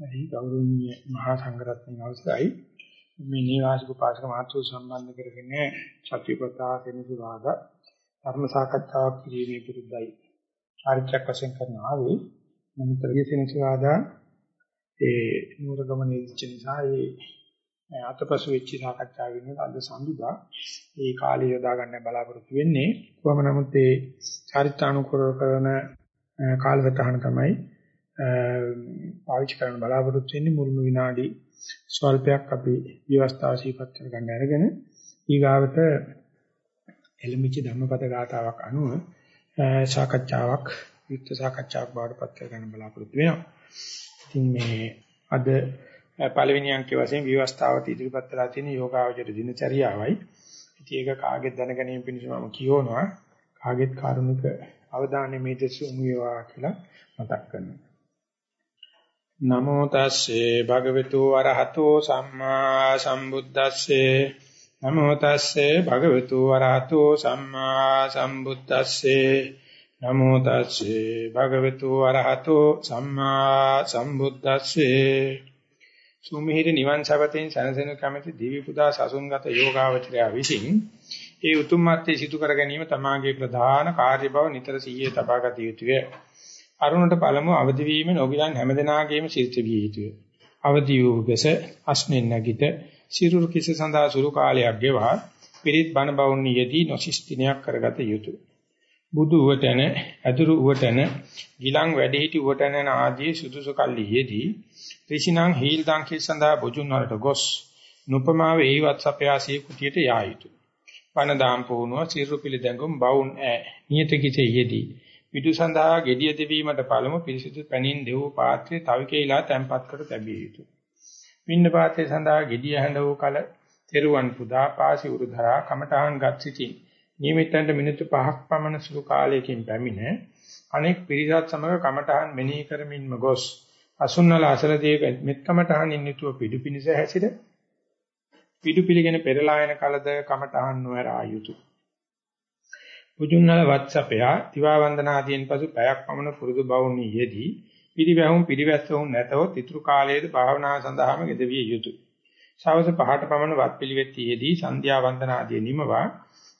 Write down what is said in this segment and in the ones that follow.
එහි ගෞරවනීය මහා සංඝරත්නයේ අවසරයි මේ නීවාසික පාසක මාතෘ සම්බන්ධ කරගෙන සත්‍යපතා සෙනසුරාද ධර්ම සාකච්ඡාවක් කිරීමේ පුරුද්දයි චාරිත්‍රාක් වශයෙන් කරන ආවේ. නමුතරගේ සෙනසුරාදා ඒ නూరుගමනේ ඉච්ච නිසා ඒ අතපසු වෙච්ච සාකච්ඡාව වෙන අද සඳුදා ඒ කාලය යොදා ගන්න බලාපොරොත්තු වෙන්නේ. කොහොම නමුත් ඒ චාරිත්‍රානුකූල කරන කාලසටහන තමයි පාවිච්චි කරන්න බලාපොරොත්තු වෙන්නේ මුල්ම විනාඩි ස්වල්පයක් අපි විවස්ථාව සීපත් කරගන්න අරගෙන ඊගාවට එළමිච්ච ධම්මපද ගාතාවක් අනුව සාකච්ඡාවක් යුක්ත සාකච්ඡාවක් බවට පත් කරගන්න බලාපොරොත්තු වෙනවා. ඉතින් මේ අද පළවෙනි අංකයේ වශයෙන් විවස්ථාවට ඉදිරිපත් කරලා තියෙන යෝගාවචර දිනචරියාවයි. ඉතින් ඒක කාගෙත් දැනගැනීම පිණිස මම කියවනවා. කාගෙත් කාරුණික අවධානය මේ දෙස යොමු වේවා කියලා මතක් කරනවා. නමෝ තස්සේ භගවතු වරහතෝ සම්මා සම්බුද්දස්සේ. නමෝ තස්සේ භගවතු වරහතෝ සම්මා සම්බුද්දස්සේ. නමෝ තස්සේ භගවතු වරහතෝ සම්මා සම්බුද්දස්සේ. සුමිහිර නිවන් සපතෙන් සනසෙනු කැමැති දිවි පුදා සසුන්ගත යෝගාවචරය විසින් ඒ උතුම් මාත්‍ය සිදු කර ගැනීම තමාගේ ප්‍රධාන කාර්ය බව නිතර සිහියේ තබා ගත යුතුය. අරුණට පළමුව අවදි වීම නොගිලන් හැමදෙනාගේම සිරිත විය යුතුය. අවදි වූ ගස අස්නෙන් නැගිට සිරුරු කිස සඳහා සුළු කාලයක් ගෙවා පිරිත් බණ බවුන් යෙදී නොසිස්තිනයක් කරගත යුතුය. බුදු උවටන, අතුරු උවටන, ගිලන් වැඩිහිටි උවටන ආදී සුදුසු කල්ලි යෙදී ඍෂිනං හීල් දංකේ සඳහා බොජුන් වලට ගොස් නුපමාව ඒවත් සපයාසී කුටියට යා යුතුය. පණ දාම් පුහුණුව සිරු පිළිදැඟුම් බවුන් ඈ නියත කිසේ යෙදී පිටු සඳහා gediya දෙවීමට පළමු පිරිසිදු පැනින් දෙව් පාත්‍රයේ තව කේලා තැම්පත් කර තැබිය යුතුය. පින්න පාත්‍රය සඳහා gediya හැඬ වූ කල තෙරුවන් පුදා පාසි උරුධරා කමඨහන් ගත් සිටින් නියමිතන්ට මිනිත්තු 5ක් පමණ සුළු කාලයකින් පැමිණ අනෙක් පිරිසත් සමග කමඨහන් මෙනෙහි කරමින්ම ගොස් අසුන්නල අසලදීක මෙත් කමඨහන් ඉන්නතුව පිටු පිනිස හැසිර පිටු පිළිගෙන පෙරලායන කලද කමඨහන් නොවර ආයුතුය. පුජුන්නල වත්සපයා දිවා වන්දනාදීන් පසු පැයක් පමණ පුරුදු බවුනි යෙදී පිරිවැහුම් පිරිවැස්සුම් නැතහොත් ඉතුරු කාලයේද භාවනා සඳහාම ගෙදවිය යුතුය. ශවස පහට පමණ වත් පිළිවෙත් යෙදී සන්ධ්‍යා වන්දනාදී නිමවා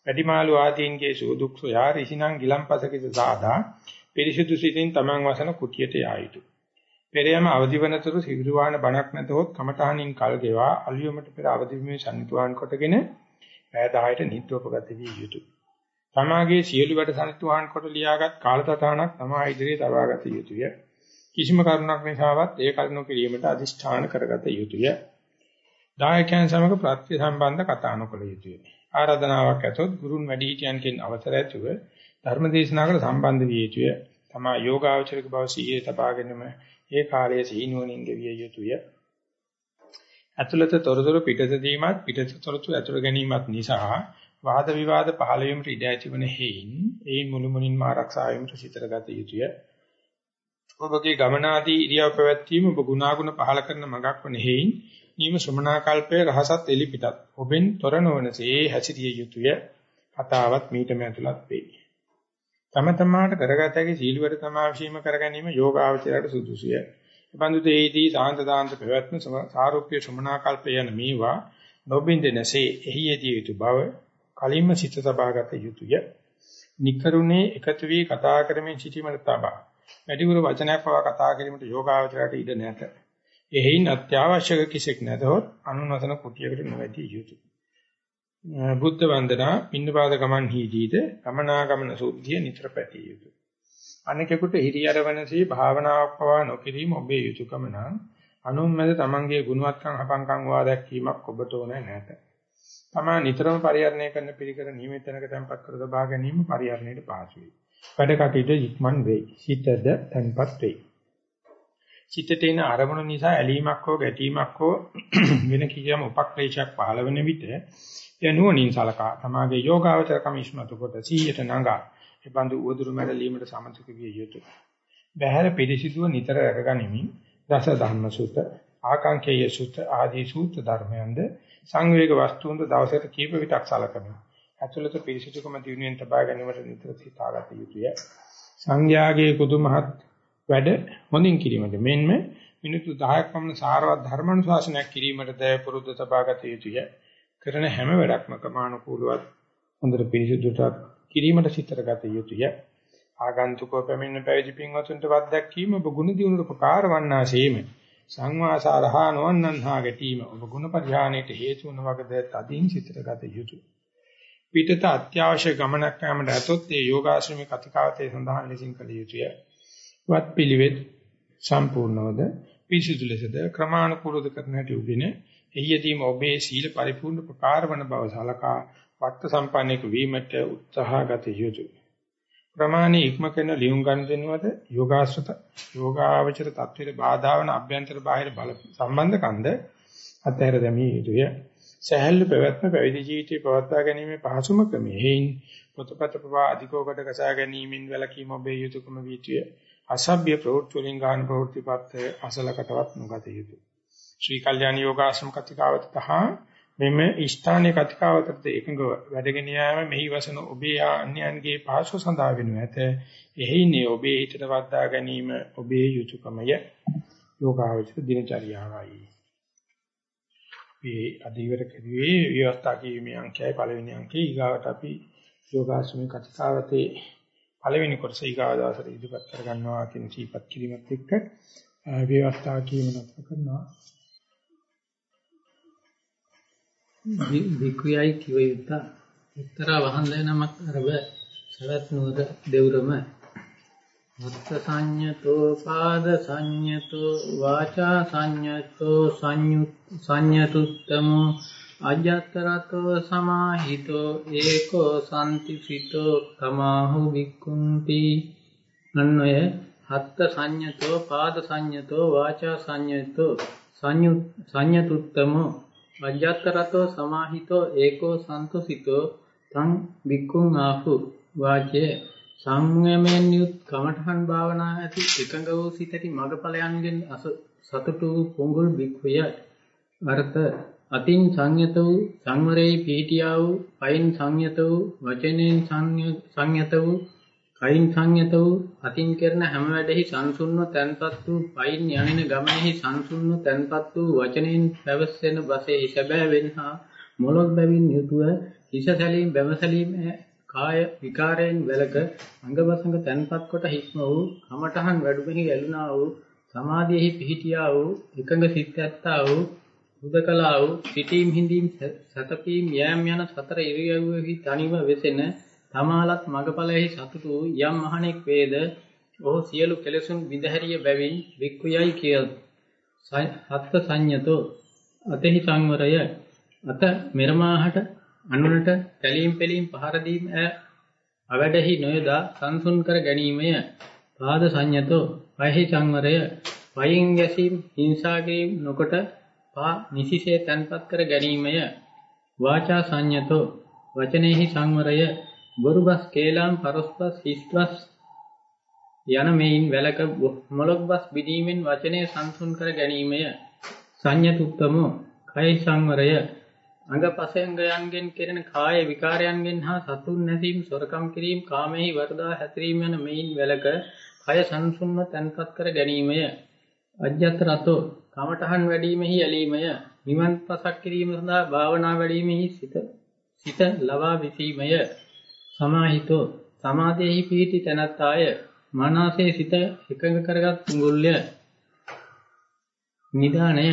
වැඩිමාළු ආදීන්ගේ සෝදුක් සොයා ඍෂිනං ගිලම්පසකිත සාදා පිරිසුදු සිතින් තමන් වසන කුටියට යා යුතුය. පෙරයම අවදිවනතුරු සිවිරුවාන බණක් නැතහොත් කමඨහනින් කල් ගෙවා අලියොමට පෙර අවදිවීමේ සම්නිතුවාන් කොටගෙන පැය 10ට නිත්‍යෝපගත විය යුතුය. තමාගේ සියලු වැඩ සනිටුහන් කොට ලියාගත් කාලසටහනක් තමා ඉදිරියේ තබාගත යුතුය. කිසිම කරුණක් නිසාවත් ඒ කරුණු කිරීමට අදිෂ්ඨාන කරගත යුතුය. දායකයන් සමග ප්‍රත්‍ය සම්බන්ධ කතා නොකළ යුතුය. ආරාධනාවක් ඇතොත් ගුරුන් වැඩිහිටියන්ගෙන් අවසර ඇතුව ධර්මදේශනාවකට සම්බන්ධ විය යුතුය. තමා යෝගාචරික බව සීයේ තබාගෙනම ඒ කාලයේ සීනුවණින් ගෙවිය යුතුය. ඇතුළත තොරතුරු පිටත දීමත් පිටත තොරතුරු ඇතුළ ගැනීමත් නිසා වාද විවාද පහළ වීමට ඉඩ ඇතිවන හේයින් ඒ මුළුමනින්ම ආරක්ෂා වීමට සිතර ගත යුතුය. ඔබගේ ගමනාදී ඉරියව් පැවැත්වීම ඔබ ගුණාගුණ පහළ කරන මගක් වන හේයින් නියම ශ්‍රමණාකල්පයේ රහසත් එලි පිටත් ඔබෙන් තොර නොවනසේ හැසිරිය යුතුය. කතාවත් මීටම ඇතුළත් වේ. තම තමාට කරගත හැකි සීලවර තමා විශ්ීම කර ගැනීම යෝගාවචරයට සුදුසුය. බඳු දෙහිදී සාන්ත දාන්ත පැවැත්ම සාරූප්‍ය ශ්‍රමණාකල්පය යන මේවා නොබින්දනසේ එහි යෙදිය යුතු බව කලින්ම සිත සබාගත යුතුය. නිකරුණේ එකතු වී කතා කරමින් සිටීමට තබා. වැඩිපුර වචනයක් පවා කතා කිරීමට යෝගාවචරයට ඉඩ නැත. එහෙයින් අත්‍යවශ්‍යක කිසික් නැතහොත් අනුනසන කුටියකට නොවැදී යුතුය. බුද්ධ වන්දනා පින්නපාද ගමන් හීදීද ගමනාගමන සුද්ධිය නිතර පැතිය යුතුය. අනෙකෙකුට හිරියරවනසේ භාවනාවක් පවා නොකිරීම ඔබේ යුතුයකම නම් අනුන්මැද තමන්ගේ ගුණවත්කම් හපංකම් වා දැක්වීමක් ඔබට ඕනේ නැත. තමා නිතරම පරිහරණය කරන පිළිකර නියමිත තැනක තැන්පත් කර තබා ගැනීම පරිහරණයට පහසු වෙයි. වැඩ කටයුතු ඉක්මන් වෙයි. සිතද තැන්පත් වෙයි. සිතට එන අරමුණු නිසා ඇලීමක් හෝ ගැටීමක් හෝ වෙන කිසියම් උපක්ලේශයක් පහළ වෙන විට යනුවණින් සලකා තමාගේ යෝගාවචරකම ඉස්මතු කොට සීයට නඟා ඒ බඳු උවදුරු මැඩලීමට සමතක විය යුතුය. බහැර පිළිසිදුව නිතර රැකගනිමින් දස ධම්ම සුත ආකාංකේය සුත ආදී සූත්‍ර ධර්මයන්ද සංවේග වස්තුන්ද දවසකට කීප විටක් සලකනවා. ඇතුළත පිරිසිදුකම දිනුවෙන් තබා ගැනීමට නිතර සිතාගත යුතුය. සංඥාගේ කුදුමහත් වැඩ හොඳින් කිරීමද මෙන්ම මිනිත්තු 10ක් පමණ සාරවත් ධර්මානුශාසනයක් කිරීමටද පුරුද්ද තබාගත යුතුය. කරන හැම වැඩක්ම ක්‍රමානුකූලවත් හොඳට පිරිසිදුට කිරීමට සිතරගත යුතුය. ආගන්තුකව පැමිණෙන පැවිදි පින්වතුන්ට වද්දක්කීම ඔබ ගුණ දියුණුවට උපකාර වන්නාseම සංවාසාරහා නොවන්නන්හා ගැටීම ඔබ ගුණ පරිහානියට හේතු වන වගද තදින් සිතරගත යුතුය. පිටත අත්‍යවශ්‍ය ගමනක් යාමට ඇතොත් ඒ යෝගාශ්‍රමී කතිකාවතේ සඳහන් ලෙසින් කළ යුතුය. වත් පිළිවෙත් සම්පූර්ණවද පිරිසිදු ලෙසද ක්‍රමානුකූලව කරන හැටි උගෙන එහිදීම ඔබේ සීල පරිපූර්ණ ප්‍රකාර වන බව සලකා වත් සම්පන්නක වීමට උත්සාහගත යුතුය. ප්‍රමාණී ඉක්ම කරන ලියුම් ගන්න දෙනවද? යෝගාශ්‍රත යෝගාවචර තත්ත්වයට බාධා වන අභ්‍යන්තර බාහිර බල සම්බන්ධකන්ද අතහැර දැමිය යුතුය. සහැල්ලු පැවැත්ම පැවිදි ජීවිතේ පවත්වා ගැනීම පහසුම ක්‍රමයෙන් පොතපත පවා අධිකෝකට කසා ගැනීමෙන් වැළකීම ඔබේ යුතුයකම වීතිය අසභ්‍ය ප්‍රවෘත්ති වලින් ගන්න ප්‍රවෘත්තිපත් අසලකටවත් නොගත යුතුය. ශ්‍රී කල්යාණ යෝගාශ්‍රම කතිකාවත තහ මෙම ස්ථානයේ කතිකාවතට එකඟව වැඩගෙන යාම මෙහි වසන ඔබේ අන්‍යයන්ගේ පහසු සඳහා වෙනු ඇත. එහිනේ ඔබේ හිතට වද්දා ගැනීම ඔබේ යුතුයකමය යෝගාවචර දිනචරියාවයි. මේ අද ඉවර කෙරුවේ විවස්ථා කීමේ අංකයයි පළවෙනි අංකේ. ඊගාවට අපි යෝගාශ්‍රමී කතිකාවතේ පළවෙනි කොටස ඊගාව දවසට ඉදිරිපත් කර ගන්නවා කියන සීපත් කිරීමත් එක්ක විවස්ථා කීම නතර කරනවා. විකුයයි කිව යුත්තා. උත්තරා වහන්දේ නමක් අරබ සවැත් නුවර දෙවුරම. මුත්ත සංයතෝ පාද සංයතෝ වාචා සංයතෝ සංයතුත්තමෝ අජත්තරතෝ සමාහිතෝ ඒකෝ සම්තිසිතෝ තමාහු වික්කුන්ති අන්නය හත්ත සංයතෝ පාද සංයතෝ වාචා සංයතෝ සංයතුත්තමෝ අජත්තරතෝ සමාහිතෝ ඒකෝ සන්තුසිතෝ තං වික්කුන් ආහු වාචේ සංයමයෙන් යුත් කමඨහන් භාවනා ඇති එකඟ වූ සිතටි මගඵලයන්ගෙන් සතුටු වූ පොඟුල් බික්ඛුය. අර්ථ අතින් සංයත වූ සංවරේ පීඨියා වූ පයින් සංයත වූ වචනෙන් සංයත වූ කයින් සංයත වූ අතින් කරන හැම වැඩෙහි සංසුන්ව තන්පත් වූ පයින් යනින ගමනෙහි සංසුන්ව තන්පත් වූ වචනෙන් පැවසෙන බසේ සැබෑ වෙනහා මොළොත් බැවින් යුතුව හිස සැලීම් බැම සැලීම් කාය විකාරයෙන් වැළක අංගවසංග තන්පත් කොට හික්ම වූ කමඨහන් වැඩුමෙහි ඇලුනා වූ සමාධියෙහි පිහිටියා වූ එකඟ සිත් ඇත්තා වූ බුදකලා වූ සිටීම් හිඳීම් සතපීම් යෑම් යන සතර ඉරියව්වෙහි තනිව වෙසෙන තමාලත් මගඵලෙහි සතුටු යම් මහණෙක් වේද? ඔහු සියලු කෙලෙසුන් විඳහැරිය බැවින් වික්ඛුයයි කියල්. හත්ත සංයතෝ අතෙහි සංවරය. අත මෙරමාහට අනුනට පැලීම් පැලීම් පහර දීම අවැඩෙහි නොයදා සංසුන් කර ගැනීමය. පාද සංයතෝ පහහි සංවරය. පයින් ගැසීම් හිංසා කිරීම නොකොට පා නිසිසේ තන්පත් කර ගැනීමය. වාචා සංයතෝ වචනේහි සංවරය. බොරුබස් කේලාම් පරස්පස් හිස්වස් යන මේන් වැලක මොලොක්බස් බිදීමෙන් වචනේ සංසුන් කර ගැනීමය. සංයතුත්තමෝ කය සංවරය අංගපසංගයන්ගෙන් කෙරෙන කාය විකාරයන්ගෙන් හා සතුන් නැසීම සොරකම් කිරීම කාමෙහි වර්ධා හැසිරීම යන මෙයින් වැලක කය සංසුන්ව තන්පත් කර ගැනීමය. අජ්ජත් රතෝ කමඨහන් වැඩිමෙහි ඇලීමය. නිවන් පසක් කිරීම සඳහා භාවනා වැඩිමෙහි සිත සිත ලවා විසීමය. සමාහිතෝ සමාධියෙහි පීති තනත්තාය. මනසේ සිත එකඟ කරගත් මුල්ය නිදානය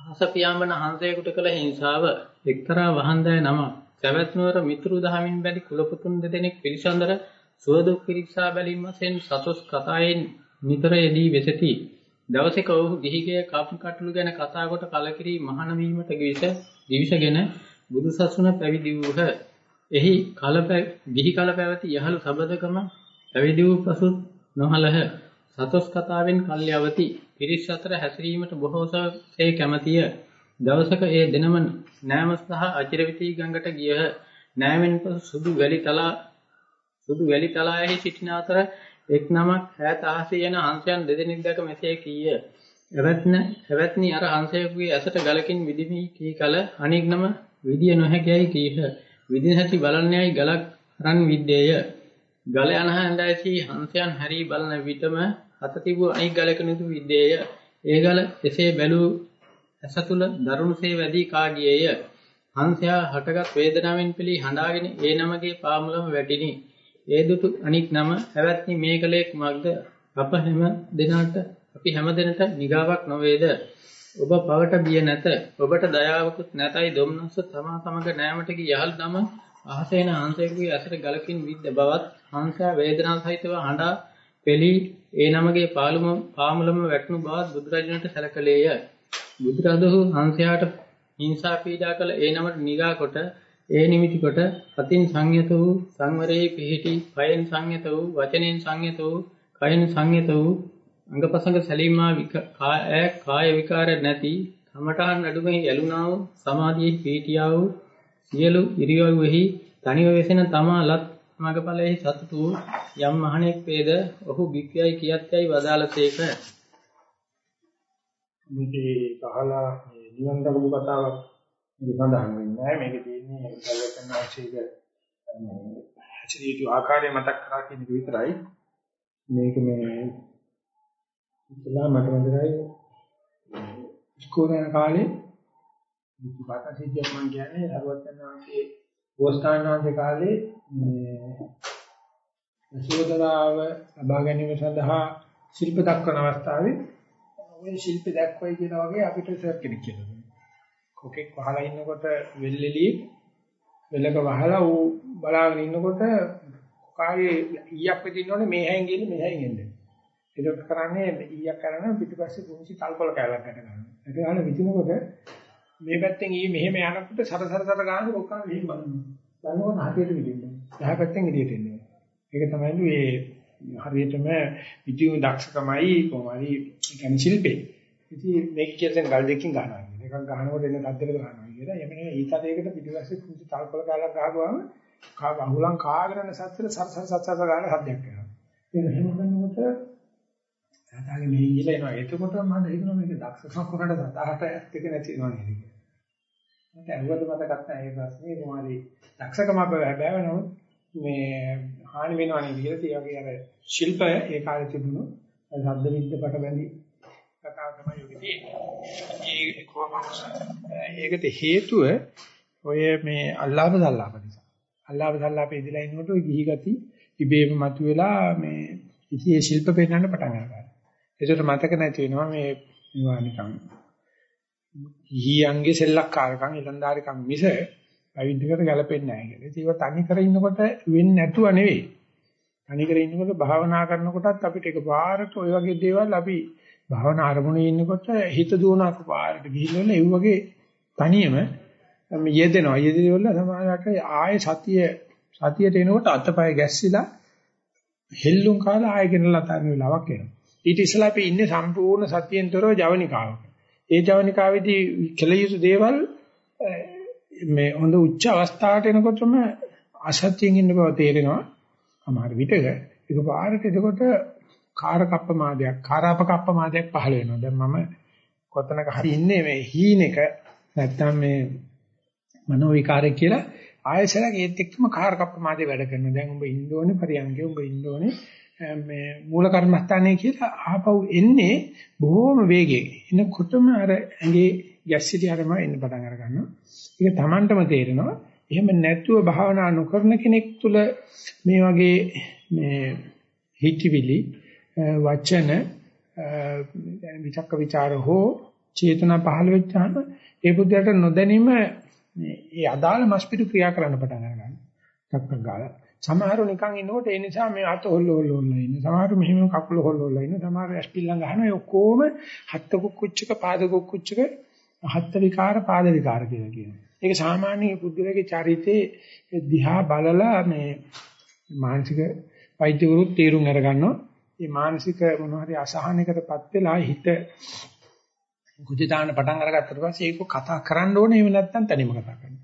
අහසපියාඹන හංසයෙකුට කළ හිංසාව. එක්තරා වහන්දෑ නම සවැත් නුවර මිතුරු දහමින් බැරි කුලපුතුන් දෙදෙනෙක් පිළිසඳර සුවදුක් පිරික්සා බැලීම වශයෙන් සතොස් කතායෙන් නිතර යෙදී වෙසති. දවසක ඔහු ගිහිගේ කප් කටළු ගැන කතා කොට කලකිරී මහාන වීමට ගිවිස දිවිසගෙන බුදුසසුන පැවිදි වූහ. එහි කලප ගිහි කල පැවති යහළු සබදකම පැවිදි වූ පසු නොහලහ. සතොස් කතාවෙන් කල්යවති පිරිස් අතර හැසිරීමට බොහෝසේ කැමැතිය. දවසක ඒ දිනම නෑම සහ අචිරවිති ගඟට ගියහ. නෑමෙන් පසු සුදු වැලි තලා සුදු වැලි තලායෙහි සිටින අතර එක් නමක් ඈත අහසේ යන හංසයන් දෙදෙනෙක් දැක මෙසේ කීය. එවත්න එවත්නි අර හංසයෙකුගේ ඇසට ගලකින් විදිමි කී කල අනෙක් නම විදිය නොහැකියයි කීහ. විදින හැටි බලන්නේයි ගලක් රන් විද්දේය. ගල යන හැඳැසි හංසයන් හැරී බලන විටම අත තිබූ අනික් ගලක නුතු විද්‍යේය. ඒ ගල එසේ බැලූ ඇසතුල දරුණුසේ වැඩි කා ගියේය. හංසයා හටගත් වේදනාවෙන් පිළි හඬාගෙන ඒ නමගේ පාමුලම වැටිනි. ඒ දුටු අනික් නම ඇවැත්නි මේ කලේ කුමක්ද? අප හැම දිනකට අපි හැම දිනට නිගාවක් නොවේද? ඔබ පවට බිය නැත. ඔබට දයාවකුත් නැතයි දුම්නස තමා සමග නෑමට ගිය යහල් නම අහසේන හංසයෙකුගේ ඇසට ගලකින් විද්ද බවත් හංසයා වේදනාව සහිතව හඬා පෙළි ඒ නමගේ පාලුම පාමුලම වැටුණු බවත් බුදුරජාණන්ට සැලකලේය. බුදුරදුහු හංසයාට හිංසා පීඩා කළ ඒ නමට නිගා කොට ඒ නිමිති කොට අතින් සංයත වූ සංවරයේ පිහිටි කයෙන් සංයත වූ වචනෙන් සංයත වූ කයෙන් සංයත වූ අංගපසංග සැලීමා කාය කාය විකාර නැති කමඨාන් අඩුමෙහි යලුණා වූ සමාධියේ පිහිටියා වූ සියලු ඉරියව්වෙහි තනිව වෙසෙන තමා ලත් මගපලෙහි සතුටු යම් මහණෙක් වේද ඔහු බික්යයි කියත්යයි වදාළසේක මේකේ පහලා නිවන් දකපු කතාවක් මේක සඳහන් වෙන්නේ නැහැ. මේකේ තියෙන්නේ සර්වඥාචේක හැචරියු ආකාරය මතක් කරා කියන එක විතරයි. මේක මේ ඉතලා මට මතකයි ඉස්කෝලේ යන කාලේ විපාක සිද්ධියක් මම කියන්නේ සර්වඥාචේ ගෝස්ථානාන්තේ කාලේ මේ යශෝදරාව ලබා ගැනීම සඳහා ශිල්ප දක්වන අවස්ථාවේ ওই ශිල්ප දැක්වයි කියන වගේ අපිට සර් කෙනෙක් කියලා කොකෙක් වහලා ඉන්නකොට වෙල්ෙලියෙක් වෙලක වහලා ඌ බලාගෙන ඉන්නකොට කොකාගේ ඊයක් වෙදින්නෝනේ මේ හැං ගිහින් මේ හැං එන්නේ. ඒක කරන්නේ ඊයක් කරන පිටිපස්සේ පුංචි තල්කොල කැලක් ගන්න ගන්නවා. ඒක ගන්න විදිනකොට මේ පැත්තෙන් ඊ මෙහෙම යනකොට සර සර සර ගන්න කොක්කම මෙහෙම බලනවා. බලනකොට හරියට විදින්නේ. එහා පැත්තෙන් එළියට එන්නේ. ඒක තමයි මේ හරියටම විදියු දක්ෂකමයි කොහොමරි කියන්නේ ශිල්පේ. ඉතින් මේක කියන ගල් දෙකකින් ගන්නවා. එකක් ගහනකොට එන තද්දකට ගන්නවා කියලා. එහෙම නෙවෙයි ඊතරයකට පිටිපස්සේ කුංචි තල්කොල කාලක් ගහගුවාම කා අහුලන් කාගෙන සත්තර සර සර සර සර ගන්න හදයක් කරනවා. ඒක එහෙම කරනකොට සතාගේ මේ ගිල එනවා. එතකොට මම හිතනවා මේක දක්ෂකම් කරනට සතාට ඇත්ත එක නැති වෙනවා නේද? මට ඇහුවද මතකත් නැහැ මේ ප්‍රශ්නේ කොහොමද දක්ෂකම බෑ නමුත් මේ හානි වෙනවා නේද කියලා ඒ වගේ අර ශිල්පය ඒ කාලේ තිබුණු ශබ්ද විද්ද පට බැඳි කතාව තමයි ඔය තියෙන්නේ. ඒ කොහොමද ඒකට හේතුව ඔය මේ අල්ලාහ් සල්ලාප නිසා. අල්ලාහ් සල්ලාප ඉදලා ඉන්නකොට ඔය ගිහි ගති ඉබේම මතුවෙලා මේ ඉතියේ ශිල්ප පෙන්වන්න පටන් ගන්නවා. ඒකට මතක නැති වෙනවා මේ මේවා නිකන් ගිහියන්ගේ සෙල්ලක්කාරකම් ඉලන්දාරිකම් මිස අවිද්‍යකට ගැලපෙන්නේ නැහැ කියලා. ඒක තනි කර ඉන්නකොට වෙන්නේ නැතුව නෙවෙයි. තනි කර ඉන්නකොට භාවනා කරනකොටත් අපිට එකපාරට ওই වගේ දේවල් අපි භාවනා අරමුණේ ඉන්නකොට හිත දුවනක පාරට ගිහිල්ලා ඒ වගේ තනියම යෙදෙනවා. යෙදෙවල සමාජයට ආයේ සතිය සතියට එනකොට අතපය ගැස්සිලා හෙල්ලුම් කාලා ආයෙ ගෙනලා තන වෙලාවක් එනවා. ඊට ඉස්සලා අපි ඉන්නේ සම්පූර්ණ සතියෙන්තරව ජවනිකාවක. ඒ ජවනිකාවේදී කෙල යුතු දේවල් මේ හොඳ උච්ච අවස්ථාවට එනකොටම අසත්‍යයෙන් ඉන්න බව තේරෙනවා. අමාරු විටක ඒක පාරට එතකොට කාරකප්පමාදයක් කාරාපකප්පමාදයක් පහළ වෙනවා. දැන් මම කොතනක හරි ඉන්නේ මේ හීනෙක නැත්තම් මේ මනෝ විකාරය කියලා ආයසරක් ඒත් එක්කම කාරකප්පමාදේ වැඩ කරනවා. දැන් උඹ ඉන්න ඕනේ පරියන්ගේ උඹ ඉන්න ඕනේ මේ මූල කර්මස්ථානයේ කියලා ආපහු එන්නේ බොහොම වේගයෙන්. එනකොටම අර ඇඟේ ගැස්සිටි අරම එන්න පටන් අර ගන්නවා. ඒක Tamanටම තේරෙනවා. එහෙම නැතුව භාවනා නොකරන කෙනෙක් තුල මේ වගේ මේ හිතවිලි වචන විචක්ක ਵਿਚාර හෝ චේතනා පහළ වෙච්චාම ඒ බුද්ධයට නොදැනීම මේ අදාළ මස්පිඩු ක්‍රියා කරන්න පටන් ගන්නවා. ටක්ටක් ගාලා. සමහරව නිකන් ඉන්නකොට ඒ නිසා මේ අත හොල්ල හොල්ල හොල්ල ඉන්න. සමහරව මෙහෙම කකුල හොල්ල හොල්ල ඉන්න. සමහරව ඇස්පිල්ලම් ගහනවා. ඒ ඔක්කොම හත්ත කුක්කුච්චක පාද කුක්කුච්චක හත්ත විකාර පාද විකාර කියලා කියනවා. ඒක සාමාන්‍ය පුද්ගලයාගේ චරිතේ දිහා බලලා මේ මානසික වෛද්‍යවරුත් තීරුම් අරගන්නවා. මේ මානසික මොනවා හරි අසහනයකටපත් වෙලා හිත කුජ දාන්න පටන් අරගත්තට පස්සේ ඒක කතා කරන්න ඕනේ එහෙම නැත්නම් තනියම කතා කරන්න.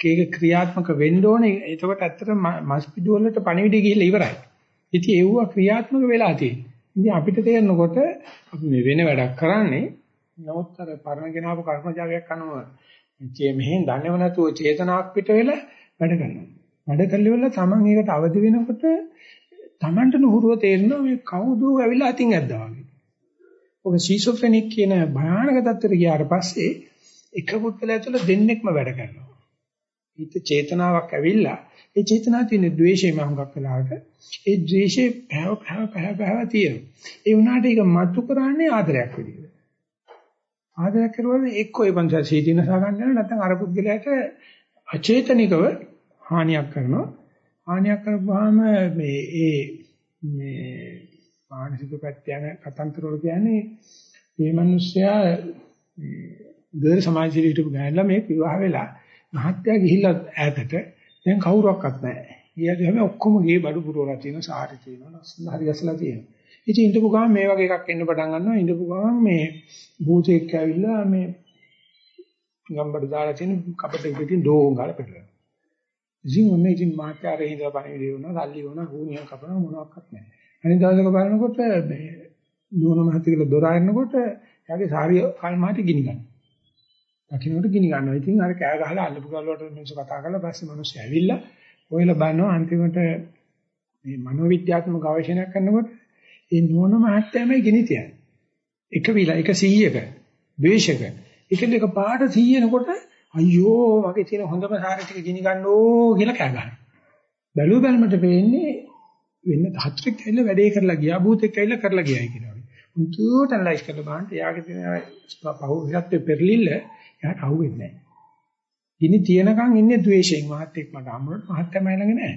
ඒක ක්‍රියාත්මක වෙන්න ඕනේ. එතකොට ඇත්තට මස්පිඩු වලට පණිවිඩය ගිහිල්ලා ඉවරයි. ඉතින් ඒව ක්‍රියාත්මක වෙලා තියෙන්නේ. ඉතින් අපිට තේරෙනකොට අපි මේ වෙන වැඩක් කරන්නේ නමුත් අර පරණ ගෙනාවු කර්මජාගයක් අනුව මේ මෙහෙන් දන්නේව නැතුව චේතනාවක් පිට වෙලා වැඩ කරනවා. වැඩ කළේ වල තමන් ඒකට අවදි වෙනකොට Tamanට නුහුරුව තේරෙනවා මේ කවුද ඇවිල්ලා අතින් ඇද්දා වගේ. ඔක සීසොෆ්‍රෙනික් කියන භයානක තත්ත්වයට ගියාට පස්සේ එක පුද්ගලයා තුළ දෙන්නෙක්ම වැඩ කරනවා. හිත චේතනාවක් ඇවිල්ලා ඒ චේතනාව තියෙන ද්වේෂය මහඟක් වෙලාවට ඒ ද්වේෂේ පැව පැව පැව පැව තියෙනවා. ඒ වුණාට ඒක මතු කරන්නේ ආදරයක් විදියට. ආදරයක් කරුවම එක්ක ඒ පංච සීතිනස ගන්න යනවා නැත්නම් අර පුද්ගලයාට අචේතනිකව හානියක් කරනවා. හානියක් කරපුවාම මේ ඒ මේ මානසික පැත්ත යන කතන්තර වල කියන්නේ මේ මිනිස්සයා ගේර සමාජ ජීවිතේ හිටපු ගෑනලා මේ විවාහ වෙලා මහත්යා ගිහිල්ලා ඈතට දැන් කවුරක්වත් නැහැ. ඊයදී හැම ඔක්කොම ගේ බඩු පුරවලා තියෙනවා සාරි තියෙනවා ලස්සන හරි ගැසලා තියෙනවා. ඉතින් ඉඳපු ගමන් මේ වගේ එකක් එන්න පටන් ගන්නවා. ඉඳපු ගමන් මේ භූතෙක් ඇවිල්ලා මේ ගම්බඩ දාලා තියෙන කපට පිටින් දෝං ගාලා පෙරලා. ඉතින් ඔන්නේ ඉතින් මාත්‍යාරේ ඉඳලා පණිවිඩය වුණා, සල්ලි වුණා, ගුණියක් කපනවා මොනවත් නැහැ. අනිත් දවසක බලනකොට මේ දුවන මහත්තයා කියලා දොර අරනකොට එයාගේ සාරිය කල්මාටි ගිනි ගන්නවා. දකින්නට ගිනි ගන්නවා. ඉතින් අර කෑ ගහලා අල්ලපු ගල්වට මිනිස්සු කතා කරලා පස්සේ මිනිස්සු ඇවිල්ලා ඔයලා බලනවා අන්තිමට මේ මනෝවිද්‍යාත්මක ගවේෂණයක් කරනකොට ඒ නෝන මහත්තයාමයි ගිනි තියන්නේ. එක විලා එක 100ක ද්වේෂක. එකල එක පාට 100 එනකොට අයියෝ මගේ තියෙන හොඳම සාරි ටික ගිනි ගන්නෝ කියලා කෑ ගන්නවා. බැලුව බැලමට වෙන්නේ වෙන්න හතරක් ඇවිල්ලා වැඩේ කරලා ගියා භූතෙක් ඇවිල්ලා කරලා ගියායි කියනවා. උන්තුට ඇනලයිස් කරලා බලන්න එයාගේ තියෙන පහුවිලත් පෙරලිල්ල එයාට අහුවෙන්නේ නැහැ. ගිනි තියනකන් ඉන්නේ ද්වේෂයෙන් මහත්ෙක් මට අමුරට මහත්යමයි ළඟ නැහැ.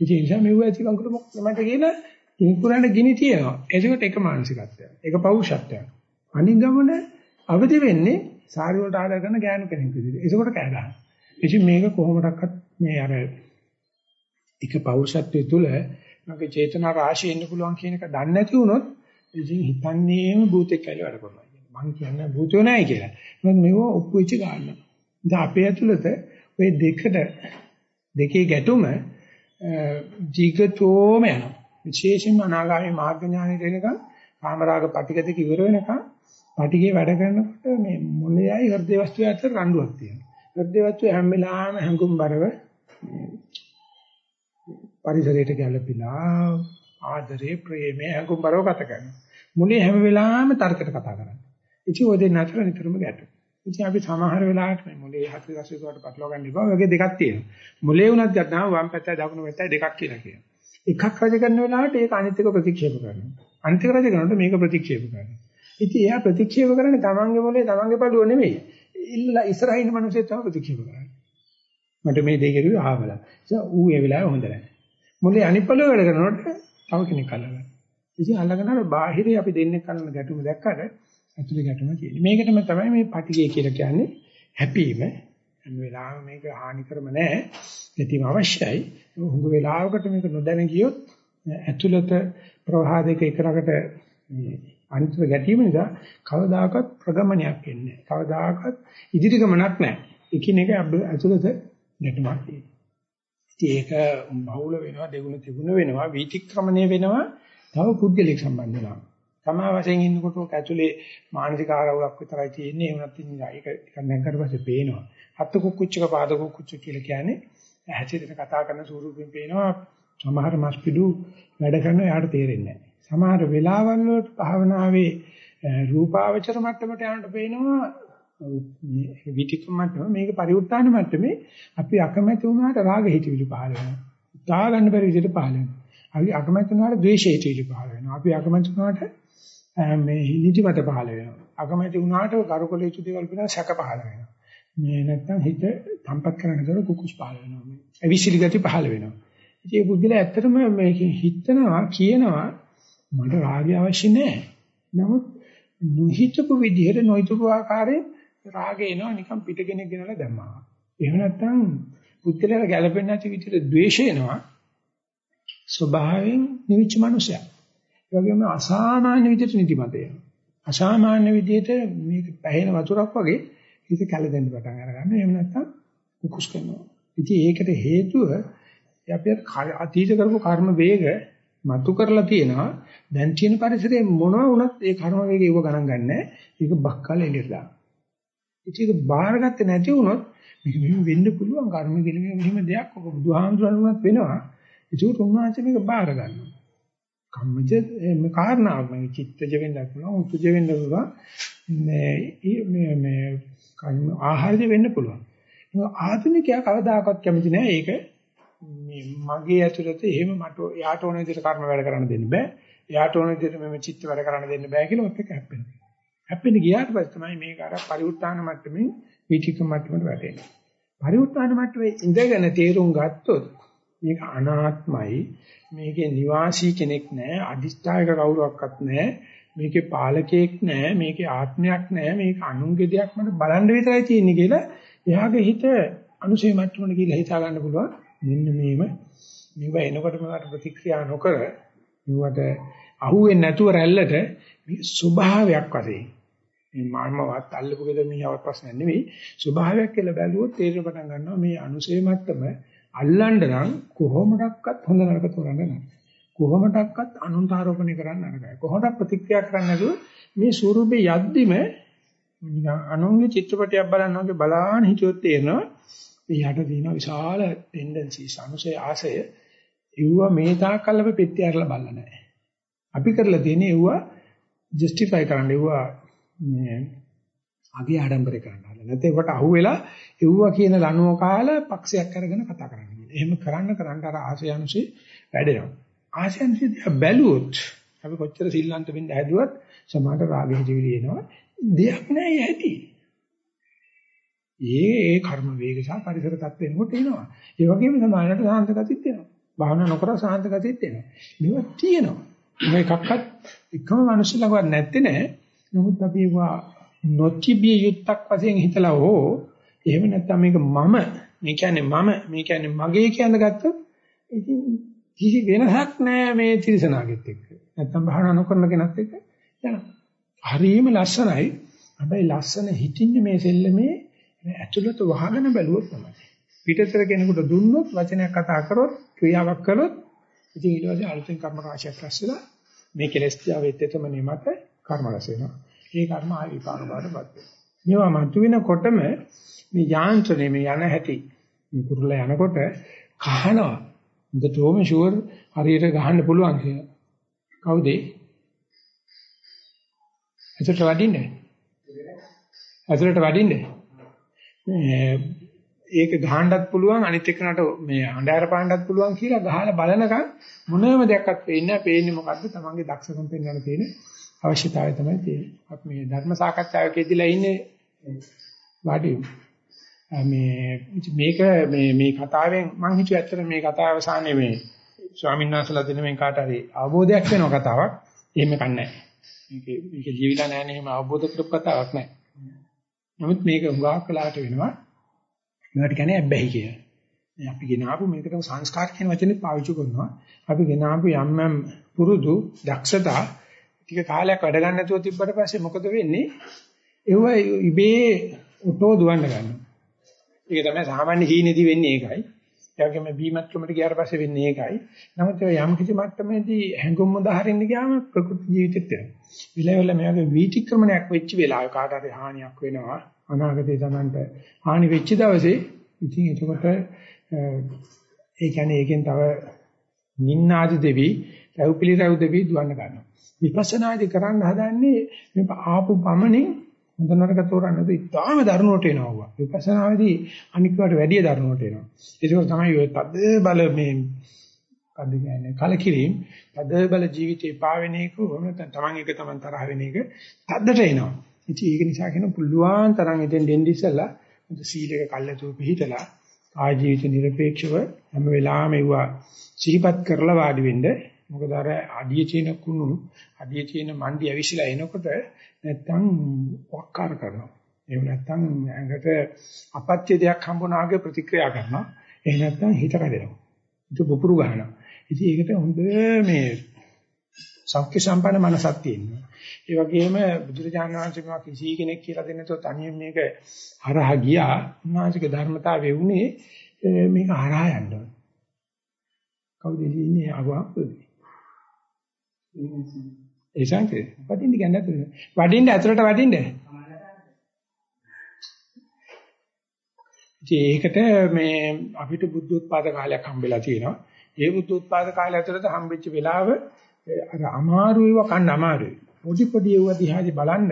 ඉතින් ඒ නිසා මෙව ඇති කංකුට මොකද කියලා ඉන්කුරන්න ගිනි තියනවා. ඒකට එක මානසිකත්වයක්. ඒක පෞරුෂත්වයක්. අනිත් ගමන අවදි වෙන්නේ සාරි වලට ආදර කරන ගෑනු කෙනෙක් විදිහට. ඒකකොට කෑ ගන්නවා. ඉතින් මේක කොහොමඩක්වත් මේ අර එක පෞරුෂත්වයේ තුල මගේ චේතනා රාශිය එන්න පුළුවන් කියන එක දන්නේ නැති වුණොත් ඉතින් හිතන්නේම භූතෙක් කියලා වැඩ කරනවා. මං කියන්නේ භූතෝ නැහැ කියලා. මොකද මේව ඔප්පු වෙච්ච ගන්න. ඉතින් අපේ ඇතුළත ওই දෙකට දෙකේ ගැටුම ජීගතෝම යනවා. විශේෂයෙන්ම අනාගාමී මාර්ග ඥානෙ දෙනකන් කාමරාග පටික දෙක ඉවර වෙනකන් පටිගේ වැඩ කරනකොට මේ මොළයයි හෘද වස්තුව අතර රණ්ඩුවක් තියෙනවා. හෘද වස්තුව හැම වෙලාවෙම හැඟුම්overline පරිසරයට ගැළපිලා ආදරේ ප්‍රේමේ හැඟුම්overline ගත කරනවා. මොළේ හැම වෙලාවෙම තර්කයට කතා කරනවා. ඉතින් ඔය දෙන්න අතර නිතරම ගැටුම්. ඉතින් අපි සමහර වෙලාවට මේ මොලේ හතර දශක වලට පටලවා ගන්න ඉබා වගේ දෙකක් තියෙනවා. මොලේ උනත් ගන්නවා වම් පැත්තයි දකුණු පැත්තයි දෙකක් කියලා කියනවා. එකක් රජ කරන වෙලාවට ඒක අනිත් එක ප්‍රතික්ෂේප කරනවා. අනිත් එක රජ කරනකොට මේක ප්‍රතික්ෂේප කරනවා. ඉතින් එයා ප්‍රතික්ෂේප කරන්නේ තමන්ගේ මොලේ තමන්ගේ පළුව නෙමෙයි. ඉල්ල ඉස්සරහින් ඉන්න මිනිස්සු තමයි ප්‍රතික්ෂේප කරන්නේ. මට මේ දෙය කෙරුවේ ආවලා. ඒ ඌ ඒ වෙලාවේ හොඳ නැහැ. මොලේ අනිත් පළුව වැඩ කරනකොට තව කෙනෙක් අල්ලගන්නවා. ඉතින් අල්ලගෙන අර බාහිරේ අපි දෙන්නේ කරන ගැටුම දැක්කට ඇතුලේ ගැටුම තියෙන්නේ. මේකටම තමයි මේ පටිගය කියලා කියන්නේ හැපීම. හැම වෙලාවෙම මේක හානි කරම නැහැ. ඒකම අවශ්‍යයි. හුඟ වෙලාවකට මේක නොදැන ගියොත් ඇතුළත ප්‍රවාහ දෙක එකරකට අනිතර ගැටීම නිසා කවදාකවත් ප්‍රගමනයක් එන්නේ නැහැ. කවදාකවත් ඉදිරි ගමනක් නැහැ. එකිනෙක ඇතුළත ගැටුමක් තියෙනවා. ඒක බහුල වෙනවා, දෙගුණ තිගුණ වෙනවා, වීතික්‍රමණය වෙනවා, තව පුද්ගලික සම්බන්ධ වෙනවා. තමා වශයෙන් ඉන්නකොට ඔක ඇතුලේ මානසික ආරවුලක් විතරයි තියෙන්නේ. එහෙම නැත්නම් ඒක එක නැගකට පස්සේ පේනවා. හත් කුක්කුච්චක පාද කුක්කුච්ච කියලා කියන්නේ ඇහැචිරෙන කතා කරන ස්වරූපයෙන් පේනවා. සමහර මස්පිඩු වැඩ කරන යාට තේරෙන්නේ නැහැ. සමහර වෙලාවල් වලට භාවනාවේ රූපාවචර මට්ටමට යනකොට පේනවා විතික්‍රම මට්ටම මේක පරිඋත්තාන මට්ටමේ අපි අකමැති වුණාට රාග හිතවිලි පහළ වෙනවා. තා ගන්න බැරි විදිහට පහළ වෙනවා. අපි අකමැති වුණාට ද්වේෂ හිතවිලි පහළ වෙනවා. අපි අකමැති වුණාට මේ නිදිමත පහළ වෙනවා. අකමැති වුණාට කරුකොල යුතු දේවල් පිළිබඳ සැක පහළ වෙනවා. මේ නැත්තම් හිත තම්පත් කරනකොට කුකුස් පහළ වෙනවා. මේ අවිසිලි ගති පහළ වෙනවා. ඉතින් මේ බුද්ධිලා ඇත්තටම මේකෙන් හිතනවා කියනවා මට රාගය අවශ්‍ය නැහැ. නමුත් නොහිතපු විදිහට නොහිතපු ආකාරයෙන් රාගය එනවා නිකන් පිට කෙනෙක් ගෙනලා දැම්මා. එහෙම නැත්තම් බුද්ධිලා ගැළපෙන්නේ නැති විදිහට ද්වේෂය එනවා. ස්වභාවයෙන් නිවිච්ච මනුස්සයා. ඒ වගේම අසාමාන්‍ය විදිහට නිදිමත එනවා. අසාමාන්‍ය විදිහට මේක පැහැෙන වතුරක් වගේ හිත කැළදෙන්න පටන් අරගන්න. එහෙම නැත්නම් කුකුස් කරනවා. ඉතින් ඒකට හේතුව අපි අතීත කරපු කර්ම වේග මතු කරලා තියෙනවා. දැන් තියෙන පරිසරයේ මොනවා වුණත් ඒ කර්ම වේගය ඒව ගණන් ගන්නෑ. ඒක බක්කල එළියට දානවා. ඉතින් ඒක බාරගත්තේ නැති වුණොත් මේක මෙහෙම වෙන්න පුළුවන් කර්ම කියලා මෙහෙම දෙයක් ඔබ බුදුහාමුදුරන්වත් වෙනවා. ඒක උන්වහන්සේ මේක බාර ගන්නවා. කම්මජ මේ කාරණාවක් මේ චිත්තජ වෙන්න පුළුවන් උත්ජ වෙන්න පුළුවන් මේ මේ මේ ආහාරජ වෙන්න පුළුවන්. ආධුනිකයා කවදාකවත් කැමති නැහැ ඒක මේ මගේ ඇතුළත එහෙම මට යාට ඕන විදිහට කර්ම වැඩ කරන්න දෙන්න බෑ. යාට ඕන විදිහට මම චිත්ත වැඩ කරන්න දෙන්න බෑ කියලා ඔත් එක හැප්පෙනවා. හැප්පෙන්න ගියාට පස්සේ තමයි මේක අර පරිඋත්තාන මට්ටමින් විචික මට්ටමට වැටෙන්නේ. පරිඋත්තාන මට්ටමේ ඉඳගෙන තේරුම් ගත්තොත් මේක අනාත්මයි. මේකේ නිවාසී කෙනෙක් නැහැ අදිෂ්ඨායක කවුරක්වත් නැහැ මේකේ පාලකයෙක් නැහැ මේකේ ආත්මයක් නැහැ මේක අනුන්ගේ දෙයක් මට බලන්න විතරයි තියෙන්නේ කියලා එයාගේ හිත අනුසය මට්ටමට ගිහිල්ලා හිතා ගන්න පුළුවන්. මෙන්න මේව මේව එනකොට මට ප්‍රතික්‍රියා නොකර මේවට අහුවෙන්නේ නැතුව රැල්ලට මේ ස්වභාවයක් වශයෙන්. මේ මමවත් අල්ලපු ගෙද මීහව ප්‍රශ්න නෙවෙයි. ස්වභාවයක් කියලා බැලුවොත් තේරෙන්න පටන් ගන්නවා මේ අනුසය මට්ටම අල්ලන්න නම් කොහොමඩක්වත් හොඳ නරක තෝරන්න නැහැ. කොහොමඩක්වත් අනුන්ට ආරෝපණය කරන්න නරකයි. කොහොමද ප්‍රතික්‍රියා කරන්න නැතුව මේ ස්වරූපේ යද්දිම නිකන් අනුන්ගේ චිත්‍රපටයක් බලනවා වගේ බලාන හිටියොත් තේරෙනවා මේ යට තියෙන විශාල ටෙන්ඩන්සිස් අනුසය ආසය ඒව මේ තාක්කල් අපි පෙට්ටිය අරලා බලලා නැහැ. අපි කරලා තියෙන්නේ ඒව ජස්ටිෆයි කරන්න ඒව මේ අගේ ආඩම්බරේ කරන්න හදලා. නැත්නම් ඒකට අහුවෙලා එව්වා කියන ලනුව කාලා පක්ෂයක් අරගෙන කතා කරන්න කියන. එහෙම කරන්න කරන්න අර ආශයනුසි වැඩෙනවා. ආශයනුසි බැලුවොත් අපි කොච්චර සිල්ලන්ත වෙන්න හැදුවත් සමාත රාගෙ ජීවිලි එනවා. දෙයක් නැහැ ඇති. ඒ ඒ කර්ම වේග සහ පරිසර තත්ත්වෙ කොට එනවා. ඒ වගේම සමානට සාන්ත ගතිත් එනවා. භාවනා නොකර සාන්ත ගතිත් එනවා. මේවා තියෙනවා. මේකක්වත් එකම මිනිස්සු ළඟවත් නැත්තේ නෑ. නමුත් අපි ඒවා නොතිබිය යුත්තක් වශයෙන් හිතලා හෝ එහෙම නැත්නම් මේක මම මේ කියන්නේ මම මේ කියන්නේ මගේ කියන ගත්තොත් ඉතින් කිසි වෙනසක් නෑ මේ තිරසනාගෙත් එක්ක. නැත්නම් භාවනා නොකරන කෙනත් එක්ක යනවා. හරිම ලස්සනයි. හැබැයි ලස්සන හිතින්නේ මේ සෙල්ලමේ ඇතුළත වහගෙන බැලුවොත් තමයි. පිටතර කෙනෙකුට දුන්නොත් වචනයක් කතා කරොත් ක්‍රියාවක් කළොත් ඉතින් ඊට පස්සේ අලුතෙන් කර්ම රාශියක් රැස් වෙලා මේ කෙලස් තියාවෙත් එතම නිමත කර්ම රැස් වෙනවා. ඒ කර්ම ආයි විපාක බාටපත් වෙනවා. මේවා මතුවෙනකොටම මේ යාන්ත්‍රණය මේ යන හැටි මේ කුරුල්ලා යනකොට කහනවා. හොඳටම ෂුවර් හරියට ගහන්න පුළුවන් කියලා. කවුද? ඇතුළට වඩින්නේ. ඇතුළට වඩින්නේ. ඒක ගහන්නත් පුළුවන් අනිත් එක්කනට මේ අඬාර පාන්නත් පුළුවන් කියලා ගහලා බලනකම් මොනම දෙයක්වත් පේන්නේ නැහැ. පේන්නේ මොකද්ද? තමන්ගේ දක්ෂකම් පෙන්වන්න තියෙන අවශ්‍යතාවය තමයි තියෙන්නේ. අපි මේ ධර්ම සාකච්ඡාවකදීලා ඉන්නේ වාඩි මේ මේක මේ මේ කතාවෙන් මම හිතුවේ ඇත්තට මේ කතාව අවසානයේ මේ ස්වාමීන් වහන්සේලා දෙන මේ කාට හරි අවබෝධයක් වෙන කතාවක්. එහෙම කන්නේ මේක මේක ජීවිලා නැහැ නේ අවබෝධ කරපු කතාවක් නෑ. නමුත් මේක හුඟක් වෙලාවට වෙනවා. මේකට කියන්නේ ඇබ්බැහි කියලා. මේ අපි ගෙනාවු මේකටම සංස්කාර කියන වචනේ පාවිච්චි කරනවා. අපි ගෙනාවු යම් යම් පුරුදු දක්ෂතා ටික කාලයක් වැඩ ගන්න නැතුව තිබ්බට පස්සේ මොකද වෙන්නේ? ඒව ඉබේ ඔටෝ දුවන්න ගන්නවා. ඒක තමයි සාමාන්‍ය හීනේදී වෙන්නේ ඒකයි. ඒ වගේම බීමත්කමට ගියාට පස්සේ වෙන්නේ ඒකයි. නමුත් ඒ යම් කිසි මට්ටමේදී හැඟුම් උදාහරින්න ගියාම ප්‍රකෘති ජීවිතෙත් වෙනවා. විලවල මේ වගේ වීතික්‍රමණයක් වෙච්ච වෙලාවක කාට හරි හානියක් වෙනවා. අනාගතේ Tamanට හානි වෙච්ච දවසේ ඉතින් එතකොට ඒ කියන්නේ ඒකෙන් තව නින්නාදි දෙවි, රැව්පිලි රැව්ද වේ දුවන්න ගන්නවා. විපස්සනාදී කරන්න හදන්නේ මේ ආපු පමණින් හොඳ නරක තෝරන්න තු ඉතාලම දරුණුවට එනවා. විපස්සනාවේදී අනික්වට වැඩිය දරුණුවට එනවා. ඒක තමයි ඔය තද බල මේ අද කියන්නේ කලකිරීම තද බල ජීවිතේ පාවෙන එක නැත්නම් Taman එක Taman තරහ වෙන එක තද්දට එනවා. ඉතින් ඒක නිසා කියන පුළුවන් තරම් ඉතින් දෙන්න ඉස්සලා සීලක කල්ලාතු පිළිතලා ආජීවිත නිර්පේක්ෂව හැම වෙලාවෙම ඒවා සිහිපත් කරලා වාඩි වෙන්නේ මොකද අර අඩිය තියෙන කුණු අඩිය තියෙන මණ්ඩි ඇවිසිලා එනකොට නැත්තම් වක්කාර කරනවා එහෙම නැත්තම් ඇඟට අපච්චි දෙයක් හම්බුනාගේ ප්‍රතික්‍රියා කරනවා එහෙම නැත්තම් හිත කඩෙනවා හිත පුපුරු ගන්නවා ඉතින් ඒකට හොඳ මේ සෞඛ්‍ය සම්පන්න මනසක් තියෙනවා ඒ වගේම බුදුරජාණන් වහන්සේ මේවා කිසි කෙනෙක් කියලා දෙන්නේ නැතුව තනියෙන් මේක හරහා ගියා. උන්වහන්සේගේ ධර්මතාවය වුණේ මේක හරහා යන්න ඕන. කවුද ඉන්නේ අගවම්පද? ඒ සංකේ වඩින්න කියන්නේ නැතුව. වඩින්න ඇතුළට වඩින්න. ඒකට මේ අපිට බුද්ධ උත්පාද කාලයක් හම්බෙලා තියෙනවා. ඒ බුද්ධ උත්පාද කාලය ඇතුළත හම්බෙච්ච වෙලාව අර අමාරු ඒවා කන්න අමාරුයි. පොඩි පොඩි ඒවා දිහාදී බලන්න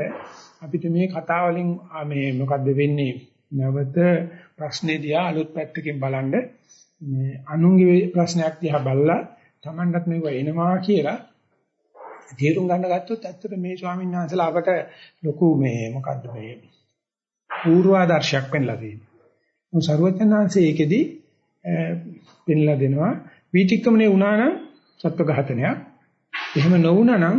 අපිට මේ කතාව වලින් මේ මොකද්ද වෙන්නේ නැවත ප්‍රශ්නේ දිහා අලුත් පැත්තකින් බලන්න මේ අනුන්ගේ ප්‍රශ්නයක් දිහා බලලා Tamanටත් මේක එනවා කියලා තේරුම් ගන්න ගත්තොත් ඇත්තට මේ ස්වාමීන් වහන්සේලා අපට ලොකු මේ මොකද්ද මේ පූර්වාදර්ශයක් පෙන්ලා තියෙනවා. මොකද සරුවචනාංශයේ ඒකෙදි පෙන්ලා දෙනවා වීතික්‍රමණේ වුණා නම් සත්ව ඝාතනයක්. එහෙම නොවුණා නම්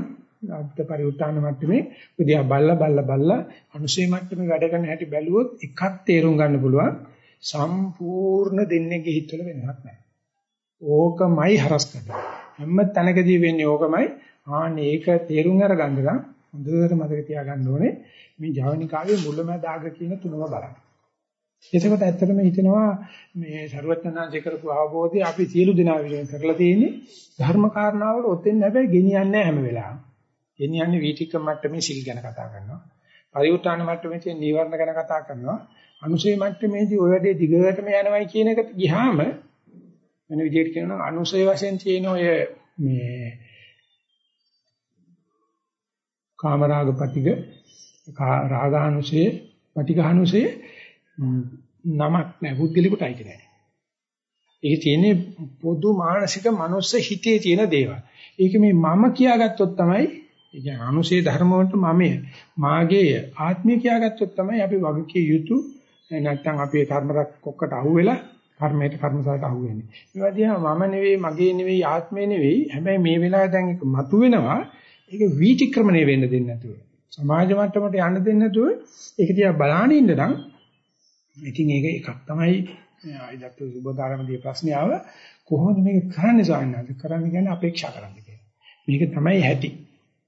අර්ථ පරිඋත්තාන මට්ටමේ උදියා බල්ලා බල්ලා බල්ලා අනුශේ මට්ටමේ වැඩ කරන හැටි බැලුවොත් එකක් තේරුම් ගන්න පුළුවන් සම්පූර්ණ දෙන්නේගේ හිතවල වෙනවක් නැහැ. ඕකමයි හරස් කරන්නේ. හැම තැනකදී වෙන්නේ ඕකමයි. ආන්න ඒක තේරුම් අරගන්න නම් හොඳට මතක තියාගන්න ඕනේ මේ ජවනිකාවේ මුලමදාග කියන තුනම බලන්න. එතකොට ඇත්තටම හිතෙනවා මේ ਸਰවඥාන්සේ කරපු අවබෝධය අපි සියලු දෙනා විසින් කරලා තියෙන්නේ ධර්ම කාරණාවල ඔතෙන් හැබැයි ගෙනියන්නේ හැම වෙලාවෙම. ගෙනියන්නේ වීතික්‍රම මට්ටමේ සිල් ගැන කතා කරනවා. පරිඋත්තාන මට්ටමේ තියෙන නීවරණ ගැන කතා කරනවා. අනුසය මට්ටමේදී ඔය වැඩේ දිගටම යනවයි කියන එකට ගියාම වෙන විදිහට කියනවා නම් අනුසය වශයෙන් තියෙන ඔය මේ කාමරාග පටිග රාගානුසය පටිඝානුසය නමක් නැහැ බුද්ධිලිකට අයිති නැහැ. ඒක තියෙන්නේ පොදු මානසික මනුස්ස හිතේ තියෙන දේවල්. ඒක මේ මම කියාගත්තොත් තමයි ඒ කියන්නේ අනුසේ ධර්ම වලට මමය මාගේය ආත්මය කියාගත්තොත් තමයි අපි වගකී යුතු නැත්නම් අපේ කර්ම රක්කොක්කට අහුවෙලා කර්මයට කර්මසාරට අහුවෙන්නේ. මේ වදියා මම නෙවෙයි මගේ නෙවෙයි ආත්මය නෙවෙයි හැබැයි මේ වෙලාවේ දැන් ඒක මතුවෙනවා ඒක වීතික්‍රමණය වෙන්න දෙන්නේ නැතුව සමාජ මට්ටමට යන්න දෙන්නේ නැතුව ඒක දිහා බලාගෙන ඉන්න නම් ඉතින් ඒක එකක් තමයි අයිදත් සුබදාරමදී ප්‍රශ්නේ ආව කොහොමද මේක කරන්නේ සාන්නද කරන්නේ කියන්නේ අපේක්ෂා කරන්නේ කියලා. මේක තමයි ඇති.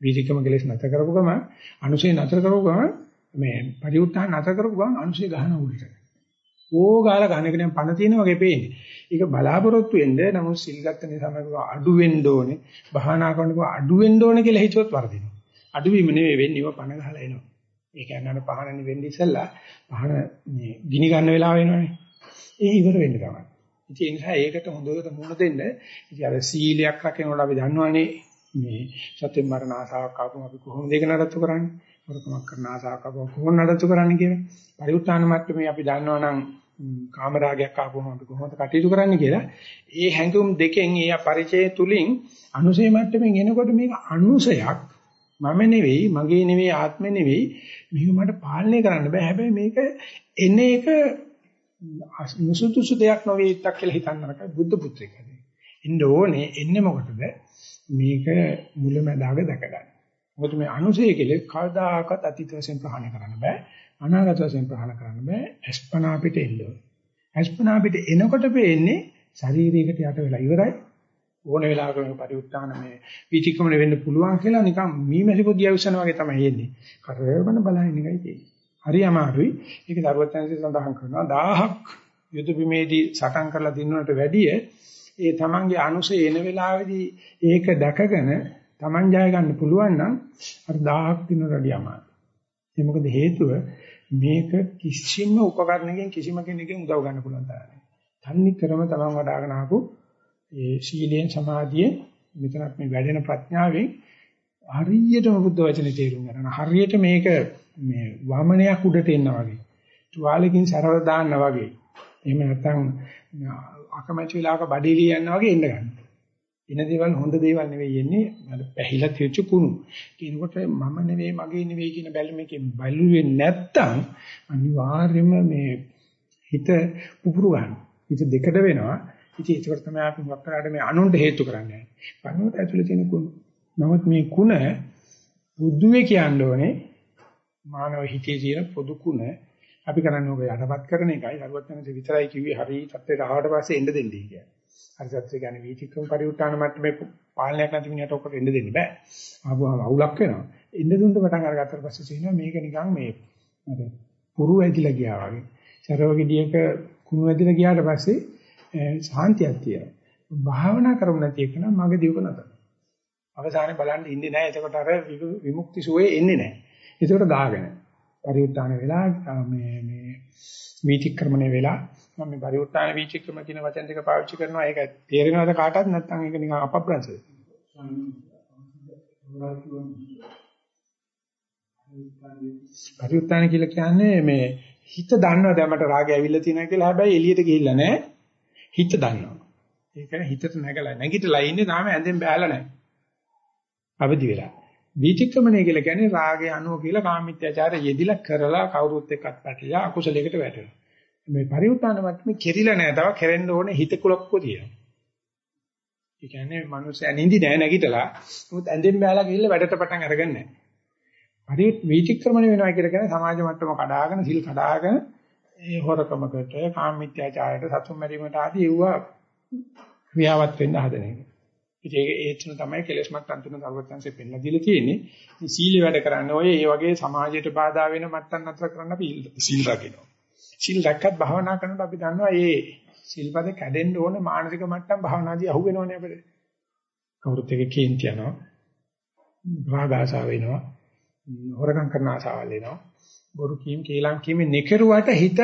වීතිකම කෙලෙස් නැතර කරපු ගම අනුශේ නැතර කරපු ගම මේ පරිඋත්ථාන නැතර කරපු ගම අනුශේ ගහන උඩට. ඕගාල ගහන එක නම් පණ තියෙන වගේ පේන්නේ. ඒක බලාපොරොත්තු වෙන්න නමුත් සිල් ගත්ත නිසා මම අඩු වෙන්න ඕනේ. බහනා කරනකොට අඩු වෙන්න ඕනේ කියලා හිතුවොත් වරදිනවා. අඩු වීම නෙවෙයි වෙන්නේ ඒවා පණ ගහලා එනවා. ඒ කියන්නේ අර පහන නිවෙන්නේ ඉස්සෙල්ලා පහන මේ ගිනි ගන්න වෙලාව වෙනවනේ. ඒ ඉවර වෙන්න ගමන්. ඉතින් ඒ නිසා ඒකට හොඳට මුණ දෙන්න. ඉතින් අර සීලයක් රකිනකොට අපි දන්නවනේ මේ සත්‍ය මරණ ආසාවක් ආපුම අපි කොහොමද ඒක නඩත්තු කරන්නේ? වරකමක් කරන ආසාවක් ආපුම කොහොමද නඩත්තු කරන්නේ කියලා. පරිඋත්ථාන මට්ටමේ අපි දන්නවනම් කාමරාගයක් ආපුම අපි කොහොමද කටයුතු කරන්නේ කියලා. ඒ හැඟුම් දෙකෙන් ඒ පරිචය තුලින් අනුසය මට්ටමින් එනකොට මේක අනුසයක් මම නෙවෙයි මගේ නෙවෙයි ආත්මෙ නෙවෙයි මේක මට පාලනය කරන්න බෑ හැබැයි මේක එන එක මුසුතුසු දෙයක් නොවේ ඉත්තක් කියලා හිතන්න නරකයි බුද්ධ පුත්‍රයෙක් හැදේ. එන්න ඕනේ එන්නේ මොකටද? මේක මුලැමැදාග දැක ගන්න. මොකද මේ අනුසය කියලා කවදාකවත් අතීත වශයෙන් ප්‍රහාණය කරන්න බෑ. අනාගත වශයෙන් ප්‍රහාණය කරන්න බෑ. අස්පනා පිට එන්න ඕනේ. අස්පනා පිට එනකොට පේන්නේ ශරීරයකට යට වෙලා ඉවරයි. ඕන වෙලාවක මේ පරිඋත්තාන මේ විචිකමන වෙන්න පුළුවන් කියලා නිකන් මීමැසි පොදිය අවසන වගේ තමයි එන්නේ. කරවන බලහින් එකයි තියෙන්නේ. හරි අමාරුයි. ඒක දරුවචන්සේ සඳහන් කරනවා 1000ක් යුද බිමේදී සටන් කරලා දිනුනට වැඩිය ඒ තමන්ගේ අනුසය එන වෙලාවේදී ඒක දැකගෙන තමන් ජය ගන්න පුළුවන් නම් අර 1000ක් දිනුනට වැඩිය අමාරුයි. ඒ මොකද හේතුව මේක කිසිම උපකරණයකින් කිසිම කෙනෙකුගෙන් උදව් ගන්න පුළුවන් තරම්. තන්නේ ක්‍රම තමන් වඩ아가න ආපු ඒ සීලෙන් සමාධියෙන් මෙතනත් මේ වැඩෙන ප්‍රඥාවෙන් හරියටම බුද්ධ වචනේ තේරුම් ගන්න. හරියට මේක මේ වමනයක් උඩට එනවා වගේ. තුවාලකින් සරල දාන්න වගේ. එහෙම නැත්නම් අකමැති වෙලාවක බඩේලිය යනවා වගේ එන්න ගන්න. එන දේවල් හොඳ දේවල් නෙවෙයි එන්නේ අර පැහිලා තියච්ච කුණු. කියනකොට මම නෙවෙයි මගේ නෙවෙයි කියන බැලුමකින් බැලුවේ නැත්තම් අනිවාර්යයෙන්ම මේ හිත පුපුරු ගන්න. හිත දෙකට වෙනවා. ඉතින් ඒක තමයි අපි මොකක් කරාට මේ අනුන්ට හේතු කරන්නේ. පණුවට ඇතුලේ තියෙන කුණු. නමුත් මේ කුණ බුද්ධුවේ කියන්න ඕනේ මානව හිතේ තියෙන පොදු කුණ අපි කරන්නේ ඔබ යටපත් කරන එකයි. හරුවත්නන්සේ විතරයි කිව්වේ හරි තත්ත්වයට ආවට පස්සේ එන්න දෙන්නේ කියලා. හරි සත්‍ය කියන්නේ වීතික්‍රම පරිඋත්තාන මට්ටමේ පාලනයක් නැති මිනිහට ඔකට එන්න දෙන්න බෑ. ආවම අවුලක් වෙනවා. එන්න දුන්න පටන් අරගත්තට පස්සේ තියෙනවා මේක නිකන් මේ අර පුරු ඇදිලා ගියා වගේ. සරව ගෙඩියක කුණු ඇදිලා ගියාට පස්සේ සාන්තියක් තියෙනවා. භාවනා කරමු නැති එක නම් මගේ දියුක නැත. අවසානයේ බලන්න ඉන්නේ නැහැ. එතකොට අර විමුක්ති සුවේ එන්නේ නැහැ. ඒකට දාගෙන පරිඋත්තාන වෙලා මේ මේ වීතික්‍රමණය වෙලා මම මේ පරිඋත්තාන වීතික්‍රම කියන වචන දෙක පාවිච්චි කරනවා ඒක තේරෙනවද කාටවත් නැත්නම් ඒක නිකන් අපබ්‍රංශද පරිඋත්තාන කියලා කියන්නේ මේ හිත දන්නවා දැන් මට රාගය ඇවිල්ලා තියෙනවා කියලා හැබැයි එළියට ගිහිල්ලා නැහැ. හිත දන්නවා. ඒ කියන්නේ හිතට නැගලා නැගිටලා ඉන්නේ තාම ඇඳෙන් බෑලා නැහැ. අවදි වෙලා. වීතික්‍රමණය කියලා කියන්නේ රාගය අනුව කියලා කාමීත්‍යාචාරය යෙදිලා කරලා කවුරුත් එක්කත් පැටලිලා අකුසලයකට වැටෙනවා. මේ පරිඋත්තාන මට්ටමේ කෙරිලා නැහැ. තව කෙරෙන්න ඕනේ හිත කුලක්කෝ තියෙනවා. ඒ කියන්නේ මනුස්සයා නිදි නෑ නැගිටලා මොකද ඇඳෙන් බෑලා ගිහිල්ලා වැඩට පටන් අරගන්නේ නැහැ. හරි වීතික්‍රමණය වෙනවා කියලා කියන්නේ සමාජ මට්ටම කඩාගෙන සිල් කඩාගෙන ඒ හොරකමකට කාමීත්‍යාචාරයට සතුම් මැරීමට ආදී ඒවා ක්‍රියාවත් වෙන්න හදන එක. ඉතින් ඒක ඒචන තමයි කෙලෙස් මට්ටම් තුන සර්වඥාන්සේ පෙන්නලා දීලා තියෙන්නේ. මේ සීල වැඩ කරන්න ඔය ඒ වගේ සමාජයට බාධා වෙන මට්ටම් නතර කරන්න අපි සීල් රකින්නවා. සීල් රැක්කත් භාවනා කරනකොට අපි දන්නවා මේ සිල්පද කැඩෙන්න ඕන මානසික මට්ටම් භාවනාදී අහු වෙනවනේ අපිට. කවුරුත් එක කේන්ති යනවා. රාගාසාව වෙනවා. හොරකම් කරන ආසාවල් එනවා. බොරු කීම් කේලම් කීමේ නෙකරුවට හිත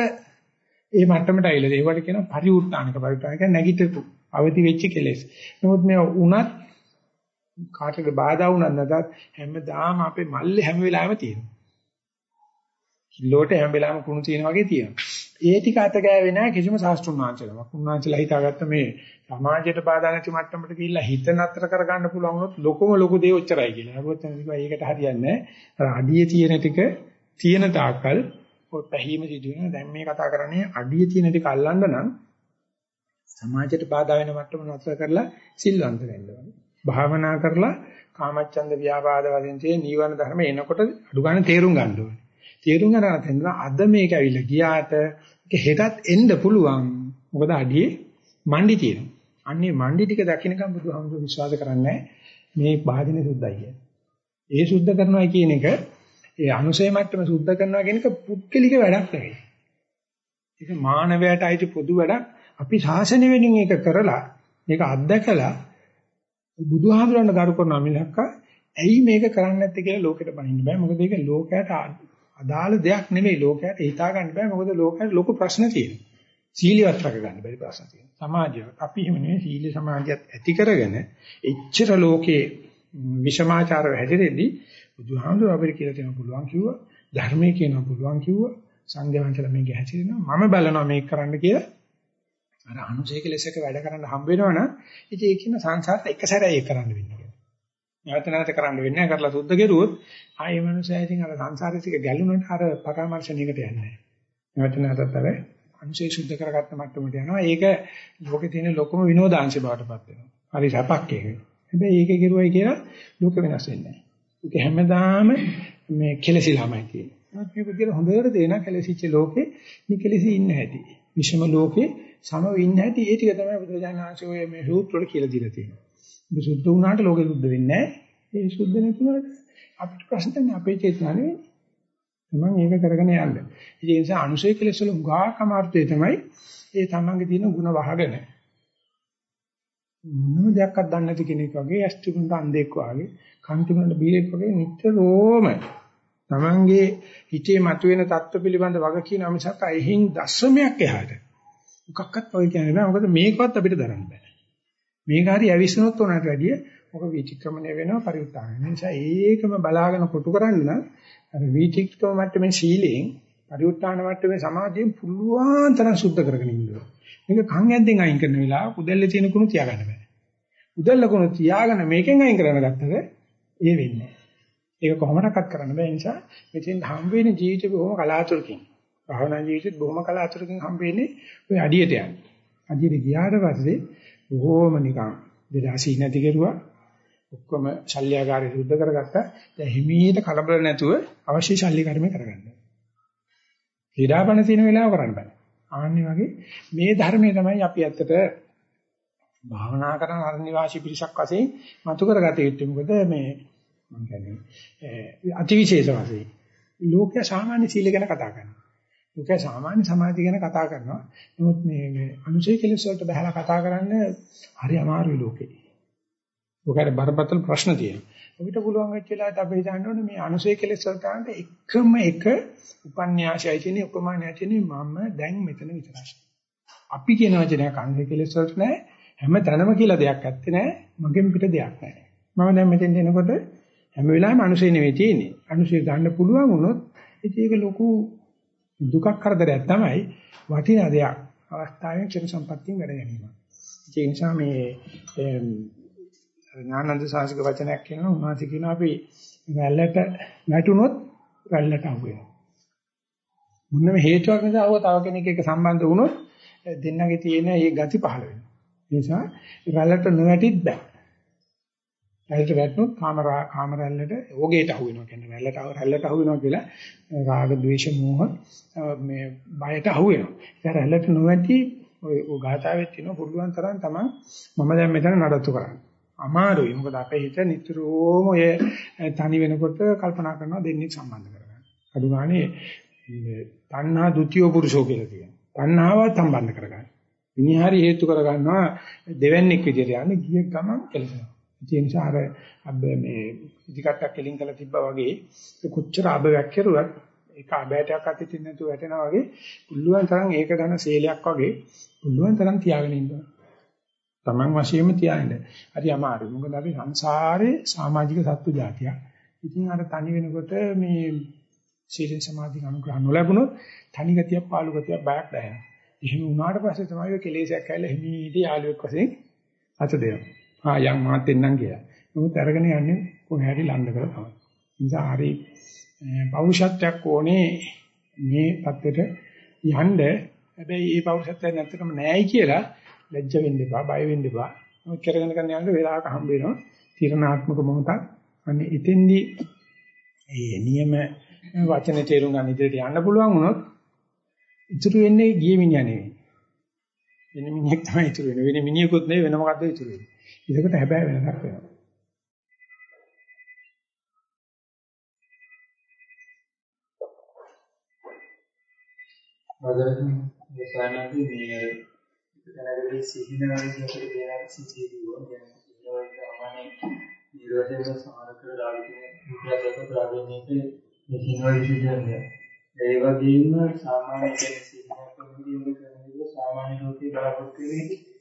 ඒ මට්ටමට ඇවිල්ලා ඒවට කියන පරිඋත්තානික පරිඋත්තානික නැගිටපු අවදි වෙච්ච කෙලෙස්. නමුත් මේ උනත් කාටද බාධා වුණත් නැතත් හැමදාම අපේ මල්ලේ හැම වෙලාවෙම තියෙනවා. කිල්ලෝට හැම වෙලාවෙම කුණු තියෙන වගේ තියෙනවා. ඒ ටික අත ගෑවේ නැහැ කිසිම සාස්ත්‍රුන් වංශලමක්. උන්වංශලා හිතාගත්ත මේ සමාජයට බාධා නැති මට්ටමට ගිහිල්ලා හිත නතර කරගන්න පුළුවන් වුණොත් ලොකම ලොකු දේ ඔච්චරයි කියලා. හරුවත් තමයි ඒකට හරියන්නේ නැහැ. අඩියේ තියෙන ටික තියෙන තාකල් ඔය පැහිම සිදු වෙනවා. දැන් මේ කතා කරන්නේ අඩියේ තියෙන ටික අල්ලන්න නම් සමාජයට බාධා වෙන මට්ටම නතර කරලා සිල්වන්ත වෙන්න ඕනේ. භාවනා කරලා කාමච්ඡන්ද ව්‍යාපාද වශයෙන් තියෙන නීවරණ ධර්ම එනකොට අඩු ගන්න තේරුම් ගන්න ඕනේ. තේරුම් ගන්න තෙන්ද අද මේක ඇවිල්ලා ගියාට ඒක හෙටත් එන්න පුළුවන්. මොකද අඩියේ මණ්ඩි තියෙනවා. අන්නේ මණ්ඩි ටික දකින්නකම් බුදුහාමුදුරු විශ්වාස කරන්නේ මේ වාදිනේ සුද්ධයි කියන්නේ. ඒ සුද්ධ කරනවා කියන එක ඒ අනුසය මට්ටම සුද්ධ කරනවා කියන එක පුද්ගලික වැඩක් නෙවෙයි. ඒක මානවයාට අයිති පොදු වැඩක්. අපි ශාසනය වෙනින් ඒක කරලා මේක අත්දකලා බුදුහාමුදුරන් ගරු කරනවා මිලක්ක ඇයි මේක කරන්නේ නැත්තේ කියලා ලෝකෙට බනින්න බෑ. මොකද ඒක ලෝකයට අදාළ දෙයක් නෙවෙයි. ලෝකයට හිතා ගන්න බෑ. මොකද ලෝකයට ලොකු ප්‍රශ්න තියෙනවා. සීලියවත් රැක ගන්න බැරි ප්‍රශ්න තියෙනවා. සමාජය අපි එහෙම නෙවෙයි සීල සමාජයත් ඇති කරගෙන එච්චර ලෝකේ විෂමාචාරව හැදෙරෙද්දී බුදුහාමුදුර අපිට කියලා තියෙන පුළුවන් කිව්වා ධර්මයේ කියනවා පුළුවන් කිව්වා සංඝයාන්තලා මේක හැසිරෙනවා මම බලනවා මේක කරන්න කියලා අර අනුසේක ලෙසක වැඩ කරන්න හම්බ වෙනවනම් ඉතින් ඒක කියන සංසාරට එක සැරේ ඒක කරන්න වෙන්නේ කියලා. නැවත නැවත කරන්න වෙන්නේ නැහැ කරලා සුද්ධ කෙරුවොත් ආයේ මනුස්සයා ඉතින් අර සංසාරෙත් එක ගැලුණොත් අර පරාමර්ශණයකට යන්නේ නැහැ. නැවත නැවතත් අර අනුසේ සුද්ධ කරගත්ත මට්ටමට යනවා. ඒක ලෝකේ තියෙන ලොකුම විනෝදාංශ බවටපත් වෙනවා. හරි සපක් ඒක. හැබැයි ඒක කෙරුවයි කියලා ලෝක වෙනස් වෙන්නේ නැහැ. ඒක හැමදාම මේ කෙලසිලාමයි තියෙන්නේ. මේ බුද්ධිය හොඳට තේන කෙලසිච්ච ලෝකේ නිකලසි ඉන්න හැටි. විෂම ලෝකේ සමව ඉන්න හැටි ඒ ටික තමයි බුදුරජාණන් වහන්සේ මේ සූත්‍ර වල කියලා දීලා තියෙන්නේ. අපි සුද්ධ වුණාට ලෝකෙ සුද්ධ වෙන්නේ නැහැ. ඒ සුද්ධ නැතුනට අපිට ප්‍රශ්න තියෙන්නේ අපේ චේතනාව නෙවෙයි. තමන් ඒක කරගෙන යන්න. ඒ නිසා අනුශය කෙලෙස් වල උගාකම අර්ථය තමයි ඒ තමන්ගේ තියෙන ಗುಣ වහගෙන මොනම දෙයක්වත් දන්නේ නැති කෙනෙක් වගේ ඇස්තිමුන්ට අන්ධෙක් වගේ කන්තිමුන්ට බීරෙක් වගේ නිතරම තමන්ගේ හිතේ මතුවෙන தত্ত্ব පිළිබඳ වග කියන මිසක් අයිහින් දශමයක් එහාට මොකක්වත් ඔය කියන්නේ නැහැ. මොකද මේකවත් අපිට දරන්න බෑ. මේක හරි ඇවිස්සනොත් උනට වැඩිය මොක විචක්‍රමණය වෙනවා පරිඋත්තාන නිසා ඒකම බලාගෙන කොටු කරන්න නම් අර විචක්‍රම මට්ටමේ සීලයෙන් පරිඋත්තාන මට්ටමේ සමාධියෙන් පුළුවන් තරම් සුද්ධ කරගෙන ඉන්නවා මේක කන් ඇද්දෙන් අයින් කරන වෙලාව උදැල්ලේ තියෙන කුණු තියාගන්න බෑ. උදැල්ල කුණු තියාගෙන මේකෙන් අයින් කරන ගත්තද ඒ වෙන්නේ ඒක කොහොමඩක්වත් කරන්න බෑ. නිසා මෙතෙන් හම් වෙන ජීවිතේ බොහොම කලාතුරකින් භාවනා ජීවිතෙත් බොහොම කලාතුරකින් හම් වෙන්නේ ඔය අඩියට යන්නේ. අඩියට ගියාට පස්සේ බොහොම නිකන් දෙදාසී නැති කෙරුවා ඔක්කොම ශල්‍යගාරය සුද්ධ කරගත්තා. දැන් හිමීට කලබල නැතුව අවශ්‍ය ශල්‍ය කර්මය කරගන්න. ක්‍රීඩාපන තියෙන වෙලාව කරන්න බෑ. ආන්නේ වගේ මේ ධර්මයේ තමයි අපි ඇත්තට භාවනා කරන අරණිවාසී පිරිසක් වශයෙන් මතු කරගත යුත්තේ. මොකද මේ මම කියන්නේ අතිවිශේෂ වශයෙන් ලෝකයා සාමාන්‍ය සීල ගැන කතා කරනවා. ලෝකයා සාමාන්‍ය සමාධිය ගැන කතා කරනවා. නමුත් මේ අනුසය කෙලෙස් වලට බහලා කතා කරන්න හරි අමාරුයි ලෝකේ. ලෝකයට බරපතල ප්‍රශ්න තියෙනවා. අපිට පුළුවන් වෙච්ච වෙලාවට අපි හිතන්න ඕනේ මේ අනුසය කෙලෙස් වලට ගන්න එකම එක උපන්‍යාසයයි තියෙන්නේ උපමානයයි තියෙන්නේ මම දැන් මෙතන විතරයි. අපි කියන වචනයක් අනුසය කෙලෙස් වලට නෑ හැම තැනම කියලා දෙයක් ඇත්තේ නෑ මගෙන් පිට දෙයක් නෑ. මම දැන් මෙතෙන් එනකොට හැම වෙලාවෙම අනුසය නෙවෙයි තියෙන්නේ. අනුසය ගන්න පුළුවන් වුණොත් ඉතින් ඒක ලොකු දුකක් කරදරයක් තමයි වටිනා දෙයක්. අවස්ථාවෙන් චිර සම්පත්තියෙන් වැඩ ගැනීම. ඒ නිසා මේ ඥානන්ද සාසික වචනයක් කියනවා උන්වහන්සේ කියනවා අපි වැල්ලට වැටුනොත් වැල්ලට අහු වෙනවා. මොනම හේතුවක් නිසා ආව තව කෙනෙක් එක්ක සම්බන්ධ වුණොත් දෙන්නගේ තියෙන මේ ගති පහළ වෙනවා. ඒ නිසා වැල්ලට නොවැටිත් බෑ. රැල්ලට වැටුනොත් කාමරා කාමරැල්ලට ඕගේට අහු වෙනවා කියන්නේ රැල්ලට රැල්ලට අහු වෙනවා කියලා රාග ద్వේෂ මෝහ මේ බයට අහු වෙනවා. ඒක රැල්ලට නොවැටි ඔය ගාතාවෙත් තියෙනවා පුළුවන් තරම් තමයි මම දැන් මෙතන නඩත්තු කරන්නේ. අමාරුයි. මොකද අපේ හිත නිතරම ඔය තනි වෙනකොට කල්පනා කරනවා දෙන්නේ සම්බන්ධ කරගන්න. අඩු ගානේ තණ්හා ဒ ුතියෝ පුරුෂෝ කියලා කියනවා. තණ්හාවත් සම්බන්ධ කරගන්න. මිනිහරි හේතු කරගන්නවා දෙවැන්නේක් විදියට යන්නේ ගිය ගමන් කෙලසෙනවා. ඒ නිසා අර අබ මේ ඉදිකටක් කෙලින් කරලා තිබ්බා වගේ කොච්චර අබයක් කෙරුවත් ඒක අබෑටයක් අතින් නැතුව වැටෙනා වගේ පුළුවන් තරම් ඒක ගන්න සීලයක් වගේ පුළුවන් තරම් තියාගෙන ඉන්න. Taman වශයෙන්ම තියාගෙන. හරි අමාරුයි. මොකද අපි සංසාරේ සමාජික සත්තු జాතියක්. ඉතින් අර තනි වෙනකොට මේ සීලෙන් සමාධි අනුග්‍රහ නොලැබුණොත් තනි ගතියක් පාළු ගතියක් බයක් දැනෙනවා. එහෙම වුණාට පස්සේ තමයි ඔය කෙලෙසයක් ඇවිල්ලා හිමීටි යාළුවෙක් වශයෙන් අත දෙනවා. ආ යන් මාත් එන්නම් කියලා. නමුත් අරගෙන යන්නේ කොහේ හරි ලන්ද කරලා තමයි. නිසා හරි පෞරුෂත්වයක් ඕනේ මේ පැත්තට යන්න. හැබැයි මේ පෞරුෂත්වය නැත්තකම නෑයි කියලා ලැජ්ජ වෙන්න එපා, බය වෙන්න එපා. මොකද කරගෙන කරගෙන යනකොට වෙලාවක හම්බ වෙනවා. තීරණාත්මක මොහොතක්. අනේ එතෙන්දී මේ නියම වචන තේරුම් ගන්න ඉදිරියට යන්න පුළුවන් වුණොත් ඉතුරු වෙන්නේ ගිය මිනිහා නෙවෙයි. වෙන මිනිහෙක් තමයි ඉතුරු වෙන්නේ. වෙන මිනිහෙකුත් නෙවෙයි වෙන මොකද්ද ඉතුරු වෙන්නේ. ඒකට හැබැයි වෙනසක් වෙනවා. වදරකින් සානන්දි මේ දැනගදී සිහිනවලින් අපිට දේන සිහිනුව දැන් සිහිනවල සාමාන්‍ය නිරෝධයෙන් සමාන කර දාගෙන විද්‍යාත්මක ප්‍රාග්ඥිකේ මේ සිහිනවල විදිහට ඒ වගේම සාමාන්‍ය කියන්නේ සිහිනයක් විදිහට කරන්නේ සාමාන්‍ය ලෝකේ බලාපොරොත්තු වෙන්නේ මේ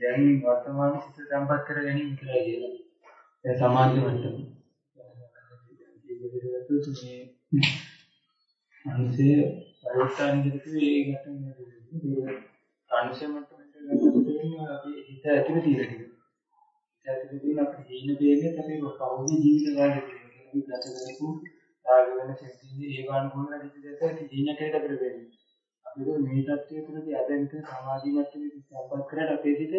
දැන් වර්තමාන සිත සම්පත් කර ගැනීම කියලා කියලා. දැන් සමාධි මට්ටම. අනිසේ පරිත්‍යාග දෙකේ ඒ ගැටෙන්නේ අනිසේ මට්ටමට අපි හිත ඇතුලේ තියෙන ටික. හිත ඇතුලේ තියෙන අපේ හීන දෙන්නේ අපි පෞද්ගලික ජීවිත ගන්න තියෙනවා. අපි ගත කරපු රාග වෙන සිද්ධියේ ඒ වගේම කිසි දෙයක් හීනකයට අපිට වෙන්නේ. අපිට මේ தත්ත්වය තුළදී අද විතර සමාධි මට්ටමේ සම්පත් කරලා අපේ සිත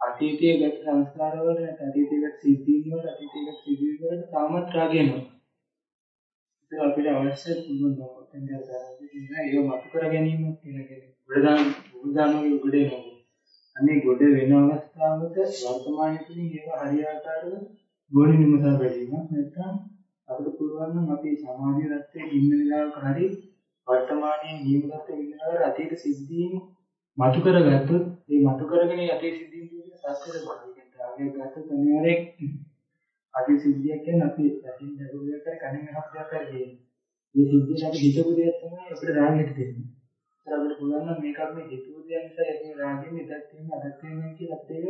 අතීතයේ ගත සංස්කාර වල නැත්නම් අතීතයේ ගත සිද්ධීන් වල අතීතයේ ගත සිද්ධීන් වලට තාමත් රාගයනවා. ඒක අපිට අවශ්‍ය පුළුවන් දවසෙන් දැනගන්න ඒක මතු කර ගැනීම කියන කෙනෙක්. උඩදාන උඩදානගේ උඩේ නෝ. අනේ ගොඩ වෙන අවස්ථාවක වර්තමානයේ තුලින් ඒක හරියාකාරව ගොඩ නිමසා බැලීමක් නැත්නම් අපිට පුළුවන් නම් අපි සමාධිය රැත්තේ ඉන්න වෙලාවක හරි වර්තමානයේ නියමගත විනාර අතීත සිද්ධීන් මතු කරගත්තොත් මේ මතු කරගෙන අතීත සිද්ධීන් කියන්නේ සත්‍යද බලයෙන් ආගේ ගත්ත තනියරේ අතීත සිද්ධියක් කියන්නේ අපි ඇතින් දරුවයක් කර කණින් හක්දයක් කරගෙන මේ සිද්ධිය අපි හිතපු දෙයක් තමයි අපිට රාගෙට දෙන්නේ. ඒත් අපිට පුළුවන් නම් මේක අපි හිතුව දෙයක් නිසා ඒ රාගෙන් ඉදක් තියෙන අදක් තියෙන කියලා අපිට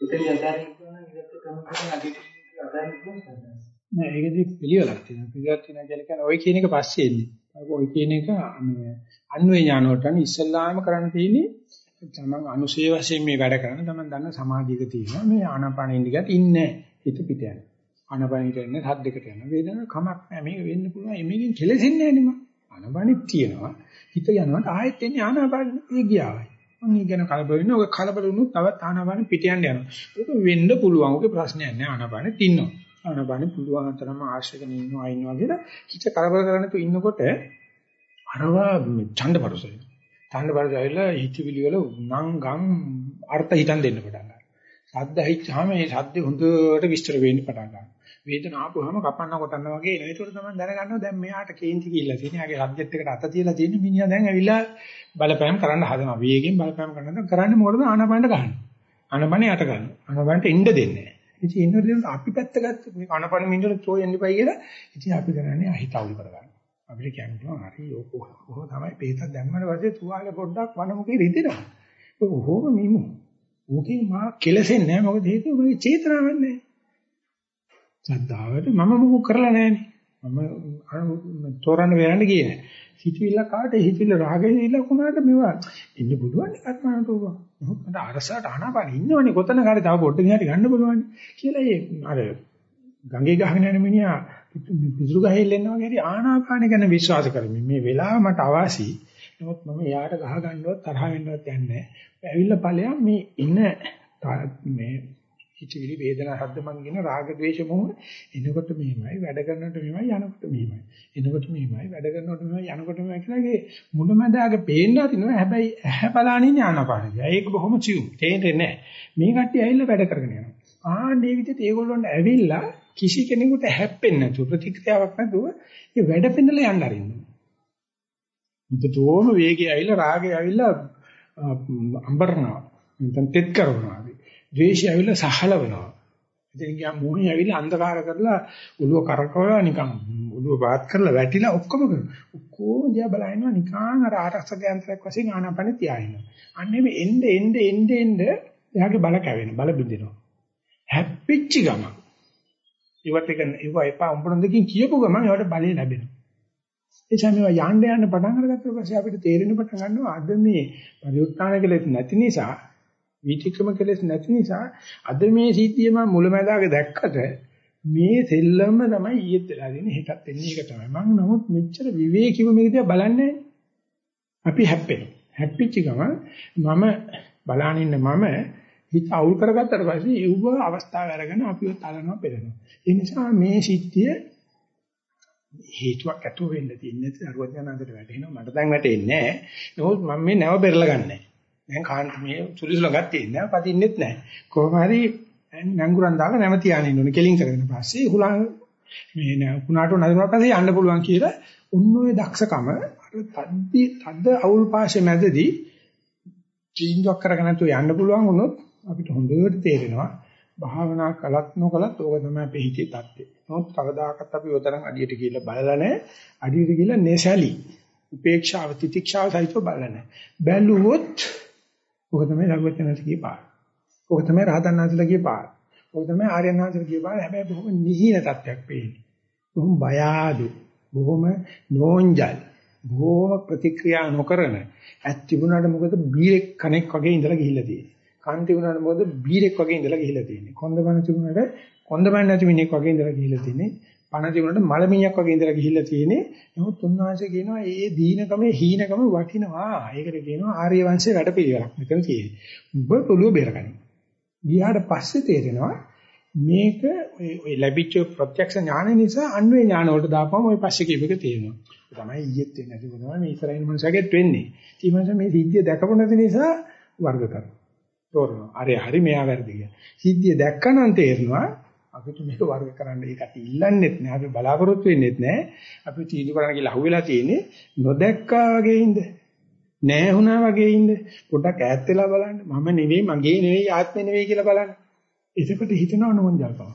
ඒක එතන යථාර්ථය කරන ඉලක්ක ක්‍රම කරන අතීත අදාළ පුළුවන් නෑ ඒකදී පිළිවෙලක් තියෙනවා. පිළිවෙලක් තියෙනවා කියලා කියන්නේ ওই කියන එක පස්සේ එන්නේ. ඔය කියන එක මේ අන්වේ ඥානවලට ඉස්සල්ලාම කරන්න තියෙන්නේ තමන් අනුශේ වශයෙන් මේ වැඩ කරන තමන් දන්න සමාධියක තියෙනවා. මේ ආනාපාන ඉන්දිකට ඉන්නේ හිත පිට යන. ආනාපානිට එන්නේ හද්දකට යන. වේදනාවක් කමක් නෑ. මේක වෙන්න පුළුවන්. මේකෙන් කෙලෙසෙන්නේ නෑනේ මම. ආනාපානෙත් තියෙනවා. හිත යනකොට ආයෙත් එන්නේ ආනාපාන ඒ ගියාවයි. මම ඉගෙන කලබල වෙනවා. ඔය කලබල වුණොත් තවත් ආනාපාන පිට යන්න යනවා. ඒක වෙන්න පුළුවන්. ඔගේ ප්‍රශ්නයක් නෑ. ආනාපානෙත් ඉන්නවා. ආනපාන පුළුවන් තරම ආශ්‍රයගෙන ඉන්නවා අයින්නවා කියලා කිච කරබල කරන්නේ තු ඉන්නකොට අරවා ඡන්දපරසය. ඡන්දපරසයලා හිතවිලි වල නම් ගම් අර්ථ හිතන් දෙන්න පටන් ගන්නවා. සද්ද හිච්චාම මේ සද්ද හොඳට විස්තර වෙන්න පටන් ගන්නවා. වේදනාව ආපුවාම කපන්න කොටන්න වගේ එනවා. ඒකට තමයි දැනගන්නවා දැන් මෙයාට කේන්ති කියලා තියෙන. යාගේ සබ්ජෙක්ට් එකට අත තියලා තියෙන මිනිහා දැන් ඇවිල්ලා බලපෑම් කරන්න හදනවා. වේගෙන් බලපෑම් කරනවා. කරන්නේ මොකටද ආනපානට ගන්න. ආනපානේ යට ගන්න. ආනපානට එන්න දෙන්නේ නැහැ. ඉතින් ඉන්නකොට අපි පැත්ත ගත්ත මේ කනපන මිනිහට තෝ එන්න එපයි කියලා ඉතින් අපි කරන්නේ අහිතවුල් කරගන්න. අපිට කියන්න පුළුවන් හරි ඕක ඔහොම තමයි පේතක් දැම්මම පස්සේ තුවාලේ පොඩ්ඩක් වනමුකේ රිදෙනවා. ඔය ඔහොම මිමු. ඕකේ මා කෙලසෙන්නේ නැහැ මොකද හේතුව මගේ චේතනාවක් නැහැ. ශ්‍රද්ධාවට මම මොකක් කරලා නැහනේ. මම තෝරන්න වෙරන්න ගියේ නැහැ. හිතවිල්ල කාට හිතවිල්ල රාගෙ ඉල්ල කුණාට මේවා ඉන්න පුළුවන් කර්මකට ඕක. මොකද මට අරසට අනපාන ඉන්නවනේ කොතන කාට තව පොඩ්ඩක් දිහාට ගන්න පුළුවන් කියලා ඒ අර ගඟේ ගහගෙන යන මිනිහා පිසුරු ගහේ ඉන්නවා වගේ ආනාපාන ගැන විශ්වාස කරමින් මේ වෙලාව මට අවාසි. නමුත් මම යාට ගහ ගන්නවත් තරහ වෙන්නවත් යන්නේ නැහැ. ඇවිල්ලා ඵලයන් මේ ඉන්න මේ හිතවිලි වේදනා ශබ්ද මං කියන රාග ద్వේෂ මොහ එනකොට මෙහිමයි වැඩ කරනකොට මෙහිමයි යනකොට මෙහිමයි. එනකොට මෙහිමයි වැඩ කරනකොට මෙහිමයි යනකොට මෙහිමයි කියලාගේ මුලමදාග පේන්න තිනවා හැබැයි ඇහැ බලනින් ආනපානයි ඒක බොහොම සියුම්. තේරෙන්නේ නැහැ. මේ කට්ටිය ඇවිල්ලා වැඩ කරගෙන යනවා. ආන්නේ විදිහට ඒගොල්ලොන්ට ඇවිල්ලා කිසි කෙනෙකුට හැප්පෙන්නේ නැතුව ප්‍රතික්‍රියාවක් නැතුව ඒ වැඩ පෙන්නලා යන්න අරින්න. මුදතෝම වේගය ඇවිල්ලා රාගය ඇවිල්ලා අම්බරනවා. නැත්නම් තෙත් කරනවා. ද්වේෂය ඇවිල්ලා සහලවනවා. ඉතින් ගියා මොහේ ඇවිල්ලා අන්ධකාර කරලා ඔළුව කරකවලා නිකන් ඔළුව බාත් කරලා වැටිලා ඔක්කොම කරනවා. ඔක්කොම දිහා බලනවා නිකන් අර ආරක්ෂක යන්ත්‍රයක් වශයෙන් ආනාපානෙ තියාිනවා. අන්නේ මේ එnde එnde එnde එnde එයාගේ බල කැවෙන බල බින්දිනවා. හැප්පිච්ච ගම. ඉවත් එක ඒව එපා උඹන දෙකින් කියපු ගමන් ඒවට බලය ලැබෙනවා. ඒ කියන්නේ යන්න යන්න පටන් අරගත්ත පස්සේ අපිට තේරෙන පටන් ගන්නවා අද මේ පරිඋත්ථාන කෙලෙස් නැති නිසා විචක්‍රම කෙලෙස් නැති නිසා අද මේ සිද්ධිය මම මුලැමැදාක දැක්කට මේ සෙල්ලම තමයි ඊයේත් වෙලා දෙන්නේ හෙටත් එන්නේ ඒක තමයි. මම නමුත් මෙච්චර විවේකීව මේක දිහා බලන්නේ අපි හැප්පෙනවා. හැප්පිච්ච ගමන් මම බලාන ඉන්න මම හිත අවුල් කරගත්තට පස්සේ ඒව අවස්ථාව අරගෙන අපිව තලනවා පෙරනවා ඒ නිසා මේ සිද්ධිය හේතුවක් ඇතුව වෙන්න තියෙන්නේ අරුවත් යන අතර වැටෙනවා මට දැන් වැටෙන්නේ නැහැ. නමුත් මම මේ නැව පෙරලා ගන්නෑ දැන් කාන්ත මේ සුලිසුලඟක් තියෙන්නේ නැහැ පදින්නෙත් නැහැ. කොහොම හරි නංගුරන් දාලා නැම තියාගෙන ඉන්න ඕනේ. කෙලින් කරගෙන පස්සේ හුලං මේ කුණාට නදුනා පස්සේ යන්න පුළුවන් කියලා උන් ඔය දක්ෂකම අර තද්දි තද්ද අවුල් පාෂේ මැදදී චීන්ජක් කරගෙන නැතුව යන්න පුළුවන් වුණොත් අපිට හොඳට තේරෙනවා භාවනා කලත් නොකලත් ඕක තමයි අපේ හිතේ தත්ත්වය. නමුත් කවදාකවත් අපි උතරන් අඩියට ගිහිල්ලා බලලා නැහැ. අඩියට ගිහිල්ලා නැසලි. උපේක්ෂාව තිතික්ෂාව සහිතව බලලා නැහැ. බැලුවොත් ඔක තමයි සර්වඥාන්සේගේ පාර. ඔක තමයි රහතන් වහන්සේලාගේ පාර. ඔක තමයි ආර්යයන් වහන්සේලාගේ පාර. හැබැයි බොහොම නිහින තත්ත්වයක් පේන්නේ. බොහොම බය ආදු, බොහොම නෝන්ජල්, බොහොම ප්‍රතික්‍රියා නොකරන ඇත් තිබුණාට මොකද බීරෙක් කණෙක් වගේ ඉඳලා ගිහිල්ලා තියෙන්නේ. කන් තිබුණාට මොකද බීරෙක් වගේ ඉඳලා ගිහිල්ලා තියෙන්නේ. කොන්ද බන තිබුණාට කොන්ද බන නැති මිනිහෙක් වගේ ඉඳලා ගිහිල්ලා තියෙන්නේ. පණ තිබුණාට මලමිණියක් වගේ ඉඳලා ගිහිල්ලා තියෙන්නේ. නමුත් උන්වහන්සේ කියනවා මේ දීනකමේ හීනකම වටිනවා. ඒකට කියනවා ආර්ය වංශයේ වැඩපිළිවෙලක් මෙතන තියෙන්නේ. උඹ පොළොව බේරගන්න. ගියාට පස්සේ තේරෙනවා මේක ඔය ලැබිච්ච ප්‍රත්‍යක්ෂ ඥාන නිසා අන්වේ ඥාන වලට දාපුවම ওই පස්සේ කියපෙක තේරෙනවා. තමයි ඊයේත් වෙන්නේ නැති වෙනවා මේ ඉස්සරහින් මනුස්සයෙක් වෙන්නේ. ඊ මනුස්ස මේ සිද්ධිය දැකපො නැති නිසා වර්ග කරනවා. තෝරනවා. අර හරි මෙයා වැරදි කියලා. සිද්ධිය දැක්කනම් තේරෙනවා අපිට මේක වර්ග කරන්න ඒකට ඉල්ලන්නෙත් නෑ අපි බලාපොරොත්තු වෙන්නෙත් නෑ. අපි තීඳු කරන්න කියලා අහුවෙලා තියෙන්නේ නොදැක්කා වගේ ඉඳ නෑ වුණා වගේ ඉඳ. පොඩ්ඩක් ඈත් වෙලා බලන්න. මම නෙවෙයි මගේ නෙවෙයි ආත්මෙ නෙවෙයි කියලා බලන්න. එතකොට හිතනව නෝන්ජල්කම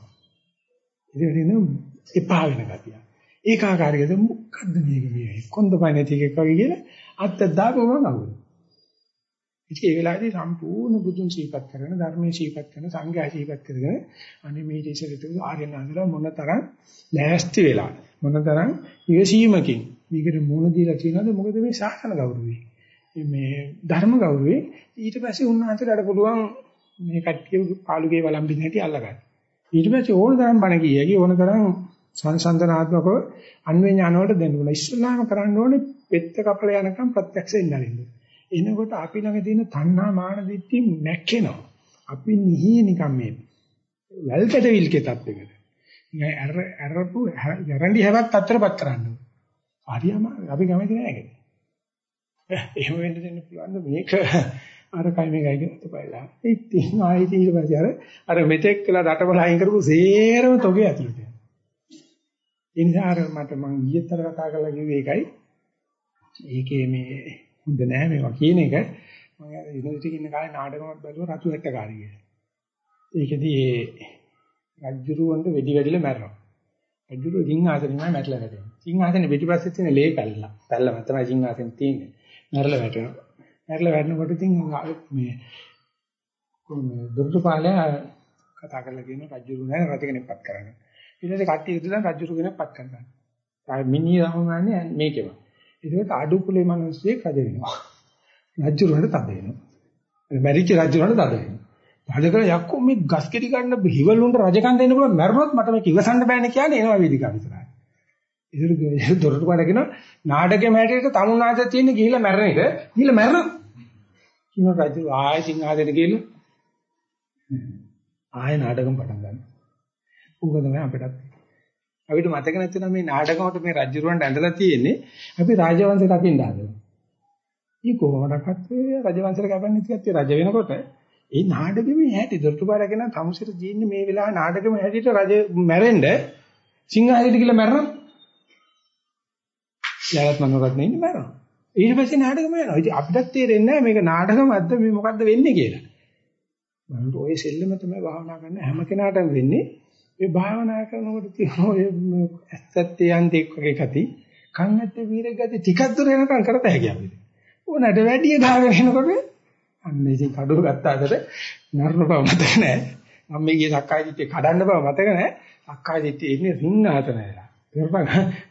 ඉතින් එන එපා වෙන ගතිය. ඒකාකාරීකද මොකද්ද මේක? මේ කොන්ද පයි නැති එකක් වගේ කියලා අත්ත දාපුවම අහුවෙනවා. ඉතින් ඒ වෙලාවේදී සම්පූර්ණ බුදුන් සීපත් කරගෙන ධර්මයේ සීපත් කරන සංඝයා සීපත් කරගෙන අනේ මේ දේශරිතු ආර්යනාන්දලා මොනතරම් ලෑස්ති වෙලා මොනතරම් ඉවසීමකින් මේකට මුණ දීලා තියෙනවද? මොකද මේ ශාසන ගෞරවය. මේ ධර්ම ගෞරවය ඊට පස්සේ උන්වහන්සේලාට පුළුවන් මේ කට්ටිය පාළුගේ වළම්බින් හැටි අල්ලගන්න. ඊට පස්සේ ඕන තරම් බණ කියයි ඕන තරම් සංසන්දනාත්මකව අන්වේ ඥාන වලට දෙන්න ඕන ඉස්ලාම කරන්න ඕනේ පෙත්ත කපල යනකම් ප්‍රත්‍යක්ෂයෙන් නැරින්න එනකොට අපි ළඟ තියෙන තණ්හා මාන දිට්ඨි මැක්කෙනවා. අපි නිහි නිකම් මේ වැල්කට විල්කේ තත්ත්වයකට. නිකන් අර අරපු ගැරන්ටි හැවක් අතරපත් කරන්න. හරියම අපි කැමති නෑ ඒක. එහෙම වෙන්න දෙන්න පුළුවන් මේක අර කයි මේකයි කියලා තපයිලා. ඉතින් ආයෙත් ඊට පස්සේ අර අර මෙතෙක් කියලා රටබල අයින් කරපු සේරම තොගේ ඇතුළට යනවා. ඒ නිසා අර මට මං ඊයේතර කතා කරලා කිව්වේ ඒකයි. ඒකේ මේ හොඳ නෑ මේවා කියන එක මම යුනිවර්සිටි එකේ ඉන්න කාලේ නාටකමක් බැලුවා රතු හැට්ටකාරී කියලා. ඒකෙදී ඒ රජුරුවන්ට වෙඩි වැඩිලා මැරෙනවා. රජුරුව සිංහාසනෙමයි මැරලා වැටෙනවා. සිංහාසනේ පිටිපස්සේ තියෙන ලේ පැල්ල. පැල්ලම තමයි සිංහාසනේ තියෙන්නේ. මැරලා වැටෙනවා. මැරලා වැටෙනකොට ඉතින් මේ කොහොමද දුර්තුපාලයා කතා කරලා කියන රජුරුව නෑ රජ කෙනෙක්පත් කරන්න. ඊට පස්සේ කට්ටිය ඉදලා රජුරු කෙනෙක් පත් කරගන්න. ආ මිනිහ රහමන්නේ මේකේම. ඒකට අඩු කුලේ මිනිස්සෙක් රජ වෙනවා. රජුරන්ට තද වෙනවා. මැරිච්ච රජුරන්ට තද වෙනවා. රජකල යක්කෝ මේ ගස් කෙටි ගන්න හිවලුන්ට රජකම් දෙන්න පුළුවන් මැරුණොත් මට මේක ඉවසන්න බෑනේ කියන්නේ එනවා වේදිකාව විතරයි. ඉතින් දොරටු කඩගෙන නාටකෙම හැටියට තමුනාද තියෙන ගිහිල්ලා මැරෙන එක ගිහිල්ලා මැරෙනවා. කිනෝ රජු ආයෙ සිංහාසනෙට ගිහිල්ලා ආයෙ නාටකම් පටන් ගන්නවා. ඌක තමයි අපිටත් අපිට මතක නැතිනම් මේ නාටකමට මේ රජුරවන්ට ඇඳලා තියෙන්නේ අපි රාජවංශයට අකින්න හදනවා. ඊ කොහොමඩක්වත් රජවංශයට කැපෙන්නේ නැති රජ වෙනකොට ඒ නාටකෙමේ හැටි දොරටු බාරගෙන තමුසෙට ජීන්නේ මේ වෙලාවේ නාටකෙමේ හැටියට රජ මැරෙන්න සිංහාසනෙට ගිහිල්ලා මැරෙනවා. යාවත් මනෝරත්න ඉන්නේ මැරෙනවා. ඊට පස්සේ නාටකම යනවා. ඉතින් අපිටත් තේරෙන්නේ නැහැ මේක නාටකමක්ද මේ මොකද්ද වෙන්නේ කියලා. මම ඔය සෙල්ලම තමයි භාවනා කරන හැම කෙනාටම වෙන්නේ. මේ භාවනා කරනකොට තියෙන ඔය ඇත්තත් යන්තෙක් වගේ ගති, කන් ඇත්තේ වීරක ගති ටිකක් දුර යනකම් කරත හැකියි අපිට. ඕනට වැඩි ගාගෙන එනකොට අන්න ඉතින් කඩුව ගත්තාට නරන බව මතක නැහැ. මම මේ ගියේ සක්කාය දිට්ඨිය කඩන්න බව මතක නැහැ. සක්කාය දිට්ඨිය ඉන්නේ රින්නාත නැහැ. කරපන්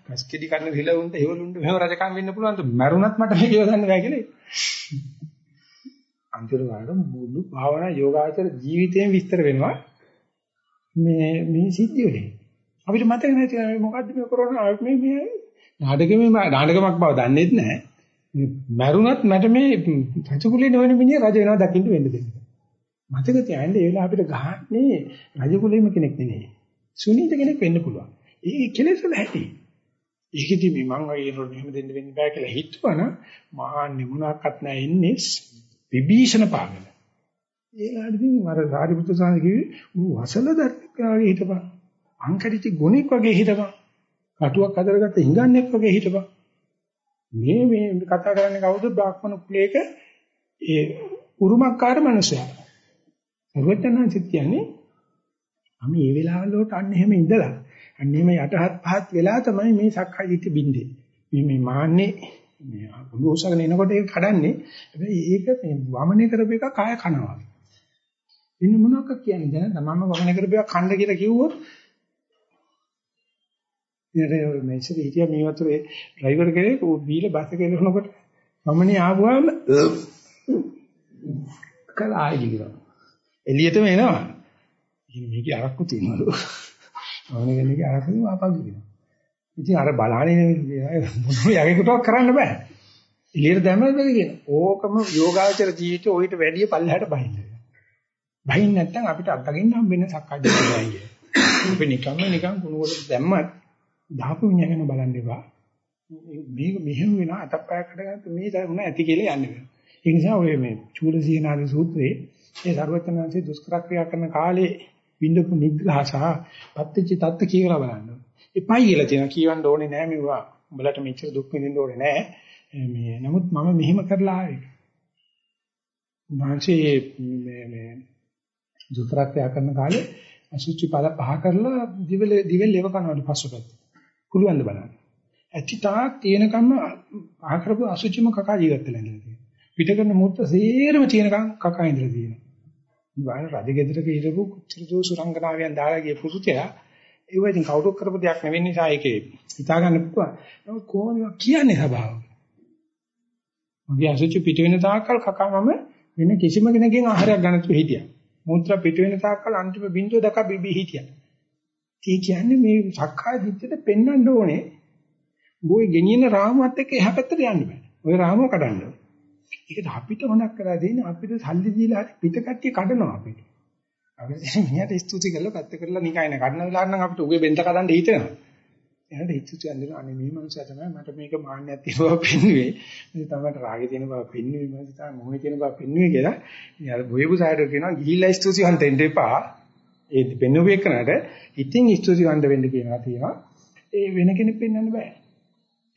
කස්කෙඩි කන්න හිලවුන්ට හේවලුන්ට මෙහෙම රජකම් වෙන්න පුළුවන් ද මරුණත් මට මේක යොදන්න බෑ කියලා අන්තිම වලට මුළු භාවනා යෝගාචර ජීවිතේම විස්තර වෙනවා මේ මේ සිද්ධිය වලින් අපිට මතක නැති මේ මොකද්ද මේ කරෝනා මේ මේ නාටකෙමේ නාටකමක් බව දන්නේත් නැහැ. මරුණත් මට මේ රජකුලේ නොවන මිනිහ රජ වෙනවා දකින්න වෙන්න දෙන්න. මතක තියාගන්න ඒ වෙලාව අපිට ගහන්නේ රජකුලේම කෙනෙක් නෙවෙයි සුනීත කෙනෙක් වෙන්න පුළුවන්. ඒ කෙලෙස් වල ඇති. ඒකෙදි මේ මං වගේ නෝ මෙහෙම දෙන්න වෙන්න බෑ කියලා හිතුවනම් මහන්නේ මොනක්වත් නැහැ ඉන්නේ විභීෂණ පාගල. ඒලාදී මර සාරිපුත්‍ර සාන්ති කිව්වේ ඌ වසල දර්ශකයාගේ හිටපන්. අංකරිති ගුණෙක් වගේ හිටපන්. කටුවක් අදරගත්ත හිඟන්නේක් වගේ හිටපන්. මේ මේ කතා කරන්නේ කවුද බ්‍රාහ්මණ කුලයක ඒ උරුමකාර මනුස්සයා. සර්වඥාන්සිත කියන්නේ අපි මේ වෙලාවල වලට අන්න එහෙම ඉඳලා අන්නේම යටහත් පහත් වෙලා තමයි මේ සක්කාය දිට්ඨි බින්දේ. මේ මේ මාන්නේ මේ ඔලුවසගෙන එනකොට ඒක කඩන්නේ. හැබැයි ඒක මේ වමනේ කරපු එක කාය කනවා. ඉන්න මොනවක් කියන්නේ දැන් තමම වමනේ කරපු එක කණ්ඩ කියලා කිව්වොත් ඉතින් මේ ඉතින් හිටියා මේ වතුරේ ඩ්‍රයිවර් කෙනෙක් ඌ බීල බස් එකේ යනකොට වමනේ ආවම කළා ආයි ගිහිනවා. එළියටම එනවා. ඉතින් මේකේ අරක්කු තියෙනවලු. ඕනේ කෙනෙක්ගේ අරසෙම ආපහු කියනවා. ඉතින් අර බලහනේ මොනවා යකෙකුටවත් කරන්න බෑ. එළියට දැම්මද කියන. ඕකම යෝගාචර ජීවිතේ ඔయిత වැඩි පල්ලහැට බහින්න. බහින්න නැත්නම් අපිට අත්දකින්න හම්බෙන්නේ සක්කායදිට්ඨියයි. අපි නිකම්ම නිකම් කුණුවකට දැම්මත් දහපු විඤ්ඤාණ බලන්න එපා. මේක මෙහෙම වෙන අතප්පයකට ගන්න මේ දරුණ ඇති කියලා යන්නේ වෙනවා. ඒ නිසා ඔය මේ චූලසීනාදී සූත්‍රයේ ඒ සර්වඥාන්සේ දුෂ්කර ක්‍රියා කරන කාලේ විඳපු නිග්‍රහ සහ පත්‍ත්‍ච තත්ත්ව කියලා බලන්න. එපයි කියලා තියෙනවා කියවන්න ඕනේ නෑ මේවා. උඹලට මෙච්චර දුක් විඳින්න ඕනේ නෑ. මේ නමුත් මම මෙහෙම කරලා ආවේ. මාංශයේ මේ මේ දුතරක්ය කරන කාලේ අසුචි පළ පහ කරලා දිවල දිවල් ලෙව කරනවලු පස්සපැත්ත. පුළුවන් ද බලන්න. ඇති තාක් තියෙනකම්ම පහ කරපු අසුචිම කකා ජීවත් වෙලා ඉඳලා පිට කරන මුහුර්ත සේරම තියෙනකම් කකා ඉඳලා තියෙනවා. ඉතින් රජගෙදරක හිටපු කුච්චරදෝ සුරංගනාවියන් දාලා ගිය පුරුතයා ඒව ඉතින් කවුරුත් කරපු දෙයක් නෙවෙයි නිසා ඒකේ හිතා ගන්න පුළුවන්. නමුත් කොහොමද කියන්නේ ස්වභාවය? මගේ අසුචි පිට වෙන තාක්කල් කකාමම වෙන කිසිම කෙනකින් ආහාරයක් ගන්න තු හිටියා. මුත්‍රා පිට වෙන තාක්කල් අන්තිම බින්දුව දක බිබි හිටියා. ඒ කියන්නේ මේ සක්කාය දිට්ඨියට පෙන්වන්න ඕනේ. බොයි ගෙනියන රාමුවත් එක්ක එහා පැත්තට යන්න බෑ. ওই රාමුව කඩන්න ඕනේ. ඒකද අපිට මොනක් කරලා දෙන්නේ අපිට සල්ලි දීලා පිට කට්ටිය කඩනවා අපිට. අපිට මිනිහට ස්තුති කරලා පැත්ත කරලා නිකන් නේ කඩන වෙලාවට නම් අපිට උගේ බෙන්ද කඩන්න හිතෙනවා. එයාට ස්තුති අන්දිනවා අනේ මේ මනුස්සයා තමයි මට මේක මාන්නයක් තියෙනවා පෙන්නුවේ. මේ තමයි රාගේ තියෙන බව පෙන්නුවේ මම තමයි මොහේ තියෙන බව පෙන්නුවේ කියලා. ඉතින් අර බොයපු සායඩෝ කියනවා ගිහිල්ලා ස්තුති වන් දෙන්න එපා. ඒ පෙන්නුවේ එකනට ඉතින් ස්තුති වන්ද වෙන්න කියනවා තියෙනවා. ඒ වෙන කෙනෙක් පෙන්වන්න බෑ.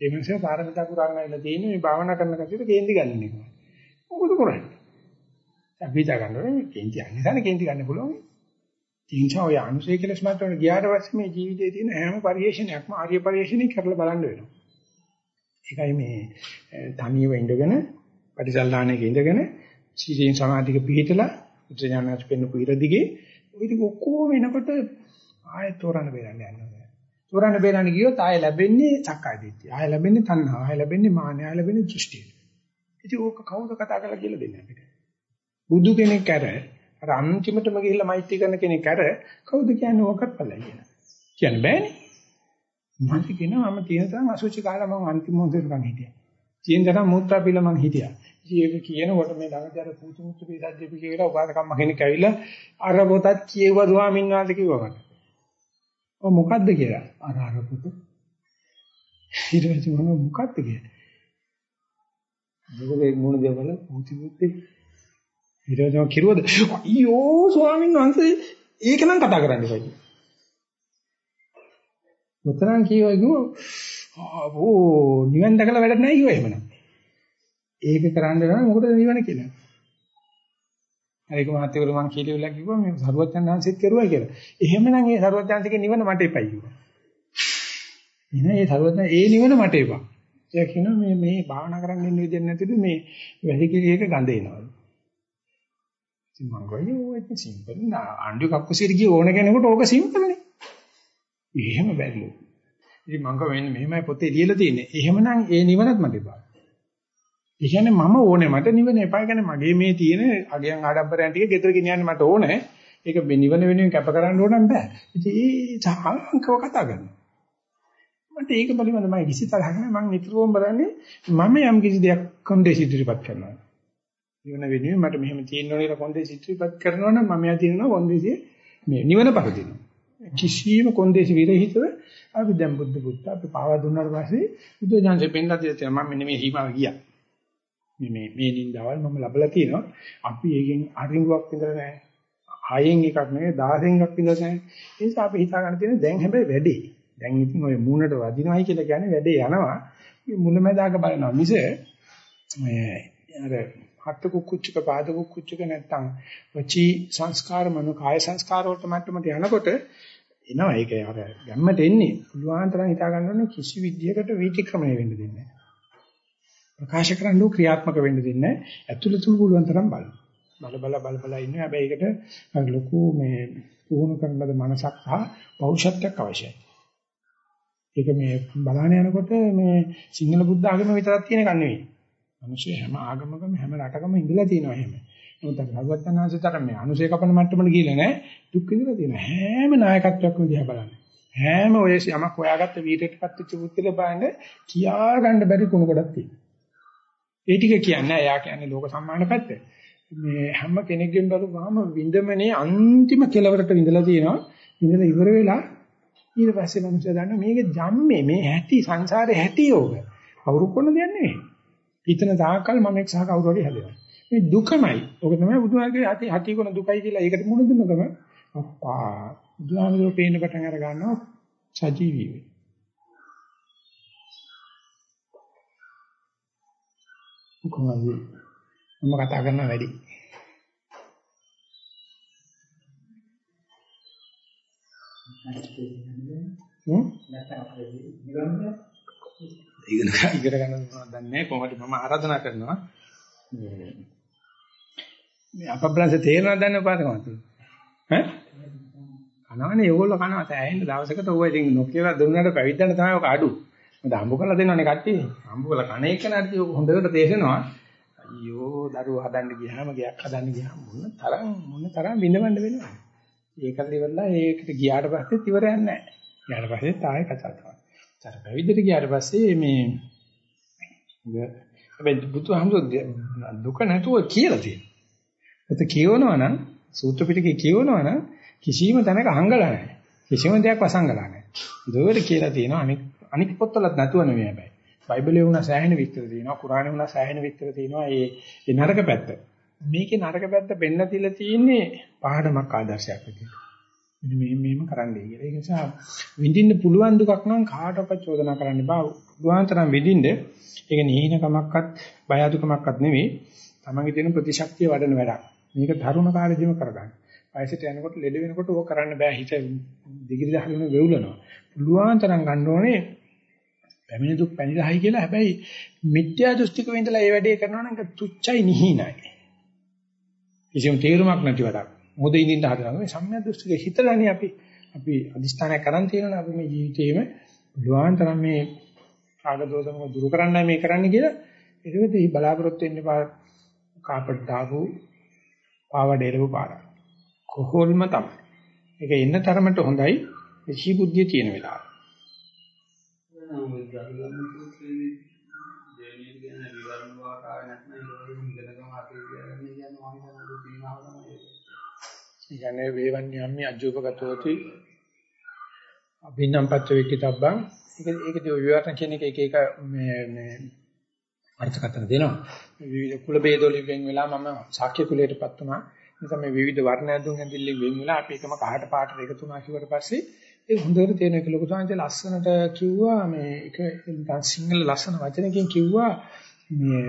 ඒ මනුස්සයා පාරමිතා පුරාගෙන ඉන්න තියෙන්නේ මේ භාවනා කරන කතියට කේන්ති ගන්න එක. මොකද කරන්නේ? අපි හිතා ගන්නවා කේන්ති යන්නේ නැහැ කේන්ති ගන්න පුළුවන්. තින්චා ඔය අනුසය කියලා ස්මාර්ට් වල ගියාට පස්සේ මේ ජීවිතයේ තියෙන හැම පරිශ්‍රණයක්ම ආර්ය පරිශ්‍රණයක් කරලා බලන්න වෙනවා. ඒකයි මේ තනියව ඉඳගෙන පරිසල්ලාණයක ඉඳගෙන සීලෙන් සමාධික පිළිහිටලා උත්‍රාඥානස් පෙන්න පුිර දිගේ ওই ටික ඔක්කොම එනකොට ආයෙත් තෝරන්න බේරන්න යනවා. තෝරන්න බේරන්න ගියොත් ආයෙ ලැබෙන්නේ සක්කාය දිට්ඨිය. ආයෙ ලැබෙන්නේ තණ්හාව. ආයෙ ලැබෙන්නේ මාන්නය. ආයෙ ලැබෙන්නේ දෘෂ්ටිය. ඉතින් ඕක කවුද කතා කරලා කියලා දෙන්නේ අපිට? බුදු කෙනෙක් අර අර අන්තිමටම ගිහිල්ලා මෛත්‍රී කරන කෙනෙක් අර කවුද කියන්නේ ඕකත් බලයි කියලා. කියන්න බෑනේ. මම කියනවා මම තියෙන තරම් අසුචි කාලා මම අන්තිම මොහොතේකම් හිටියා. තියෙන තරම් මුත්‍රා පිළ මම හිටියා. ඉතින් ඒක කියනකොට මේ ළඟදී අර පුතු මුත්තු පිටද්දී කියලා උපාසකම්ම කෙනෙක් ඇවිල්ලා අර පොතත් කියව ස්වාමීන් වහන්සේ කිව්වකට. ඔව් මොකද්ද කියලා. අර අර පොත. ඊට පස්සේ මම මොකද්ද කියලා. මොකද ඒ මොන දේවල් පුතු මුත්තේ ඊට පස්සේ මම කිරුවද අයියෝ ස්වාමීන් වහන්සේ ඒක නම් කතා කරන්න එපා කියලා. උතරන් කියවයි කිව්වා ඕ නිවන් දැකලා වැඩක් නැහැ කිව්වා එහෙමනම්. ඒක කරන්න නම් මොකද නිවන කියලා. හරික මහත්තයවරු මං කීලිවලා කිව්වා මේ සරුවචන් ආංශෙත් කරුවා කියලා. එහෙමනම් ඒ සරුවචන්තිගේ නිවන මට එපයි කිව්වා. එහෙනම් ඒ සරුවචන් ඒ නිවන මට එපා. ඒ කියනවා මේ මේ භාවනා කරන්න ඉන්න විදිහ නැතිද මේ වැසිකිළියක ගඳ එනවා. ඉතින් මං ගොයියෝ ඒක සිම්පල් නා අඬු කක්කුසිර ගිය ඕන කෙනෙකුට ඕක සිම්පල්නේ. එහෙම බැරිලු. ඉතින් මං කව වෙන්නේ මෙහෙමයි පොතේ ලියලා තියෙන්නේ. එහෙමනම් ඒ නිවනත් මට එපා. ඒ කියන්නේ මම ඕනේ මට නිවන එපා. ඒ කියන්නේ මගේ මේ තියෙන අගයන් ආඩම්බරයන් ටික ගෙදර ගෙනියන්න මට ඕනේ. ඒක නිවන වෙනුවෙන් කැප කරන්න ඕන බෑ. ඉතින් ඒ සාංකව කතා කරනවා. මට ඒක පිළිබඳව මම කිසි තරහක් නැහැ. මම නිතරම බලන්නේ මම යම් කිසි දෙයක් කොන්දේසි ඉදිරිපත් කරනවා. නිවන වෙනුවෙන් මට මෙහෙම තියෙන්න ඕනේ කියලා කොන්දේසි ඉදිරිපත් කරනවා නම් මම යා තියෙනවා කොන්දේසි මේ නිවන පරදිනවා. කිසියම් කොන්දේසි විරහිතව අපි දැන් බුද්ධ පුත්ත අපි පාවා දුන්නාට පස්සේ බුද්ධ ඥානසේ පෙන්නලා තියෙනවා මම මෙන්න මේ හිමාව ගියා. මේ මේ මේ නින්දාවල් මම ලබලා තියෙනවා. අපි ඒකෙන් අරිඟුවක් විඳලා නැහැ. ආයෙන් එකක් නෙවෙයි 10න් එකක් විඳලා නැහැ. ඒ නිසා අපි හිතා ගන්න තියෙන දැන් හැබැයි වැඩේ. දැන් ඉතින් ඔය මූණට වදිනවයි කියලා කියන්නේ වැඩේ යනවා. මේ මුලමදාක බලනවා. මිස මේ අර හත් කුක්කුච්චක පාද කුක්කුච්චක නැත්තම් වචී සංස්කාර මනෝ කාය සංස්කාර වලට මට්ටමට යනකොට එනවා ඒක අර ගැම්මට එන්නේ පුළුවන් තරම් හිතා ගන්න ඕනේ කිසි විදියකට වීතික්‍රමණය වෙන්න දෙන්නේ නැහැ. ප්‍රකාශ කරන්න ඕ ක්‍රියාත්මක වෙන්න දෙන්නේ නැහැ. ඇතුළතුම පුළුවන් තරම් බලන්න. බල බල බල බල ඉන්නේ. හැබැයි ඒකට ලොකු මේ පුහුණු කරන ලද මනසක් සහ පෞරුෂත්වයක් අවශ්‍යයි. ඒක මේ බලාන යනකොට මේ සිංහල බුද්ධ ආගම විතරක් තියෙන එකක් නෙවෙයි. මිනිස්සු හැම ආගමකම හැම රටකම ඉඳලා තියෙනවා එහෙම. නමුත් භගවත්යන්හන්සේතර මේ අනුසය කපන මට්ටමට ගිහලා නැහැ. දුක් විඳලා තියෙනවා. හැම නායකත්වයක්ම දිහා බලන්න. හැම ඔය යමක් හොයාගත්ත වීරයටපත් වෙච්ච පුත්‍රය බලන්න කියා ගන්න බැරි කුණු කොටක් තියෙනවා. ඒ ටික කියන්නේ එයා කියන්නේ ලෝක සම්මාන පැත්ත. මේ හැම කෙනෙක්ගෙන් බලුවාම විඳමනේ අන්තිම කෙලවරට විඳලා තියෙනවා. විඳලා ඉවර වෙලා ඊට පස්සේ මනුස්සය දන්න මේක ජම්මේ මේ හැටි සංසාරේ හැටි යෝග. කවුරු කොන දෙයක් නෙවෙයි. හිතන තාකල් මම එක්සහ කවුරු හරි හැදෙනවා. මේ දුකමයි. ඔක තමයි බුදුහාගේ ඇති හටි කොන දුකයි කියලා ඒකට මුණ දුන්නකම අප්පා බුදුහාමෝ පේන පටන් අර ගන්නවා සජීවී වෙයි. කොහොමද මම කතා කරන වැඩි හ්ම් ඉගෙන ඉගෙන ගන්න මොනවද දන්නේ කොහොමද? මම ආරාධනා කරනවා. මේ අපබ්‍රංශ තේරෙනවද දන්නේ පාතකමත් ඈ? කනවනේ. ඒගොල්ලෝ කනවා. සෑහෙන දවසකට ඕවා ඉතින් නොකියලා දුන්නාට පැවිද්දන්න තමයි ඔක අඩු. මොකද හම්බ කරලා දෙනවනේ කට්ටිය. හම්බ කරලා කණ එක නඩි ඔක හොඳට තේරෙනවා. අයියෝ දරුවෝ හදන්න ගියාම ගයක් හදන්න ගියාම මොන තරම් මොන තරම් විඳවන්න වෙනවද? ඒකත් ඉවරලා ඒකට ගියාට පස්සෙත් ඉවරයක් නැහැ. ඊට පස්සේ තායි කතා කරනවා. අර පැවිද්දට ගියාට පස්සේ මේ හැබැයි බුදුහාමුදුරුවෝ දුක නැතුව කියලා තියෙනවා. ඒත් කියවනවා නම් සූත්‍ර පිටකේ කියවනවා නම් කිසිම තැනක හංගලා නැහැ. කිසිම දෙයක් වසංගලා නැහැ. දුවර කියලා තියෙනවා අනික් අනික් පොත්වලත් නැතුව නෙමෙයි හැබැයි. බයිබලේ වුණා සෑහෙන විස්තර තියෙනවා. කුරානේ වුණා සෑහෙන විස්තර තියෙනවා. ඒ ඒ නරක පැත්ත. මේකේ නරක පැත්ත පෙන්න තියලා තියෙන්නේ පාඩමක් ආදර්ශයක් විදිහට. මෙන්න මේ මෙහෙම කරන්නයි කියලා. ඒ නිසා විඳින්න පුළුවන් දුකක් නම් කාටවත් චෝදනා කරන්න බෑ. බුදුහාන්තරම් විඳින්න ඒක නිහිනකමක්වත් බය අදුකමක්වත් නෙවෙයි. තමන්ගේ තියෙන ප්‍රතිශක්තිය වඩන වැඩක්. මේක තරුණ කාලෙදිම කරගන්න. වයසට යනකොට ලෙඩ වෙනකොට ඕක කරන්න බෑ. හිත දිගිරි දහගෙන වෙවුලනවා. පුළුවන් තරම් ගන්න ඕනේ පැමිණි දුක් පැනිරහයි කියලා. හැබැයි මිත්‍යා දෘෂ්ටික වෙඳලා ඒ වැඩේ කරනවා නම් ඒක තුච්චයි නිහිනයි. කිසිම තේරුමක් නැති වැඩක්. මොකද ඉඳින්න හදනවා. මේ සම්මිය දෘෂ්ටික හිතලානේ අපි අපි අදිස්ථානයක් කරන් තියෙනවා අපි මේ ජීවිතේම. පුළුවන් තරම් මේ රාග දෝෂම දුරු කරන්නයි මේ කරන්නේ කියලා. ඒකෙදි බලාපොරොත්තු වෙන්න එපා. කාපට් දාපු පාවඩේලව පාඩම් කොහොල්ම තමයි. ඒක එන්න තරමට හොඳයි. විචි බුද්ධිය තියෙන වෙලාව. කියන්නේ වේවන්‍යම්මි අජෝපගතෝති. අභින්නම් පච්ච විකිතබ්බං ඒක ඒකදී විවරණ කියන එක එක එක මේ මේ අර්ථකථන දෙනවා. විවිධ කුල ભેද වලින් වෙන් වෙලා මම ශාක්‍ය කුලයටපත් වුණා. නිසා මේ විවිධ වර්ණ ඇඳුම් ඇඳිල්ලෙන් වෙන් වෙලා අපි එකම කහට පාටට එකතු වුණා කිව්වට පස්සේ ඒ හොඳට තේරෙන එක. ලොකු සංජය ලස්සනට කිව්වා මේ එක නිකන් සිංහල ලස්සන වචනකින් කිව්වා මේ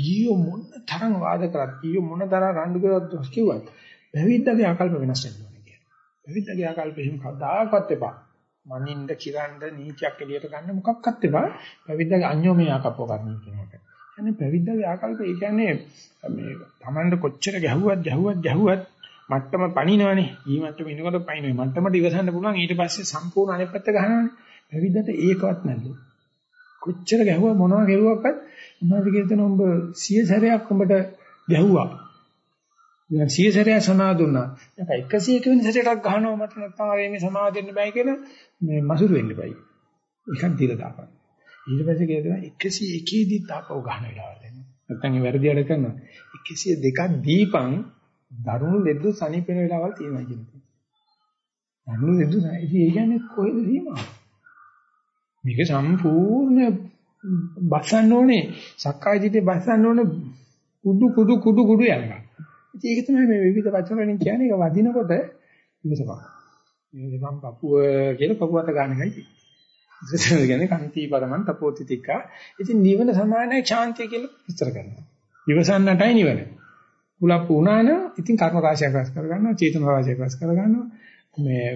ජීව මොන තරම් වාද කරත් ජීව මොන තරම් රණ්ඩු කරත් කිව්වත් පැවිද්දගේ ආකල්ප වෙනස් වෙනවා කියන්නේ. පැවිද්දගේ ආකල්ප එහෙම කවදාකවත් එපා. මනින්ද කිරන්න නීතියක් එළියට ගන්න මොකක්වත් එපා. පැවිද්දගේ අන්‍යෝමය ආකල්ප කරන්න කියනකට. කියන්නේ පැවිද්දගේ ආකල්ප ඒ කියන්නේ මේ Tamanda කොච්චර ගැහුවත් ගැහුවත් ගැහුවත් මට්ටම පණිනවනේ. ඊ මට්ටම ඉනකොට පණිනවා. මට්ටමට ඉවසන්න පුළුවන් ඊට පස්සේ සම්පූර්ණ අනෙත් පැත්ත ගහනවනේ. පැවිද්දට ඒකවත් නැල්ලු. කොච්චර ගැහුවා මොනවා ගැහුවක්වත් මොනවද කියන උඹ සිය සැරයක් උඹට ගැහුවා. දැන් සිය සැරයක් සමාව දුන්නා. දැන් 101 වෙනි සැරයටක් ගහනවා මට නැත්නම් අර මේ සමාව දෙන්න බෑ කියලා මේ මසුරු වෙන්න බයි. එකක් දීලා දාපන්. ඊට පස්සේ කියනවා 101 දී තාපව ගන්න වෙලාවල් එන්නේ. නැත්නම් ඒ වැරදි වැඩ කරනවා. 102ක් දීපන් දරුණු ලෙඩ සනීපෙන වෙලාවල් තියෙනවා කියන්නේ. දරුණු ලෙඩ ඉතින් ඒ කියන්නේ කොහෙද සීමාව? මේක සම්පූර්ණ බස්සන්න ඕනේ. සක්කාය දිටේ බස්සන්න ඕනේ කුඩු කුඩු කුඩු කුඩු යනවා. ඉතින් ඒක තමයි මේ විවිධ වචන වලින් කියන්නේ ඒක වදිනකොට ඉවසපන්. මේ මම පපුව කියලා පපුවට ගන්න එකයි තියෙන්නේ. ඉතින් කියන්නේ කන්ති පරමන් තපෝති තික්කා. ඉතින් නිවන සමානයි ශාන්තිය කියලා විස්තර කරනවා. ඉවසන්නටයි නිවන. කුලප්පු වුණා නම් ඉතින් කර්ම රාශියක් රැස් කරගන්නවා, චේතන රාශියක් රැස් කරගන්නවා. මේ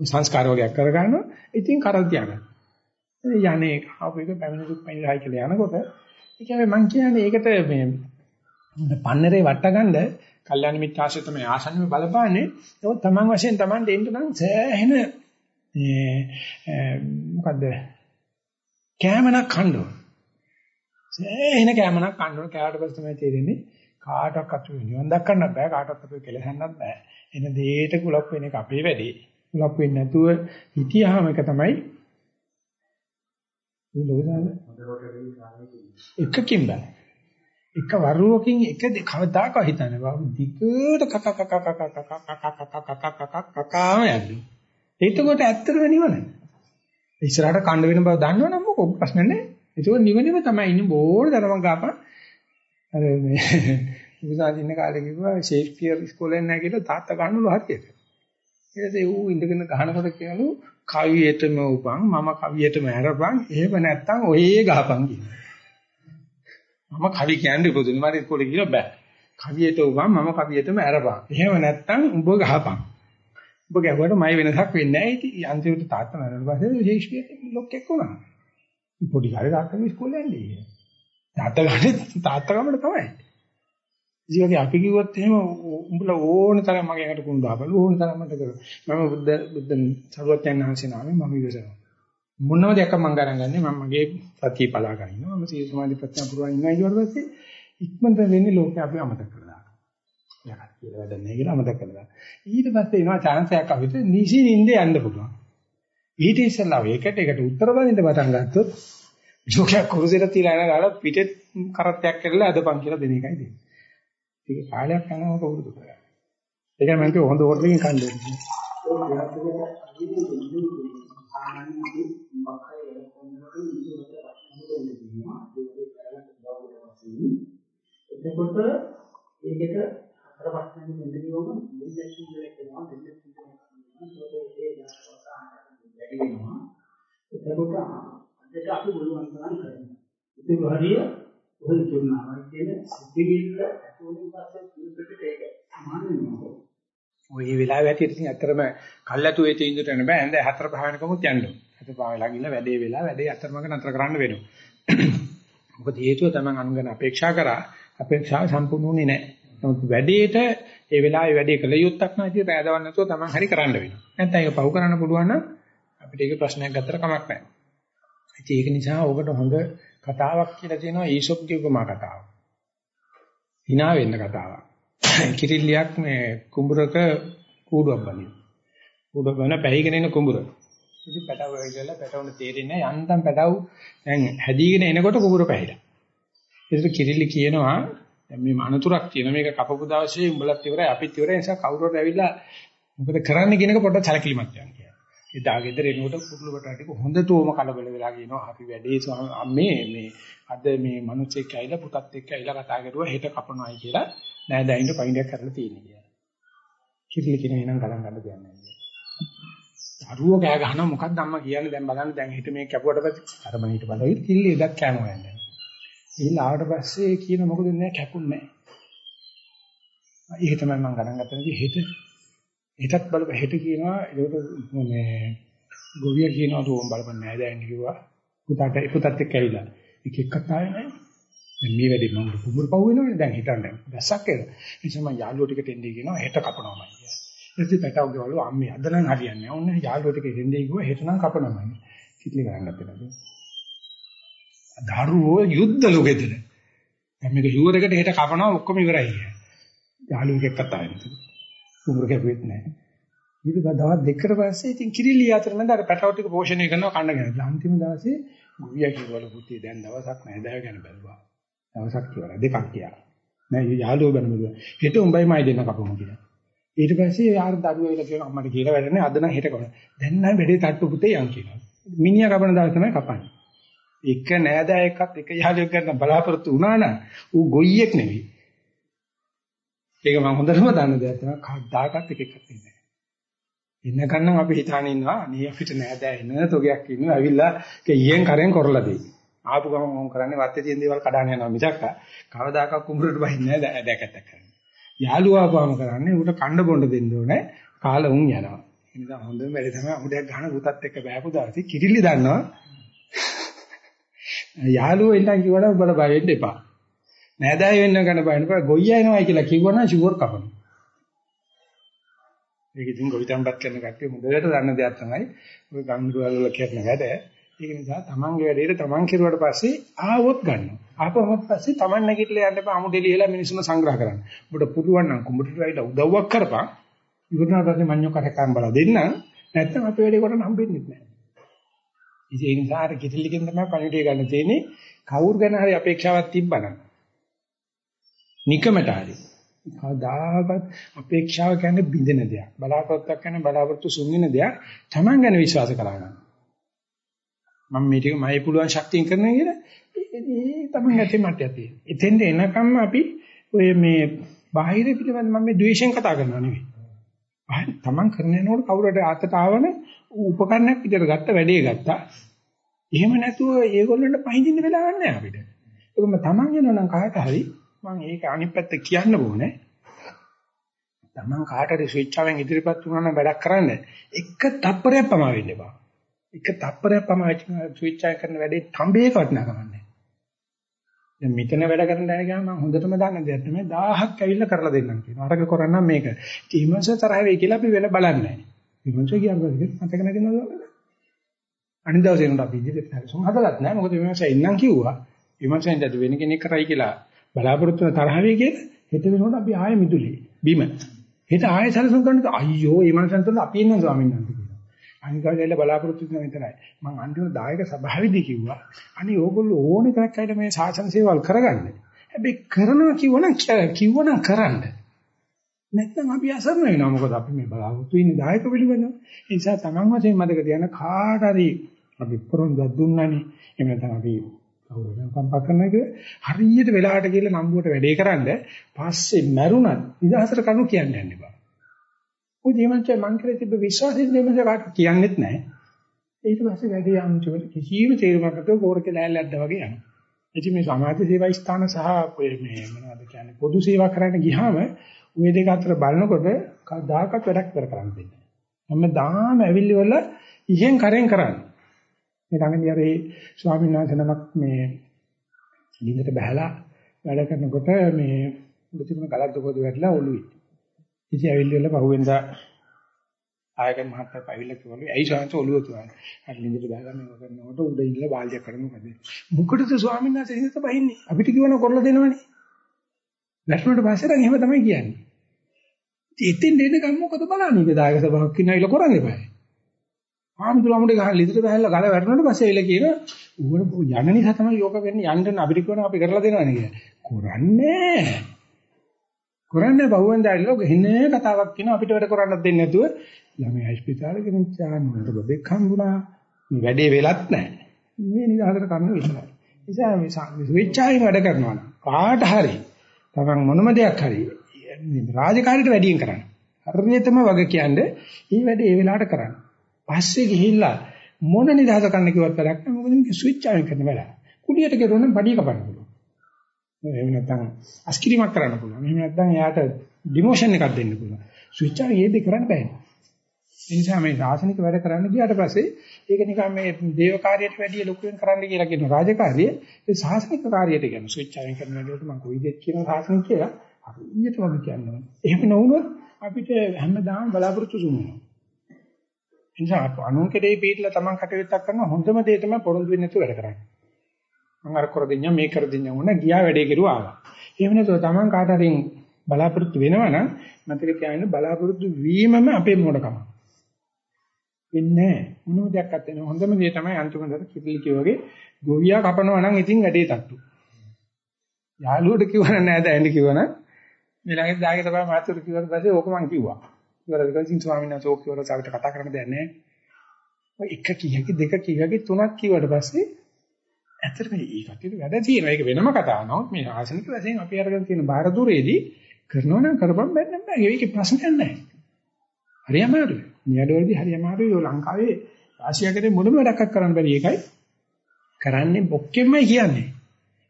සංස්කාර වර්ගයක් කරගන්නවා. ඉතින් කරල් තියාගන්න. යන්නේ ආපු එක පැමිණි දුක් පැමිණි කියලා යනකොට ඒ කියන්නේ මං කියන්නේ ඒකට මේ පන්නරේ වට්ටගන්න කල්යාණ මිත්‍යාශය තමයි ආසන්නෙම බලපාන්නේ. ඒක තමන් වශයෙන් තමන් දෙන්න නම් සෑහෙන මේ මොකද්ද? කැමනක් කන්න සෑහෙන කැමනක් කන්න කෑවට පස්සේ තමයි තේරෙන්නේ කාටවත් අතු නිවන් දක්කන්න බෑ කාටවත් අතු කෙලසන්නත් බෑ. එන දෙයට කුලප් වෙන එක අපේ වැඩේ. කුලප් වෙන්නේ නැතුව හිටියාම එක තමයි මේ ලෝකදාන එකකින් බෑ. එක වරුවකින් එක කවදාකවත් හිතන්නේ බා දිගට කක කක කක කක කක කක කක කකාම යන්නේ. එතකොට ඇත්තටම නිවන. ඉස්සරහට කණ්ඩ වෙන බව දන්නවනම් මොකෝ ප්‍රශ්න නැහැ. ඒක නිවනේම තමයි ඉන්නේ බෝර දරම ගාපන්. අර මේ ඉතින් ඉන්න කාලේ කිව්වා ෂේක්ස්පියර් ඉස්කෝලේ නැහැ කියලා තාත්තා ගන්නලු හරියට. ඊට පස්සේ ඌ ඉඳගෙන ගහනකොට කියනලු කවියටම උපන් මම කවියටම ඇරපන් එහෙම නැත්තම් ඔයේ ගහපන් කියනවා. මම කවි කියන්නේ පොදුනේ මට ඉස්කෝලේ ගිහලා බෑ. කවියට උගම් මම කවියටම ඇරපන්. එහෙම නැත්තම් උඹ ගහපන්. උඹ ගැහුවට මයි වෙනසක් වෙන්නේ නැහැ. ඉතින් අන්තිමට තාත්තා මරන පස්සේ ශේක්ස්පියර් ලොක්ෙක් වුණා. පොඩි කාලේ තාත්තා ඉස්කෝලේ යන්නේ. තාත්තා ගන්නේ තාත්තා ගමන තමයි. ඉතින් අපි කිව්වොත් එහෙම උඹලා ඕන තරම් මගේ එකට කුණු දාපල ඕන තරම් මට කර. මම බුද්ධ බුද්ධ සරුවත් යන හංසේ නාමයෙන් මම ඉවසනවා. මොනම දෙයක් මම ගණන් ගන්නේ මම මගේ සතිය පලා ගන්න ඉන්නවා මම සීල සමාධි ප්‍රඥා පුරවන් ඉන්නවා ඊට පස්සේ ඉක්මනට වෙන්නේ ලෝකේ අපි අමතක කරලා දානවා. යකත් කියලා වැඩ නැහැ කියලා අමතක කරලා. ඊට පස්සේ එනවා chance එකක් අපිට නිසි නිින්දේ යන්න පුළුවන්. ඊට ඉස්සෙල්ලා ඒකට ඒකට උත්තර බඳින්න පටන් ගත්තොත් ලෝකයක් කුරුසෙට තියලා යන ගාලා පිටේ කරත්තයක් කරලා අදපන් කියලා දෙන එකයි දෙන්නේ. ඒක කාලයක් යනකොට වුරුදු කරගන්න. ඒකයි මම කිව්ව හොඳ ඕර්ඩරින් කන්න ආනන්දේ මොකක්ද එළකොන්නක විදිහට හඳුන්වන්න තියෙනවා. ඒකේ කරලා උදව්වට වශයෙන් එතකොට ඒකට හතර පස්සෙන් මෙන්දියෝම මෙන්දක්ෂන් වලට යනවා මෙන්දක්ෂන් වලට යනවා එතකොට අදට අපි බලුවන් තරම් කරනවා. ඉතින් හරිය ඔය කියනවා කියන්නේ සිතිවිල්ල ඇතුලින් පස්සේ පිළිපෙට ඒක සමාන වෙනවා. ඔය වෙලාව ඇතුළත ඉතින් අතරම කල්ැතු වේතේ ඉඳට යන බෑ ඇඳ හතර පහ වෙනකමුත් යන්න ඕන. හතර පහ වෙලා ගිහලා වැඩේ වෙලා වැඩේ අතරමඟ නතර කරන්න වෙනවා. මොකද හේතුව තමයි අනුගමන අපේක්ෂා කරා අපේක්ෂාව සම්පූර්ණ වුණේ නැහැ. නමුත් වැඩේට ඒ වෙලාවේ වැඩේ කළ යුත්තක් නැති රෑදවන්න නැතුව Taman හරි කරන්න වෙනවා. නැත්නම් ඒක පහු කරන්න පුළුවන් නම් අපිට ඒක ප්‍රශ්නයක් ගත්තට කමක් නැහැ. ඉතින් ඒක නිසා ඔබට හොඳ කතාවක් කියලා තියෙනවා ඊසොප්ගේ උපමා කතාව. hina වෙන්න කතාවක්. කිරිල්ලියක් මේ කුඹරක කූඩුවක් බඳින. කූඩුව බඳ පැහිගෙන එන කුඹුර. ඉතින් පැටව වෙයිලා පැටවුන තේරෙන්නේ යන්තම් පැටව දැන් හැදීගෙන එනකොට කුඹුර පැහිලා. ඒකට කිරිල්ලි කියනවා දැන් මේ අනතුරක් තියෙන මේක කපපු දවසේ උඹලත් ඉවරයි අපිත් ඉවරයි නිසා කවුරුහරි ඇවිල්ලා මොකද කරන්න කියන එක පොඩ්ඩක් සැලකිලිමත් යන්න කියලා. එදා ගෙදර එනකොට කුරුළු කොට ටික හොඳටම කලබල වෙලා කියනවා අපි වැඩේ මේ මේ අද මේ මිනිස්සෙක් ඇවිල්ලා පුතත් එක්ක ඇවිල්ලා කතා කරුවා හෙට කපනවායි කියලා නෑ දැයින්ට පයින්ඩයක් කරලා තියෙන්නේ කියලා. කිරිලි කියන එනම් ගණන් ගන්න දෙයක් නෑ. අරුව කෑ ගහනවා මොකක්ද අම්මා කියන්නේ දැන් බලන්න දැන් හිට මේ කැපුවට පස්සේ අර මම හිට බලලා කිල්ල එදක් කෑම හොයන්නේ. ඉතින් ආවට පස්සේ කියන මොකද නෑ කැපුන්නේ නෑ. ඒක තමයි මම ගණන් ගත්තේ හෙට හෙටත් බලප හෙට කියනවා ඒකට මේ ගොවිය කියනවා තෝ බලපන් නෑ දැන් කිව්වා පුතාට පුතත් එක්ක ඇවිල්ලා එක එකක් ආවේ නෑ. දැන් මේ වැඩේ මම කුඹුර පහු වෙනවනේ දැන් හිටන්නේ. දැස්සක් ඒක. ඒ නිසා මම යාළුවෝ ටිකට එන්නේ කියනවා හෙට කපනවාමයි කියලා. ඊට පැටව ගවලු අම්මේ අද නම් හරියන්නේ නැහැ. ඔන්න යාළුවෝ ටික එන්නේ කිව්වා හෙට නම් කපනවාමයි. කිත්ලි කරන් ගත්තේ නැද? දරුවෝ යුද්ධලු ගෙදර. දැන් මේක යුවර් එකට හෙට කපනවා ඔක්කොම ඉවරයි කියලා. යාළුවෙක් එක්ක කතා වෙනවා. කුඹුර කැපුවෙත් නැහැ. ඊට දවස් දෙකකට පස්සේ ඉතින් කිරිලි අතර මැද අර පැටව ටික පෝෂණය කරනවා කන්න ගැන. අන්තිම දවසේ ගුවියා කිව්වලු පුතේ දැන් දවසක් නැහැ දැව ගැන බැලුවා. දවසක් කියලා දෙකක් කියලා. නෑ යාළුවෝ බැලුවා. හෙට උඹයි මයි දෙන්න කපමු කියලා. ඊට පස්සේ යාර දරුවෝ වෙලා කියනවා අම්මට කියලා වැඩනේ අද නම් හෙට කරනවා. දැන් නම් වැඩේ තට්ටු පුතේ යන් කියනවා. මිනිහා කපන දවස් තමයි කපන්නේ. එක නෑදෑයෙක්වත් එක යාළුවෙක් ගන්න බලාපොරොත්තු වුණා නම් ඌ ගොයියෙක් නෙවෙයි. ඒක මම හොඳටම දන්න දෙයක් තමයි කවදාකවත් එක එකක් වෙන්නේ නැහැ. එන්නකන් නම් අපි හිතාන ඉන්නවා අනේ අපිට නෑදෑ එන තොගයක් ඉන්නවා ඇවිල්ලා කීයෙන් කරෙන් කරලා දෙයි. ආපු ගමන් මොන් කරන්නේ වත්තේ තියෙන දේවල් කඩාන යනවා මිසක් කවදාකවත් කුඹුරට බහින්නේ නැහැ දැකටක් කරන්නේ. යාළුවා ආපුවම කරන්නේ ඌට කණ්ඩ බොණ්ඩ දෙන්න ඕනේ කාලා උන් යනවා. ඒ නිසා හොඳම වැඩේ තමයි අමුඩයක් ගහන පුතත් එක්ක බෑපු දාසේ කිරිලි දන්නවා. යාළුවෝ ඉඳන් කිව්වනම් උඹලා බය වෙන්න එපා. නෑදෑය වෙන්න ගන්න බයන්න බෑ ගොයියා එනවයි කියලා කිව්වනම් ෂුවර් කපනවා. ඒක ඉතින් ගොවිතැන්පත් කරන කට්ටිය මුදලට දන්න දෙයක් තමයි ඔය ගම්දුවල් වල කරන වැඩ. ඒක නිසා තමන්ගේ වැඩේට තමන් කෙරුවට පස්සේ ආවොත් ගන්නවා. ආපහුවත් පස්සේ තමන් නැගිටලා යන්න බෑ අමුඩේ ලියලා මිනිස්සුන් සංග්‍රහ කරන්න. ඔබට පුළුවන් නම් කුඹුරට වෙයිලා උදව්වක් කරපන්. ඉවරනාට පස්සේ මඤ්ඤෝ කරකම් බල දෙන්නම්. නැත්නම් අපේ වැඩේ කරන්න හම්බෙන්නේ නැහැ. ඉතින් ඒ නිසා අර කිතිල්ලකින් තමයි පණිවිඩය ගන්න තියෙන්නේ. කවුරු ගැන හරි අපේක්ෂාවක් තිබ්බනම්. නිකමට හරි. කවදාකවත් අපේක්ෂාව කියන්නේ බිඳෙන දෙයක්. බලාපොරොත්තුක් කියන්නේ බලාපොරොත්තු සුන්නින දෙයක්. Taman ගැන විශ්වාස කරගන්න. මම මේ ටික මයි පුළුවන් ශක්තියෙන් කරනවා කියලා ඒ තමයි ඇති මට ඇති. එතෙන්ද එනකම් අපි ඔය මේ බාහිර පිළිබඳ මම මේ ද්වේෂයෙන් කතා කරනවා නෙවෙයි. බාහිර Taman කරන යනකොට කවුරුහට ආතට ආවම උපකරණයක් විදිහට ගත්ත වැඩේ ගත්තා. එහෙම නැතුව ඒගොල්ලන්ට පහඳින්න වෙලාවක් නැහැ අපිට. ඒකම Taman යනවා නම් කාට හරි මම ඒක අනිත් පැත්ත කියන්න ඕනේ. Taman කාට හරි ස්විච්චාවෙන් ඉදිරිපත් වුණා නම් වැඩක් කරන්න එක තප්පරයක් පමා වෙන්න එපා. එක තප්පරයක් පමා ස්විච් ආය කරන වැඩේ තඹේක වටනකම නැහැ. දැන් මෙතන වැඩ කරන්න දැන ගියාම මම හොඳටම දන්න දෙයක් තමයි 1000ක් ඇවිල්ලා කරලා දෙන්නම් කියනවා. අරක කරන්නම් මේක. ඊමණස තරහ වෙයි කියලා අපි වෙල බලන්නේ නැහැ. ඊමණස කියන්නේ මතක නැගෙනවද? අනිත් දවසේ නේද අපි ඉදිරියට හරිසම් හදලත් නැහැ. මොකද ඊමණස ඉන්නම් කිව්වා. ඊමණසෙන් දැන් වෙන කෙනෙක් කරයි කියලා බලාපොරොත්තු වෙන තරහ වෙයි කියලා හෙට වෙනකොට අපි ආයෙ මිදුලේ. බිම. හෙට ආයෙ සැලසුම් කරනකොට අයියෝ ඊමණසෙන් තුන අපි ඉන්නවා ස්වාමීන් වහන්සේ. අනිකාගල බලාපොරොත්තු වෙන විතරයි. මම අන්තිම දායක සභාවේදී කිව්වා. අනේ ඕගොල්ලෝ ඕනේ කරක් ඇයිද මේ සාසන සේවල් කරගන්න. හැබැයි කරනවා කිව්වනම් කිව්වනම් කරන්න. නැත්නම් අපි අසරණ වෙනවා. මොකද අපි මේ බලාපොරොත්තු වෙන්නේ දායක පිළිවෙල. ඒ නිසා Taman වශයෙන් මතක තියාගන්න කාට හරි අපි පොරොන්දු දුන්නානේ. එහෙම නැත්නම් අපි කවුරුද කම්පා කරන එක හරියට වෙලාවට ගිහලා නම්බුවට වැඩේ කරන්න පස්සේ මැරුණත් නිදහසට කණු කියන්න යන්න බෑ. ඔය ජීවන්තය මං කරේ තිබ්බ විශ්වාසයෙන් දෙමස කාට කියන්නෙත් නැහැ. ඊට පස්සේ වැඩි යම්චවල කිසිම තේරුමක් නැතුව කෝරකේ ලෑල්ලක්ද වගේ යනවා. ඉතින් මේ සමාජ සේවා ස්ථාන සහ මේ මොනවද කියන්නේ පොදු සේවා කරන්න ගියාම ওই දෙක අතර බලනකොට කවදාකවත් වැඩක් කර කරන්න දෙන්නේ නැහැ. හැමදාම ඇවිල්ලි වල ඉහෙන් කරෙන් කරන්නේ. මේ ළඟදී අර ඒ ස්වාමීන් වහන්සේ නමක් මේ ලිඳට බහැලා වැඩ කරනකොට මේ උඩ තිබුණ ගලක් දොකද වැටලා ඔළුවේ. ඉතින් ඇවිල්ලා පහුවෙන්දා ආයකන් මහත්තයා පවිල්ල කිව්වලු ඇයි ශාන්ත ඔළුව තුවාලේ. අර ලිඳට දාගන්න ඕක කරනකොට උඩ ඉන්න බාල්දියක් කරන මොකද? මොකටද ස්වාමීන් වහන්සේ ඉඳලා බහින්නේ? අපිට කිව්වන කරලා දෙනවනේ. වැටුණට පස්සේ නම් එහෙම තමයි කියන්නේ. ඉතින් දෙන්නකම් මොකද බලන්නේ? ඒක දායක සභාවක් ඉන්නයිල කරන්නේ බෑ. ආම්දුලමුඩේ ගහලා ලිඳට බහැලා ගල වැටුණට පස්සේ එල කියන ඌන යන නිසා තමයි යෝග වෙන්නේ යන්න අපිට කියවන අපි කරලා දෙනවනේ කියලා. කරන්නේ කරන්නේ බහුවෙන් දැරිලෝ ගෙන්නේ කතාවක් කියනවා අපිට වැඩ කරන්නත් දෙන්නේ නැතුව. ළමයි හස්පිටාලේ ගෙනිච්චාන් උන්ට බබෙක් හම්බුණා. මේ වැඩේ වෙලත් නැහැ. මේ නිදහසට කරන විතරයි. නිසා මේ ස්විච්චායින් වැඩ කරනවා නම් කාට හරි තමන් මොනම දෙයක් හරි රාජකාරියට වැඩියෙන් කරන්න. හරියටම වගේ කියන්නේ මේ වැඩේ ඒ වෙලාවට කරන්න. පස්සේ ගිහිල්ලා මොන නිදහස කරන්න කිව්වත් වැඩක් නැහැ. මොකද මේක ස්විච්චායින් කරන වැඩ. කුලියට කෙරුවොත් නම් බඩිය කපන්න පුළුවන්. එහෙම නැත්නම් අස්කිරීමක් කරන්න පුළුවන් එහෙම නැත්නම් එයාට ඩිමෝෂන් එකක් දෙන්න පුළුවන් ස්විච්චායින් ඒ දෙක කරන්න බෑනේ ඒ නිසා මේ සාසනික වැඩ කරන්න ගියාට පස්සේ ඒක නිකන් මේ දේව කාර්යයට වැඩිය ලොකුවෙන් කරන්න කියලා කියන රාජකාරිය ඒ සාසනික කාර්යයට කියන ස්විච් ආවෙන් කරන වැඩේට මම කොයි දෙයක් කියන සාසනික කියලා හරියට වගේ කියනවා. එහෙම නොවුනොත් අපිට හැමදාම බලාපොරොත්තු සුන්නවා. ඒ නිසා අනුන් කෙරේ පිටලා තමන් කටයුත්තක් කරන හොඳම දේ තමයි පොරොන්දු වෙන්නේ නැතුව වැඩ කරන්නේ. මම අර කර දෙන්නම් මේ කර දෙන්නම් උන ගියා වැඩේ කෙරුවා ආවා. එහෙම නැතුව තමන් කාට හරි බලාපොරොත්තු වෙනවා නම් මතක තියාගන්න බලාපොරොත්තු වීමම අපේ මොඩකම. වෙන්නේ නැහැ. මොනම දෙයක් අත් වෙනවා. හොඳම දේ තමයි අන්තිමට කිපිලි කිව්වාගේ ගොවියා කපනවා නම් ඉතින් වැඩේ තට්ටු. යාළුවට කිව්වන නෑ දැන් කිව්වන මේ ළඟට දාගේ තමයි මාතෘ කිව්වට පස්සේ ඕක මං කිව්වා. ඉවරද කියලා ඉතින් ස්වාමීන් වහන්සේ ඕක කිව්වට අපිට කතා කරන්න දෙයක් නෑ. ඔය එක කීයකි දෙක කීයකි තුනක් කිව්වට පස්සේ ඇත්තටම ඒකට වැඩ තියෙනවා. ඒක වෙනම කතාවක් නෝ මේ ආසනික වශයෙන් අපි අරගෙන තියෙන බාහිර දුරේදී කරනවා නම් කරපම් බැන්න බෑ. ඒකේ ප්‍රශ්නයක් නෑ. හරි අමාරුයි. නියඩවලදී හරි අමාරුයි. ඔය ලංකාවේ ආසියාකේ මොනම වැඩක් කරන්න බැරි එකයි කරන්නේ බොක්කෙම්මයි කියන්නේ.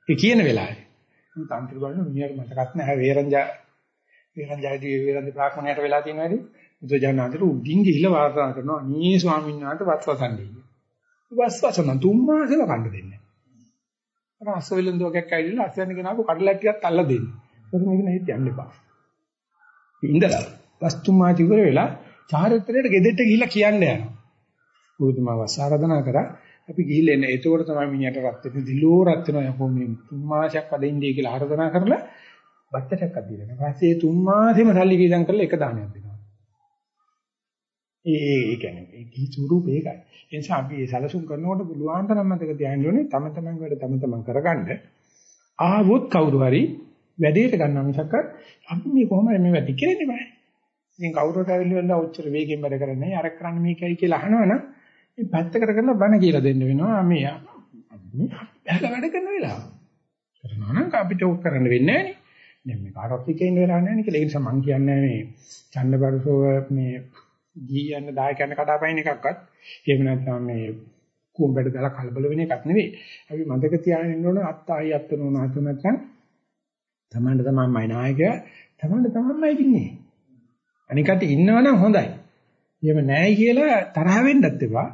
ඒ කියන වෙලාවේ. තන්ත්‍ර බලන මිනිහට මතකත් නැහැ වේරංජා වේරංජාදී වේරංජ ප්‍රාක්‍මණයට වෙලා තියෙන වැඩි. බුදුජානනාතර උඩින් ගිහිල්ලා වාර්තා කරනවා. "නී ස්වාමීන් වහන්සේ වත්වසන්නේ." වස්වසන තුම්මාසෙම කන්න දෙන්නේ. අර අසවෙලඳෝකයක් ඇවිල්ලා අසයන් ගෙනාවු කඩලා ටිකක් අල්ල දෙන්නේ. ඒක මේක නෙහිත් යන්න එපා. ඉඳලා වස්තුමාති ඉවර වෙලා චාරිත්‍රයට ගෙදෙට්ට ගිහිල්ලා කියන්න යනවා. බුදුමා වසාරදනා කරා අපි ගිහිල්ලා එන්න. එතකොට තමයි මිනිහට රත් වෙන්නේ. දිලෝ රත් වෙනවා. යකෝ මේ තුන් මාසයක් වැඩ ඉන්නේ කියලා ආරාධනා කරලා බත්තටක් අදීලා. ඊපස්සේ තුන් මාසෙම සල්ලි වීදම් කරලා එක දානයක් දෙනවා. ඒ ඒ කියන්නේ ඒ කී ස්වරූප ඒකයි. ඒ නිසා අපි මේ සැලසුම් කරනකොට පුළුවන් තරම් මතක තියාගන්න ඕනේ තම තමන් වැඩ තම තමන් කරගන්න. ආවොත් කවුරු හරි වැඩේට ගන්නවා මිසක් අපි මේ කොහොමද මේ වැඩි කරන්නේ බෑ. ඉතින් කවුරුට ඇවිල්ලා ඔච්චර වේගෙන් වැඩ කරන්නේ අර කරන්නේ මේකයි කියලා අහනවනම් මේ පැත්තකට කරලා බණ කියලා දෙන්න වෙනවා මේ මේ හැල වැඩ කරන වෙලාව. කරනවා නම් අපිට ඕක කරන්න වෙන්නේ නැහැ නේ. දැන් මේ කාටවත් එකේ ඉන්න වෙලාවක් නැහැ නේ කියලා. ඒ නිසා මම කියන්නේ මේ ඡන්දපරසෝව මේ ගියන්න දායකයන් කඩාපයින් එකක්වත් එහෙම නැත්නම් මේ කුඹඩ දාලා කලබල වෙන එකක් නෙවෙයි. අපි මතක තියාගෙන ඉන්න ඕන අත්තායි අත්තනෝ නැතු නැත්නම් තමන්ට තමන්මයි නායකයා තමන්ට තමන්මයි ඉන්නේ. අනිකට ඉන්නවනම් හොඳයි. එහෙම නැහැ කියලා තරහ වෙන්නත් එපා.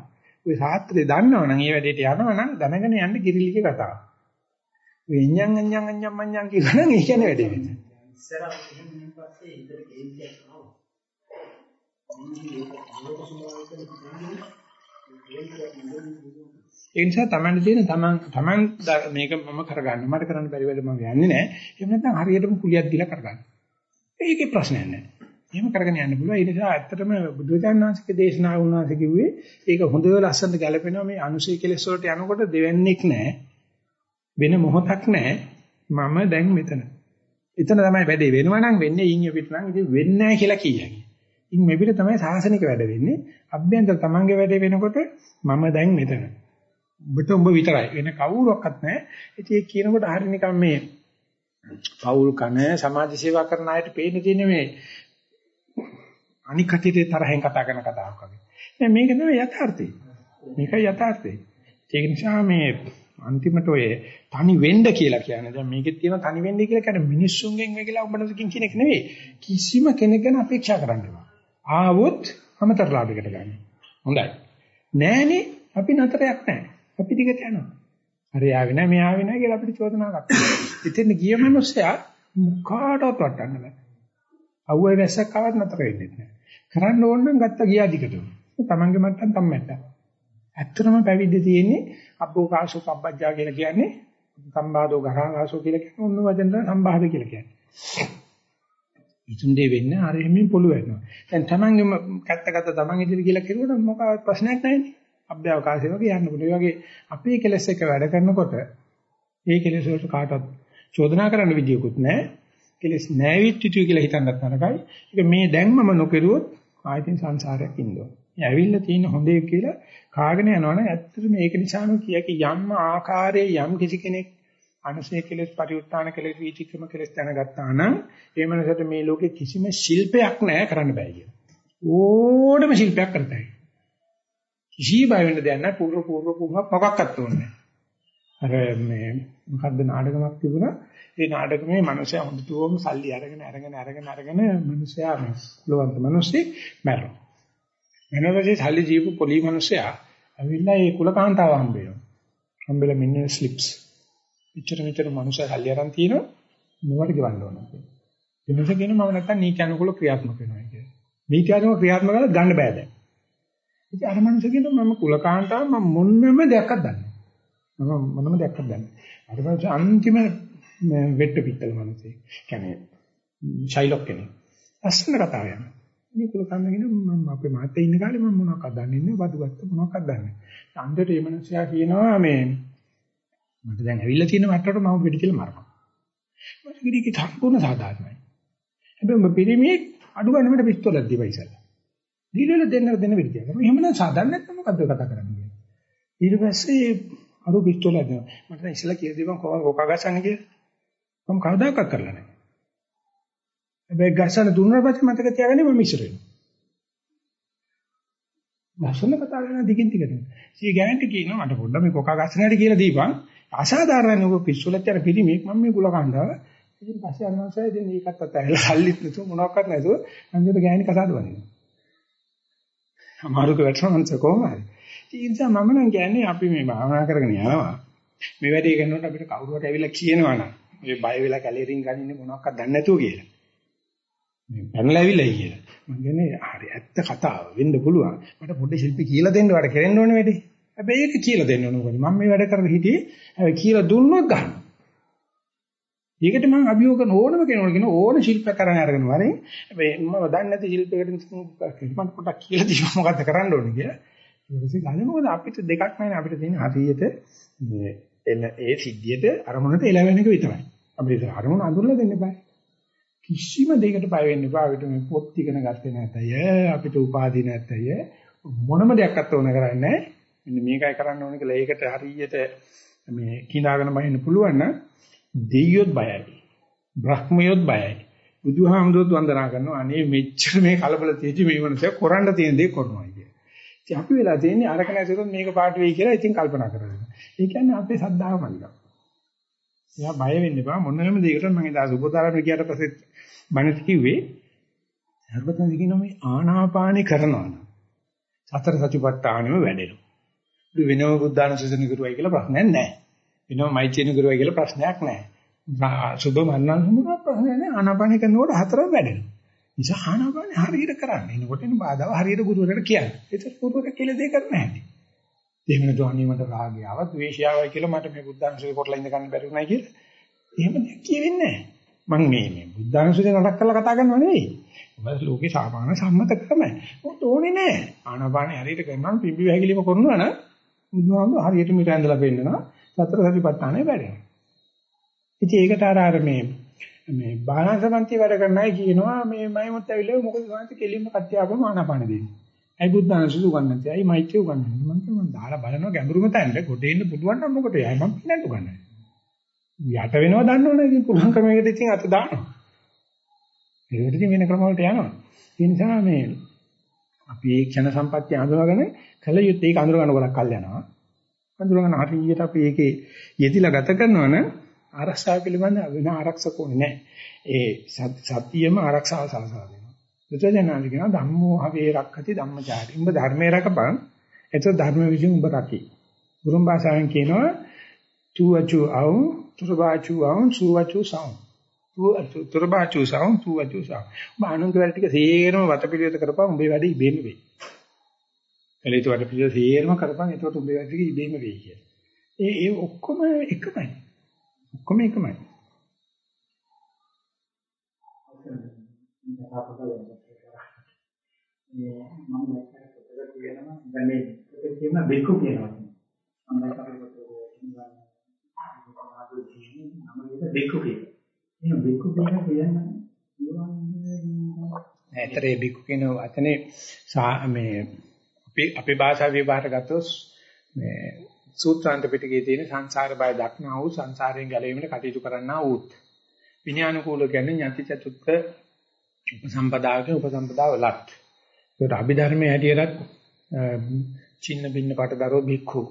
ඔය සාත්‍රය දන්නවනම් ඒ වැඩේට යනවනම් දැනගෙන යන්න කිරිලිගේ කතාව. ඔය එඤ්ඤං අඤ්ඤං අඤ්ඤං මඤ්ඤං කියනනම් ඒ කියන්නේ වැඩේ වෙන්නේ. ඉස්සර එහෙම පස්සේ ඉතල කේන්තියක් ආවා. ඒ නිසා Taman තියෙන Taman Taman මේක මම කරගන්න මට කරන්න බැරි වෙලෙ මම යන්නේ නැහැ. එහෙම නැත්නම් හරියටම කුලියක් දීලා කරගන්න. ඒකේ ප්‍රශ්නයක් නැහැ. එහෙම කරගෙන යන්න පුළුවන්. ඒ නිසා ඇත්තටම බුදුරජාණන් වහන්සේගේ දේශනාව උන්වහන්සේ කිව්වේ ඒක හොඳ ලස්සනට ගැලපෙනවා මේ අනුසය කෙලෙස් වලට යනකොට දෙවන්නේක් නැහැ. වෙන මොහොතක් නැහැ. මම දැන් මෙතන. එතන තමයි වැඩේ වෙනවා නම් වෙන්නේ ඊන් පිට නම් ඉතින් වෙන්නේ නැහැ කියලා කියන්නේ. ඉන් මෙපිට තමයි සාසනික වැඩ වෙන්නේ. අභ්‍යන්තර තමන්ගේ වැඩේ වෙනකොට මම දැන් මෙතන. ඔබට ඔබ විතරයි. වෙන කවුරක්වත් නැහැ. ඉතින් ඒ කියනකොට හරිය නිකන් මේ පෞල් කන සමාජ සේවා කරන අයට පේන්න තියෙන මේ අනික් කටියේ තරහෙන් කතා කරන කතාවක් වගේ. නෑ මේක නෙවෙයි යථාර්ථය. මේකයි යථාර්ථය. ඒක නිසා මේ අන්තිමට ඔය තනි වෙන්න කියලා කියන්නේ දැන් මේකෙත් තියෙන තනි වෙන්න කියලා කියන්නේ මිනිස්සුන්ගෙන් වෙගලා උඹනසකින් කියන එක නෙවෙයි. කිසිම කෙනෙක් ගැන අපේක්ෂා කරන්න එපා. ආවොත් අමතර ලාභයකට ගන්න. හොඳයි. නෑනේ අපි නතරයක් නෑ. අපි දිගට යනවා. හරි ආවේ නෑ මෙහා ආවේ නෑ කියලා අපිට චෝදනාවක්. ඉතින් ගිය මිනිස්සයා මුඛාටවත් වටන්න බෑ. අවුවේ වැස්සක් ආවත් නතර වෙන්නේ නැහැ. කරන්න ඕන නම් ගත්ත ගියා දිගටම. තමන්ගේ මට්ටම් තමයි. ඇත්තටම පැවිදි තියෙන්නේ අබ්බෝකාසෝ පබ්බජ්ජා කියලා කියන්නේ සම්බාධෝ ගහාසෝ කියලා කියන උන්න වචන සම්බාධ කියලා කියන්නේ. ඉතුන්දේ වෙන්නේ අර හැමින් පොළු වෙනවා. දැන් තමන්ගේම කැත්තකට තමන් ඉදිරි කියලා කෙරුවොත් මොකවත් ප්‍රශ්නයක් නැහැනේ. අභ්‍යවකාශය වගේ යන්න පුළුවන්. ඒ වගේ අපේ කෙලස් එක වැඩ කරනකොට ඒ කෙලස් වලට කාටවත් චෝදනා කරන්න විදියකුත් නැහැ. කෙලස් නැවිත් යුතුය කියලා හිතන්නත් නරකයි. ඒක මේ දැන් මම නොකරුවොත් ආයතින් සංසාරයක් ඉන්නවා. මේ ඇවිල්ලා තියෙන හොඳේ කියලා කාගෙන යනවනේ ඇත්තටම මේක නිසාම කියකි යම් ආකාරයේ යම් කිසි කෙනෙක් අනුසය කෙලෙස් පරිඋත්තාන කෙලෙස් වීතික්‍රම කෙලෙස් දැනගත්තා නම් ඒ මනසට මේ ලෝකේ කිසිම ශිල්පයක් නැහැ කරන්න බෑ කියන. ඕනම ශිල්පයක් කරතයි. කිසි බය වෙන්න දෙයක් නැහැ පූර්ව පූර්ව පූර්ව මොකක්වත් ඕනේ අර මේ මොකද්ද නාටකමක් තිබුණා ඒ නාටකමේ මිනිස්සයා හොඳටම සල්ලි අරගෙන අරගෙන අරගෙන අරගෙන මිනිස්සයා මේ ලෝවන්ත මිනිස්සෙක් මැරෙනවා. වෙනවසේ සල්ලි ජීපු පොලි මිනිස්සයා ඇවිල්ලා ඒ කුලකාන්තාව හම්බ වෙනවා. හම්බෙලා මෙන්න ස්ලිප්ස්. මෙච්චර මෙච්චර මනුස්සය සල්ලි අරන් තියෙනවා මෙවට ගෙවන්න ඕන කියලා. එනිසා කියන මම නැත්තම් නීති අනුකූල ක්‍රියාත්මක වෙනවා කියලා. නීති අනුකූල ක්‍රියාත්මක කරලා ගන්න බෑ දැන්. ඉතින් අර මනුස්සය කියනවා මම කුලකාන්තාව මම මොන්නම දෙයක්වත් දන්නේ නැහැ. මම මොනම දෙයක්වත් දන්නේ නැහැ. අර මනුස්සය අන්තිම වෙට්ට පිටතල මනුස්සයෙක්. කියන්නේ ෂයිලොක් කෙනෙක්. අස්සන කතාව යනවා. මේ කුලකාන්තාව කියනවා මම අපේ මාතේ ඉන්න කාලේ මම මොනවක්වත් දන්නේ නැහැ. වදුගත්ත මොනවක්වත් දන්නේ නැහැ. අන්දරේ මේ මනුස්සයා කියනවා මේ මට දැන් ඇවිල්ලා තියෙන මට්ටමට මම පිටි කියලා මරනවා. මට කිරිකේ සම්පූර්ණ සාධාරණයි. හැබැයි ඔබ පිරිමියේ අඩු ගන්න මට පිස්තෝලයක් දීපයි ඉස්සෙල්ලා. දීලා දෙන්න දෙන්න වෙලද කියලා. එහෙමනම් සාධාරණ නැත්නම් මොකද්ද කතා කරන්නේ? ඊට පස්සේ අරු පිස්තෝලයක් දෙනවා. මට දැන් ඉස්සෙල්ලා කියලා දීපන් කොහොම කොකා ගසන්නේ කියලා. මම කවදාකවත් කරලා නැහැ. හැබැයි ගසන දුන්නා පස්සේ මතක තියාගන්නේ මම ඉස්සර වෙනවා. ලස්සන කතා කරන දිගින් දිගට. සී ගෑන්ටි කියනවා මට පොඩ්ඩක් මේ කොකා ගස්සන හැටි කියලා දීපන්. අසාධාරණ ඔබ පිස්සුලත් යන පිළිමේක් මම මේ කුලකණ්ඩාව. ඉතින් පස්සේ අන්නවසයි ඉතින් මේකත් අතහැරලා සල්ලිත් නැතුව මොනවක්වත් නැතුව අන්තිමට ගෑණි කසාද වදිනවා. අමාරුක වැටෙනවන්ස කොහොම හරි. ඒ නිසා මම නම් කියන්නේ අපි මේ භාවනා කරගෙන යනවා. මේ වැඩේ කරනකොට අපිට කවුරුහට ඇවිල්ලා කියනවා නම් මේ බය වෙලා කැලේරින් ගන්නේ මොනවක්වත් දන්නේ නැතුව කියලා. මේ පැනලා ඇවිල්ලා කියලා. මම කියන්නේ හරි ඇත්ත කතාව වෙන්න පුළුවන්. මට පොඩි ශිල්පී කියලා දෙන්න වඩ කරෙන්න ඕනේ වැඩේ. හැබැයි ඒක කියලා දෙන්න ඕන මොකද මම මේ වැඩ කරලා හිටියේ හැබැයි කියලා දුන්නොත් ගන්න. ඒකට මම අභියෝග කරන ඕනම කෙනෙකුට කියන ඕන ශිල්ප කරන අරගෙන වරේ හැබැයි මම දන්නේ නැති ශිල්පයකට මම පොඩ්ඩක් කියලා දීම මොකද්ද කරන්න ඕනේ කියලා. ඊට පස්සේ ගන්න මොකද අපිට දෙකක් නැහැ අපිට තියෙන හරියට මේ එන ඒ සිද්ධියට අරමුණට එළවෙන එක විතරයි. අපිට අරමුණ අඳුරලා දෙන්න බෑ. කිසිම දෙයකට බය වෙන්න එපා. අපිට මේ පොත් ඉගෙන ගත්තේ නැතය, අපිට උපාධි නැතය මොනම දෙයක්වත් ඕන කරන්නේ නැහැ. මෙන්න මේකයි කරන්න ඕනේ කියලා ඒකට හරියට මේ කිනාගෙන බහින්න පුළුවන් නම් දෙයියොත් බයයි. බ්‍රහ්මයොත් බයයි. බුදුහාමුදුරුවෝ වන්දනා කරනවා අනේ මෙච්චර මේ කලබල තියෙදි මේ වෙනස කරන්න තියෙන දේ කරනවා කිය. ඉතින් අපි වෙලා තියෙන්නේ අරක නැතිවෙත් මේක පාට වෙයි කියලා ඉතින් කල්පනා කරනවා. ඒ කියන්නේ අපේ සද්ධාව මනිනවා. එයා බය වෙන්න එපා මොනම දෙයකට මම එදා සුබතරණ කියට පස්සේ බණත් කිව්වේ හර්බතන දිගිනම ආනාපානි කරනවා. සතර සතිපට්ඨානෙම වැඩෙනවා. වෙනම බුද්ධානුශාසන කරුවයි කියලා ප්‍රශ්නයක් නැහැ. වෙනම මෛත්‍රියන කරුවයි කියලා ප්‍රශ්නයක් නැහැ. සුබ මන්නන් සමුදා ප්‍රශ්නයක් නැහැ. ආනාපාන කරනකොට හතරම වැඩෙනවා. නිසා ආනාපාන හරියට කරන්න. එනකොට එන බාධාව හරියට ගුරුවරයාට කියන්න. ඒක ගුරුවරයා කියලා දෙයක් කරන්නේ නැහැ. එහෙම නැතු අනිමට රාගය ආවත් ද්වේෂය ආවයි කියලා මට මේ බුද්ධානුශාසන කොටලා ඉඳ ගන්න බැරි වුණයි කියලා. එහෙම දෙයක් කියෙන්නේ නැහැ. මම මේ මේ බුද්ධානුශාසන නඩක් කරලා කතා කරනවා නෙවෙයි. ඔබ ලෝකේ සාමාන්‍ය සම්මත ක්‍රමයි. උන්ට ඕනේ නැහැ. ආනාපාන හරියට කරනවා පිම්බි වැහිලිම කරනවා නම් බුදුහාමුදුර හරියට මිට ඇඳලා පෙන්නනවා සතර සතිපට්ඨානය වැඩෙනවා. ඉතින් ඒකට අර අර මේ මේ බාහනසමන්ති වැඩ කරන අය කියනවා මේ මයිමත් ඇවිල්ලා මොකද සාන්ති කෙලින්ම කත්‍යාවම ආනාපාන දෙන්නේ. ඇයි බුද්ධානුසුදු උගන්වන්නේ? ඇයි මෛත්‍රිය උගන්වන්නේ? මම කියනවා දාලා බලනවා ගැඹුරුම තැනට ගොඩේ ඉන්න පුළුවන් නම් මොකටද? ඇයි මම පින්නත් උගන්වන්නේ. යට වෙනව දන්නවනේ ඉතින් පුළුවන් ක්‍රමයකට ඉතින් අත දානවා. ඒකට ඉතින් වෙන ක්‍රම වලට යනවා. ඒ නිසා මේ අපි මේ ක්ෂණ සම්පත්‍ය අඳුනගෙන කල යුත්තේ ඒක අඳුර ගන්න ගොඩක් කල් යනවා. අඳුර ගන්න හරියට අපි ඒකේ යෙදිලා ගත කරනවා නම් ආරක්ෂාව පිළිබඳ වෙන ආරක්ෂක ඕනේ නැහැ. ඒ සත්‍යයම ආරක්ෂාව සලසලා දෙනවා. බුදුජානනාදී කියනවා ධම්මෝ හවේ රක්ඛති ධම්මචාරි. උඹ ධර්මයේ රකපන්. එතකොට ධර්ම විශ්ින් උඹ රකි. ගුරුම් භාෂාවෙන් කියනවා චූ අචු අවු තුරබාචු අවු සූවචු සම්. තු තුරබාචුසාව තුවචුසාව. බානුන්ක වැඩ ටික සේරම වතපිළිවෙත කරපුවා උඹේ වැඩ ඉබේම වෙයි. එළිත වැඩ පිළිවෙත සේරම කරපන් එතකොට උඹේ වැඩ ටික ඉබේම වෙයි කියලා. ඒ ඒ ඔක්කොම එකමයි. ඔක්කොම එකමයි. මේ මම දැක්කට පොතක කියනවා දැන් මේ පොතේ කියන බික්කු කියනවා. මම දැක්කට පොතේ කියනවා ආදු ජීවි නම විදිහට බික්කු කියනවා. මේ බික්කු කියන කියන්නේ ඇතරේ බිකු කියන වචනේ මේ අපේ අපේ භාෂාව විවහාර ගත්තොත් මේ සූත්‍රාන්ත පිටකයේ තියෙන සංසාර බය දක්නා වූ සංසාරයෙන් ගැලවීමට කටයුතු කරන්නා වූත්. විනයානුකූල කියන්නේ යති චතුත්ක උපසම්පදාගේ උපසම්පදාව ලත්. ඒකට අභිධර්මයේ හැටියට චින්න බින්න පටදරෝ භික්ඛු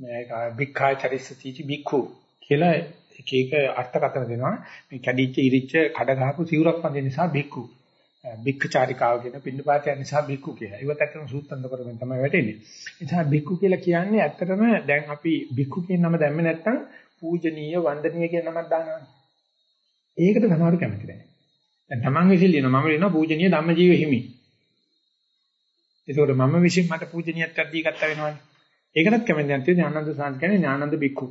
මේක භික්ඛාය චරිස්සතිචි භික්ඛු කියලා එක එක අර්ථකථන දෙනවා මේ කැඩිච්ච ඉරිච්ච කඩ ගහපු සිවුරක් වඳින නිසා භික්ඛු භික්ඛචාරිකාව කියන පින්නපාතය නිසා භික්ඛු කියලා. ඒවත් ඇත්තටම සූත්තන්ත කරමින් තමයි වැටෙන්නේ. ඒ නිසා භික්ඛු කියලා කියන්නේ ඇත්තටම දැන් අපි භික්ඛු කියන නම දැම්මේ නැත්නම් පූජනීය වන්දනීය කියන නමක් දානවා. ඒකට සමහර කැමති නැහැ. දැන් Taman විසින් ලියනවා මම ලියනවා පූජනීය ධම්මජීව හිමි. ඒකෝට මම විසින් මට පූජනීයත්වයක් දී ගත්තා වෙනවනේ. ඒකටත් කැමති නැත්නම් ඥානන්ද සාන්ත කියන්නේ ඥානන්ද භික්ඛු.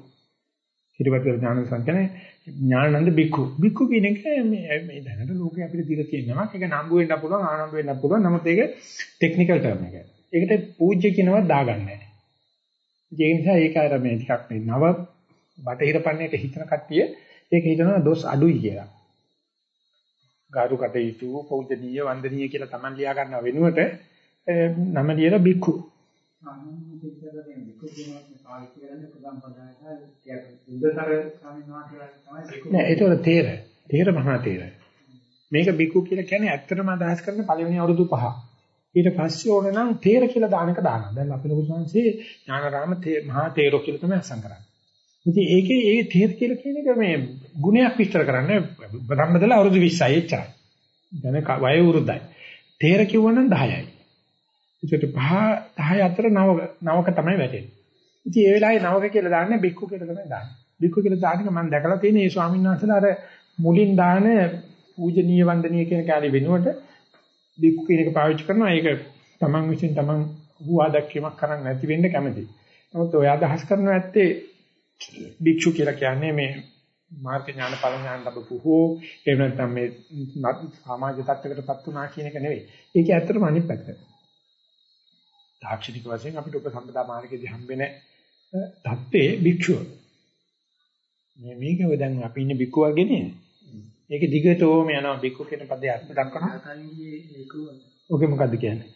ඊටපස්සේ ඥානන්ද සාන්ත කියන්නේ ඥානන්ද භික්ඛු. භික්ඛු කියන එක මේ මේ දැනට ලෝකේ අපිට දීලා තියෙනවා. ඒක නම්බු වෙන්න පුළුවන් ආනම්බ වෙන්න පුළුවන්. නමුත් ඒක ටෙක්නිකල් ටර්ම් එක. ඒකට පූජ්‍ය කියනවත් දාගන්නේ නැහැ. ඒ නිසා ඒක අර මේ ටිකක් මේ නව බටහිර පන්නේට හිතන කට්ටිය ඒක හිතනවා දොස් අඩුයි කියලා. ගාරු කටයුතු පෞද්ගලීය වන්දනීය කියලා Taman ලියා ගන්නව වෙනුවට නම ලියලා බික්ඛු. නෑ ඒතකොට තේර. තේර මහා තේර. මේක බික්ඛු කියලා කියන්නේ ඇත්තටම අදහස් කරන පළවෙනි අවුරුදු පහ. ඊට පස්සේ ඕන නම් තේර කියලා දානක දානවා. දැන් අපි ලොකු සංසේ ඥානාරාම මහා තේරෝ කියලා තමයි අසං කරන්නේ. ඉතින් ඒකේ ඒ තේර කියලා කියන එක මේ ගුණයක් විස්තර කරන්නේ බ්‍රහ්මදල අවුරුදු 20යි එච්චරයි. දැන් වය වෘද්ධයි. තේර කිව්වනම් 10යි. ඒකට 5 10 අතර 9 9ක තමයි වැටෙන්නේ. ඉතින් ඒ වෙලාවේ 9ක කියලා දාන්නේ බික්කු කියලා තමයි දාන්නේ. බික්කු කියලා දාන්නේ මම දැකලා තියෙන මේ ස්වාමීන් වහන්සේලා අර මුලින් දාන පූජනීය වන්දනීය කියන කාලේ වෙනුවට බික්කු කියන එක පාවිච්චි කරනවා. ඒක තමන් විසින් තමන් හුවා දැක්වීමක් කරන්න නැති වෙන්න කැමතියි. නමුත් ඔය අදහස් කරනවා ඇත්තේ භික්ෂු කියලා කියන්නේ මේ මාර්ග ඥාන ඵල ඥාන ලැබපු හෝ එහෙම නැත්නම් මේ සමාජ තත්ත්වයකටපත් වුණා කියන එක නෙවෙයි. ඒක ඇත්තටම අනිත් පැත්ත. දාර්ශනික වශයෙන් අපිට උපසම්පදා මාර්ගයේදී හම්බෙන தත්තේ භික්ෂුව. මේ මේකව දැන් අපි ඉන්නේ භික්ඛු වර්ගේ නේද? ඒක දිගටම යනවා භික්ඛු කියන පදේ අර්ථ දක්වනවා. ඔකේ මොකද්ද කියන්නේ?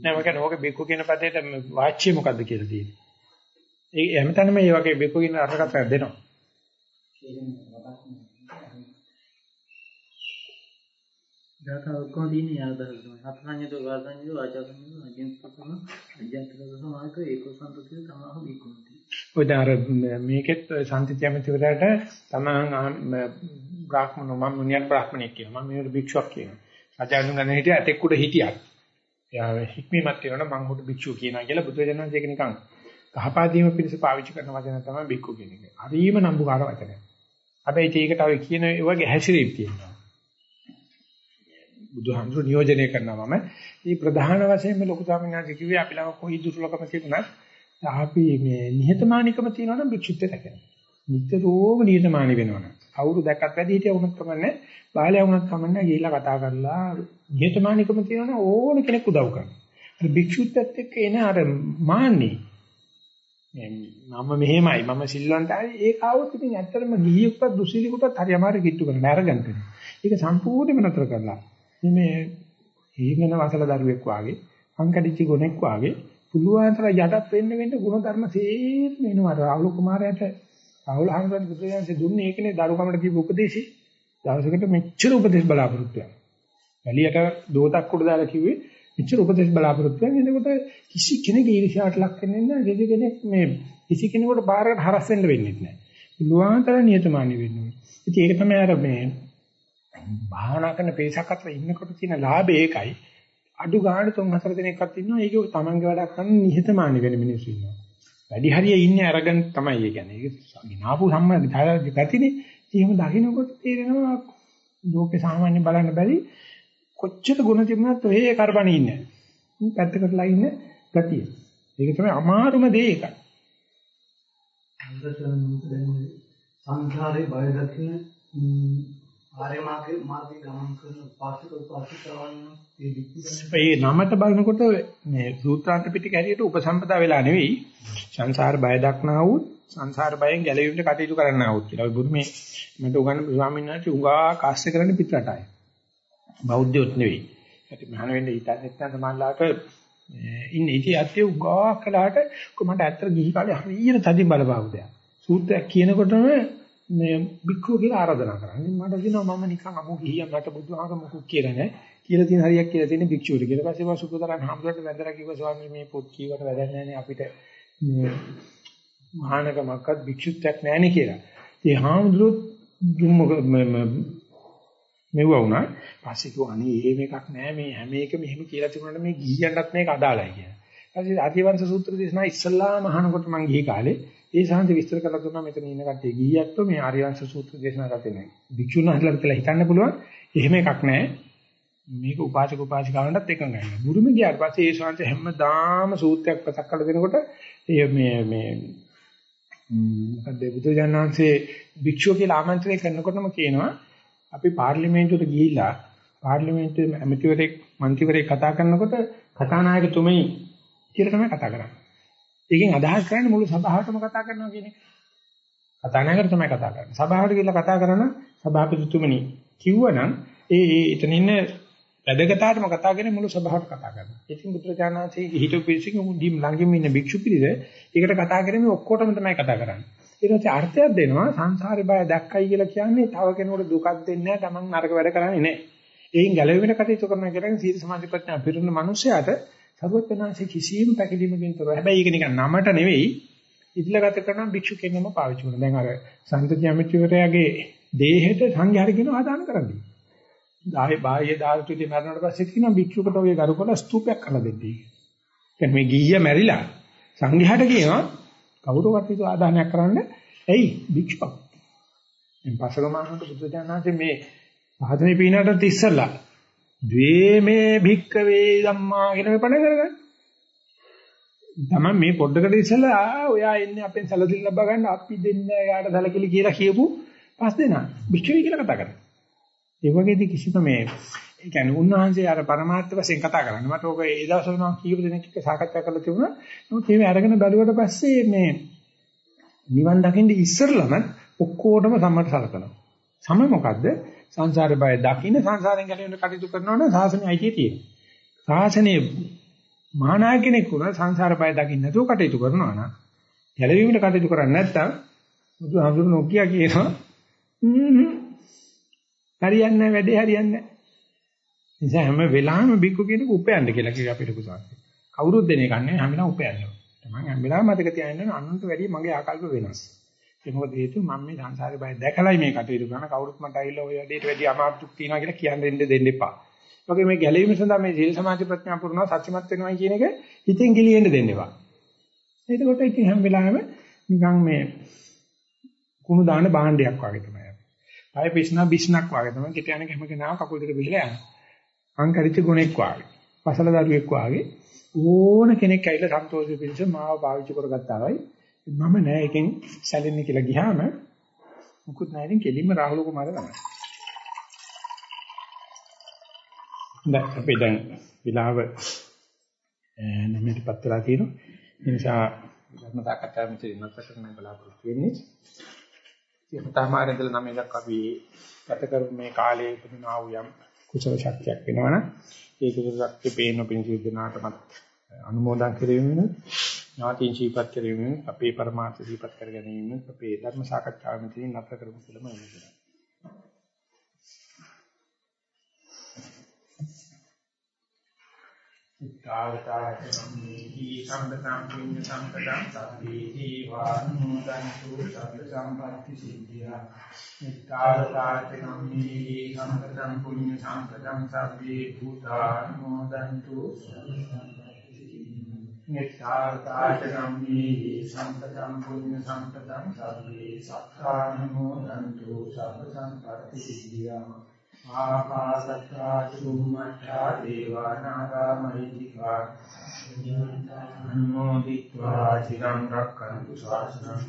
නෑ මම කියන්නේ ඕක භික්ඛු කියන පදේට වාච්‍ය මොකද්ද කියලා තියෙන්නේ. ඒ හැමතැනම මේ වගේ බෙකෝ කියන අර්ථකථනයක් දෙනවා. දාතා ඔක්කොම දිනේ ආදාහන හතරඤ්ඤත වාසඤ්ඤත වාචාසඤ්ඤත අජින්පතම අජන්තරක මාර්ග ඒකසන්තතිය සමාහ බිකුන්ති. ඔය දාර මේකෙත් සම්තිත්‍යමිතවලට තමන් බ්‍රාහ්මණ මම මුනියක් බ්‍රාහ්මණෙක් කියනවා. මම මේකට භික්ෂුවක් කියනවා. අජානුන් ගන්න හිටිය ඇතෙක් උඩ හිටියක්. එයා හික්මීමක් කියනවනම් මං උඩ භික්ෂුව කියනවා කියලා බුදුරජාණන් ඒක නිකන් ගහපාදීම පිණිස පාවිච්චි කරන වචන තමයි බික්කු කියන එක. හරිම නම්බුකාර වචනයක්. හැබැයි ඒකට ඔය කියන ඒ වගේ හැසිරීම් තියෙනවා. බුදුහාමුදුරු නියෝජනය කරනවා මම. මේ ප්‍රධාන වශයෙන් මේ ලොකු ස්වාමීන් වහන්සේ කිව්වේ අපි ළඟ කොයි දුර්ලභම තිබුණත් අපි මේ නිහතමානීකම තියෙනවා නම් භික්ෂුත්වයට රැකෙනවා. නිතරම නිහතමානී වෙනවනම්. අවුරු දැක්කත් වැඩි හිටිය වුණත් කමන්නේ, බාලයා වුණත් කමන්නේ ගිහිල්ලා කතා කරලා නිහතමානීකම තියෙනවා ඕන කෙනෙක් උදව් කරනවා. අර භික්ෂුත්වයට එක්ක එන අර මාන්නේ මම මෙහෙමයි මම සිල්වන්තයි ඒක ආවොත් ඉතින් ඇත්තටම ගිහියෙක්වත් දුසීලිකුටත් හරි අමාරු කිට්ටු කරන්න අරගන්න වෙනවා. ඒක සම්පූර්ණයෙන්ම නතර කරලා මේ හීනන වසල දරුවෙක් වාගේ අංකඩිච්ච ගොනෙක් වාගේ පුළුවන් තරම් යටත් වෙන්න වෙන්න ගුණ ධර්ම සේරම එනවා. රාහුල කුමාරයාට රාහුල හංසන් පුත්‍රයන්සේ දුන්නේ ඒකනේ දරුකමට දීපු උපදේශي. දවසකට මෙච්චර උපදේශ බලාපොරොත්තු වෙනවා. එළියට දෝතක් උඩ දාලා කිව්වේ මෙච්චර උපදේශ බලාපොරොත්තු වෙන එතකොට කිසි කෙනෙක් ඊර්ෂ්‍යාවට ලක් වෙන්නේ නැහැ. කිසි කෙනෙක් මේ කිසි කෙනෙකුට බාරකට හරස් වෙන්න වෙන්නේ නැහැ. පුළුවන්තර නියතමානී වෙන්න ඕනේ. ඉතින් ඒක තමයි අර මේ භාවනා කරන පේසක් අතර ඉන්නකොට තියෙන ලාභය ඒකයි. අඩු ගාණ තුන් හතර දිනක්වත් ඉන්නවා ඒක තමන්ගේ වැඩක් කරන්න නිහතමානී වෙන මිනිස්සු ඉන්නවා. වැඩි හරිය ඉන්නේ අරගෙන තමයි ඒ කියන්නේ. ඒක ගිනාපු සම්මත ගතිනේ. එහෙම දකින්නකොට තේරෙනවා ලෝකේ සාමාන්‍ය බලන්න බැරි කොච්චර ගුණ තිබුණත් ඔය කරබනේ ඉන්නේ. පැත්තකටලා ඉන්න ගතිය. ඒක තමයි අමාරුම දේ ඒකයි. සංඛාරේ බය දකින්න ආර්ය මාර්ගයේ මාර්ගයේ ගමන් කරන උපාසක උපාසිකාවන් මේ විචිතන ඒ නමට බලනකොට මේ සූත්‍රාන්ත පිටික හැටියට උපසම්පදා වෙලා නෙවෙයි සංසාර බය දක්නා වූ සංසාර බයෙන් ගැලවීමට කටයුතු කරන්නා වූ කියලා. ඒ බුදු මේ මට උගන්වපු ස්වාමීන් වහන්සේ උඟා කාස්ස කරන්නේ පිටරටයි. බෞද්ධයොත් නෙවෙයි. ඒත් මහාන වෙන්නේ හිතන්නේ නැත්නම් සමානලාට ඉන්නේ ඉති ඇත්තේ උඟා කලකට කොහොමද ඇත්තට ගිහි කාලේ හරියට තදින් බලපාවු දෙයක්. සූත්‍රයක් කියනකොටම මේ බික්ඛුව කියලා ආරාධනා කරන්නේ. මට කියනවා මම නිකන් අමු ගිහියා මට බුදුහාම මොකුත් කියලා නැහැ. කියලා තියෙන හරියක් කියලා තියෙන භික්ෂුවට. ඊට පස්සේ මම සුකතරන් හාමුදුරට වැඳලා කිව්වා ස්වාමී මේ පොත් කීවට වැඩක් නැහැ අපිට මේ මහානකමක්වත් භික්ෂුත්වයක් නැහැනේ කියලා. ඒ හාමුදුරුවෝ දුම්මක මෙවුවා වුණා. පස්සේ කිව්වා අනේ එහෙම එකක් නැහැ මේ හැම එකම මෙහෙම කියලා තිබුණාට මේ ගිහියන්ටත් මේක අදාළයි කියලා. ඊපස්සේ ආදිවංශ සූත්‍ර දේශනා ඉස්සල්ලාම අහනකොට මම ගිහි කාලේ ඒ සාන්ත විස්තර කරලා දුන්නා මෙතන ඉන්න කට්ටිය ගිහියත්ෝ මේ ආර්යවංශ සූත්‍ර දේශනා කරතේ නැහැ. භික්ෂුන් වහන්සේලා කියලා හිතන්න පුළුවන් එහෙම එකක් නැහැ. මේක උපාසක උපාසිකාවන්ටත් එකඟයි. බුරුම ගියාට පස්සේ ඒ ශාන්ත හැමදාම සූත්‍රයක් පතක් කරලා දෙනකොට මේ මේ මොකද බුදුජානනාංශේ භික්ෂුව කියලා ආමන්ත්‍රණය කරනකොටම කියනවා අපි පාර්ලිමේන්තුවට ගිහිල්ලා පාර්ලිමේන්තුවේ ඇමතිවරයෙක් මන්ත්‍රීවරයෙක් කතා කරනකොට කතානායකතුමනි කියලා තමයි කතා කරන්නේ. ඒකෙන් අදහස් කරන්නේ මුළු සභාවටම කතා කරනවා කියන එක. කතානායකට තමයි කතා කරන්නේ. සභාවට ගිහිල්ලා කතා කරන සභාපතිතුමනි කිව්වනම් ඒ ඒ එතන ඉන්න වැඩගතාටම කතා කරන්නේ මුළු සභාවට කතා කරනවා. ඉතින් බුදුරජාණන්සේ හිතු පිළිසින් මුදිම් ළඟින් ඉන්න භික්ෂු පිළිද ඒකට කතා කරන්නේ ඔක්කොටම තමයි කතා කරන්නේ. ඊට පස්සේ අර්ථයක් දෙනවා සංසාරේ බය දැක්කයි කියලා කියන්නේ තව කෙනෙකුට දුකක් දෙන්නේ නැහැ තමන් නරක වැඩ කරන්නේ නැහැ. ඒයින් ගැලවෙන්න කටයුතු කරනවා කියන්නේ සීල සමාධි ප්‍රඥා පිරුණ මිනිසයාට සර්වඥාන්සේ කිසියම් පැකිලීමකින් තොරව. හැබැයි ඒක නිකන් නමට නෙවෙයි ඉදිලගත කරන භික්ෂු කෙනෙක්ම පාවිච්චි කරනවා. දැන් අර සම්තති අමිත්‍යවරයාගේ දේහෙට සංඝයාට කියනවා ආදාන කරන්නේ. ආයේ බාහ්‍ය ධාතුතිය මරණයට පස්සේ කියනවා භික්ෂුකට ඔය ගරුකොල ස්තූපයක් කරලා දෙන්නයි. දැන් මේ ගිහිය මැරිලා සංඝයාට කියනවා කවුරුවත් ඒක ආදානයක් කරන්න ඇයි භික්ෂුවක්. දැන් පසලමානකට බුදුජානනාංශේ මේ සාධනේ පීනකට ඉස්සලා ද්වේමේ භික්කවේ ධම්මා කියන මේ පණ කරගන්න. තමයි මේ පොඩ්ඩකට ඉස්සලා ඔයා එන්නේ අපෙන් සැලසිලි ලබා ගන්න අපි දෙන්නේ එයාට සැලකිලි කියලා කියපු පස් දෙනා භික්ෂුවයි කියලා කතා කරා. ඒ වගේදී කිසිම මේ ඒ කියන්නේ උන්වහන්සේ අර પરමාර්ථ වශයෙන් කතා කරන්නේ. මට ඕක ඒ දවස්වල මම කීප දෙනෙක් එක්ක සාකච්ඡා කරලා තිබුණා. නමුත් මේ අරගෙන බැලුවට පස්සේ මේ නිවන් දකින්න ඉස්සරලම ඔක්කොටම සම්මත සලකනවා. සම මොකද්ද? සංසාරේ බය දකින්න සංසාරයෙන් ගැලවෙන්න කටයුතු කරනවා නම් සාසනය අයිතිය තියෙනවා. සාසනයේ මහානායක කෙනෙක් වුණා සංසාර බය දකින්න නැතුව කටයුතු කරනවා නම් ගැලවීමට කටයුතු කරන්නේ නැත්නම් බුදුහාමුදුරුවෝ නොකිය කියනවා හරියන්නේ නැහැ වැඩේ හරියන්නේ නැහැ. නිසා හැම වෙලාවෙම බික්කු කියනක උපයන්න කියලා කිව්වා අපිට කුසාරේ. කවුරුත් දෙන එක නැහැ හැම වෙලාවෙම උපයන්න. තමන් හැම වෙලාවෙම මතක තියාගන්න අනුන්ට වැඩිය මගේ ආකල්ප වෙනස්. ඒක මොකද හේතුව මම මේ සංසාරේ බය දැකලායි මේ කටයුතු කරන කවුරුත් මට ඇවිල්ලා ඔය වැඩේට වැඩි අමාරුක් තියනවා කියලා කියන්න දෙන්න දෙන්න එපා. ඔකේ මේ ගැලවීම සඳහා මේ සීල සමාධි ප්‍රඥා පුරුණා සත්‍යමත් වෙනවා කියන එක හිතෙන් ගිලිහෙන්න දෙන්න එපා. එතකොට ඉතින් හැම වෙලාවෙම නිකන් මේ කුණු දාන භාණ්ඩයක් වගේ තමයි. පය පිස්නා බිස්නක් වගේ තමයි කිට යන හැම කෙනා කකුල් දෙක බිහිලා යනවා. අංකරිත ගුණෙක් වගේ. පසල දරුවෙක් වගේ ඕන කෙනෙක් ඇවිල්ලා සන්තෝෂෙ පිණිස මාව පාවිච්චි කරගත්තා වයි මම නෑ එකෙන් සැලෙන්නේ කියලා ගියාම මුකුත් නෑ ඉතින් කෙලින්ම රාහුල කුමාර තමයි. දැන් අපි දැන් විලාව නිමිතිපත් වෙලා තියෙනවා. ඒ නිසා ධර්ම සාකච්ඡා මෙතන ඉන්නත් කරන්න බලාපොරොත්තු වෙන්නේ. ඉතින් තමයි ඉඳලා නම් එකක් අපි ගත කරපු මේ කාලයේ පුදුනා වූ යම් කුසල ශක්තියක් වෙනවනම් ඒ කුසල ශක්තිය පේන පිණිසුද්ධනාටමත් අනුමෝදන් කිරීමෙන් ඥාතීන් ජීපත් කිරීමෙන් අපේ પરමාර්ථ ජීපත් කර ගැනීම අපේ ධර්ම සාකච්ඡාව මෙතනින් නැතර කරමු කියලා මම හිතනවා. ඉතාවතාවකම්මේහි සම්පතං පුඤ්ඤ සම්පතං සබ්බේහි වානුදන්තු සබ්බ සම්පatti සිද්ධියා ඉතාවතාවකම්මේහි සම්පතං පුඤ්ඤ සම්පතං සබ්බේ භූතානුමෝදන්තු නිස්සාරතාච සම්මේහි සම්පතං පුඤ්ඤ සම්පතං සම්මේ සක්ඛානමෝදන්තු සබ්බ සංකප්ප සිද්ධියා ආකාසත්තා චුම්මත්තා දේවානාගා මහිද්దికා. අනුමෝදිत्वा චිරං රක්ඛන්තු ශාසනං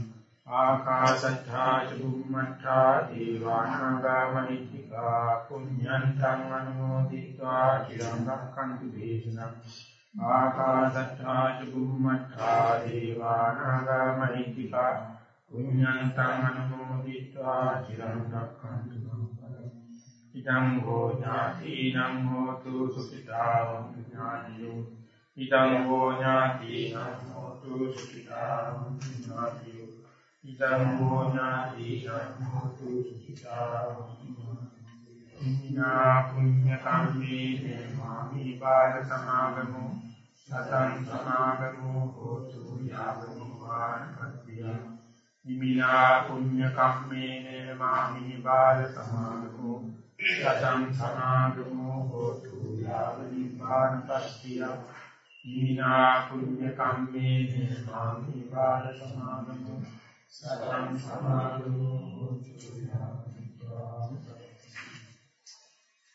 ආකාසත්තා චුම්මත්තා දේවානාගා මහිද්దికා. පුඤ්ඤන්තං අනුමෝදිत्वा චිරං රක්ඛන්තු දේශනං. ආකාශත්තා චුම්මත්තා දේවානාගා මහිත්‍තිකා පුඤ්ඤන්තං අනුමෝදිत्वा චිරං රක්ඛන්තු ඉදං හෝ ඥාතිනං හෝතු සුඛිතාං ඥාතියෝ ඉදං හෝ ඥාතිනං හෝතු සුඛිතාං ඥාතියෝ ඉදං හෝ ඥාතිනං හෝතු සුඛිතාං ඉන්නා පුඤ්ඤ කම්මේ මාමි බාල සමාගමෝ සතං සමාගමෝ හෝතු යාවෝ වානපත්තිය ඉමිනා පුඤ්ඤ කම්මේ මාමි බාල සමාගමෝ. සතං සමාගමෝ හෝතු යාව නිපාන පස්තිය ඊනා පුඤ්ඤ කම්මේ මාමි බාල සමාගමෝ. සතං සමාගමෝ හෝතු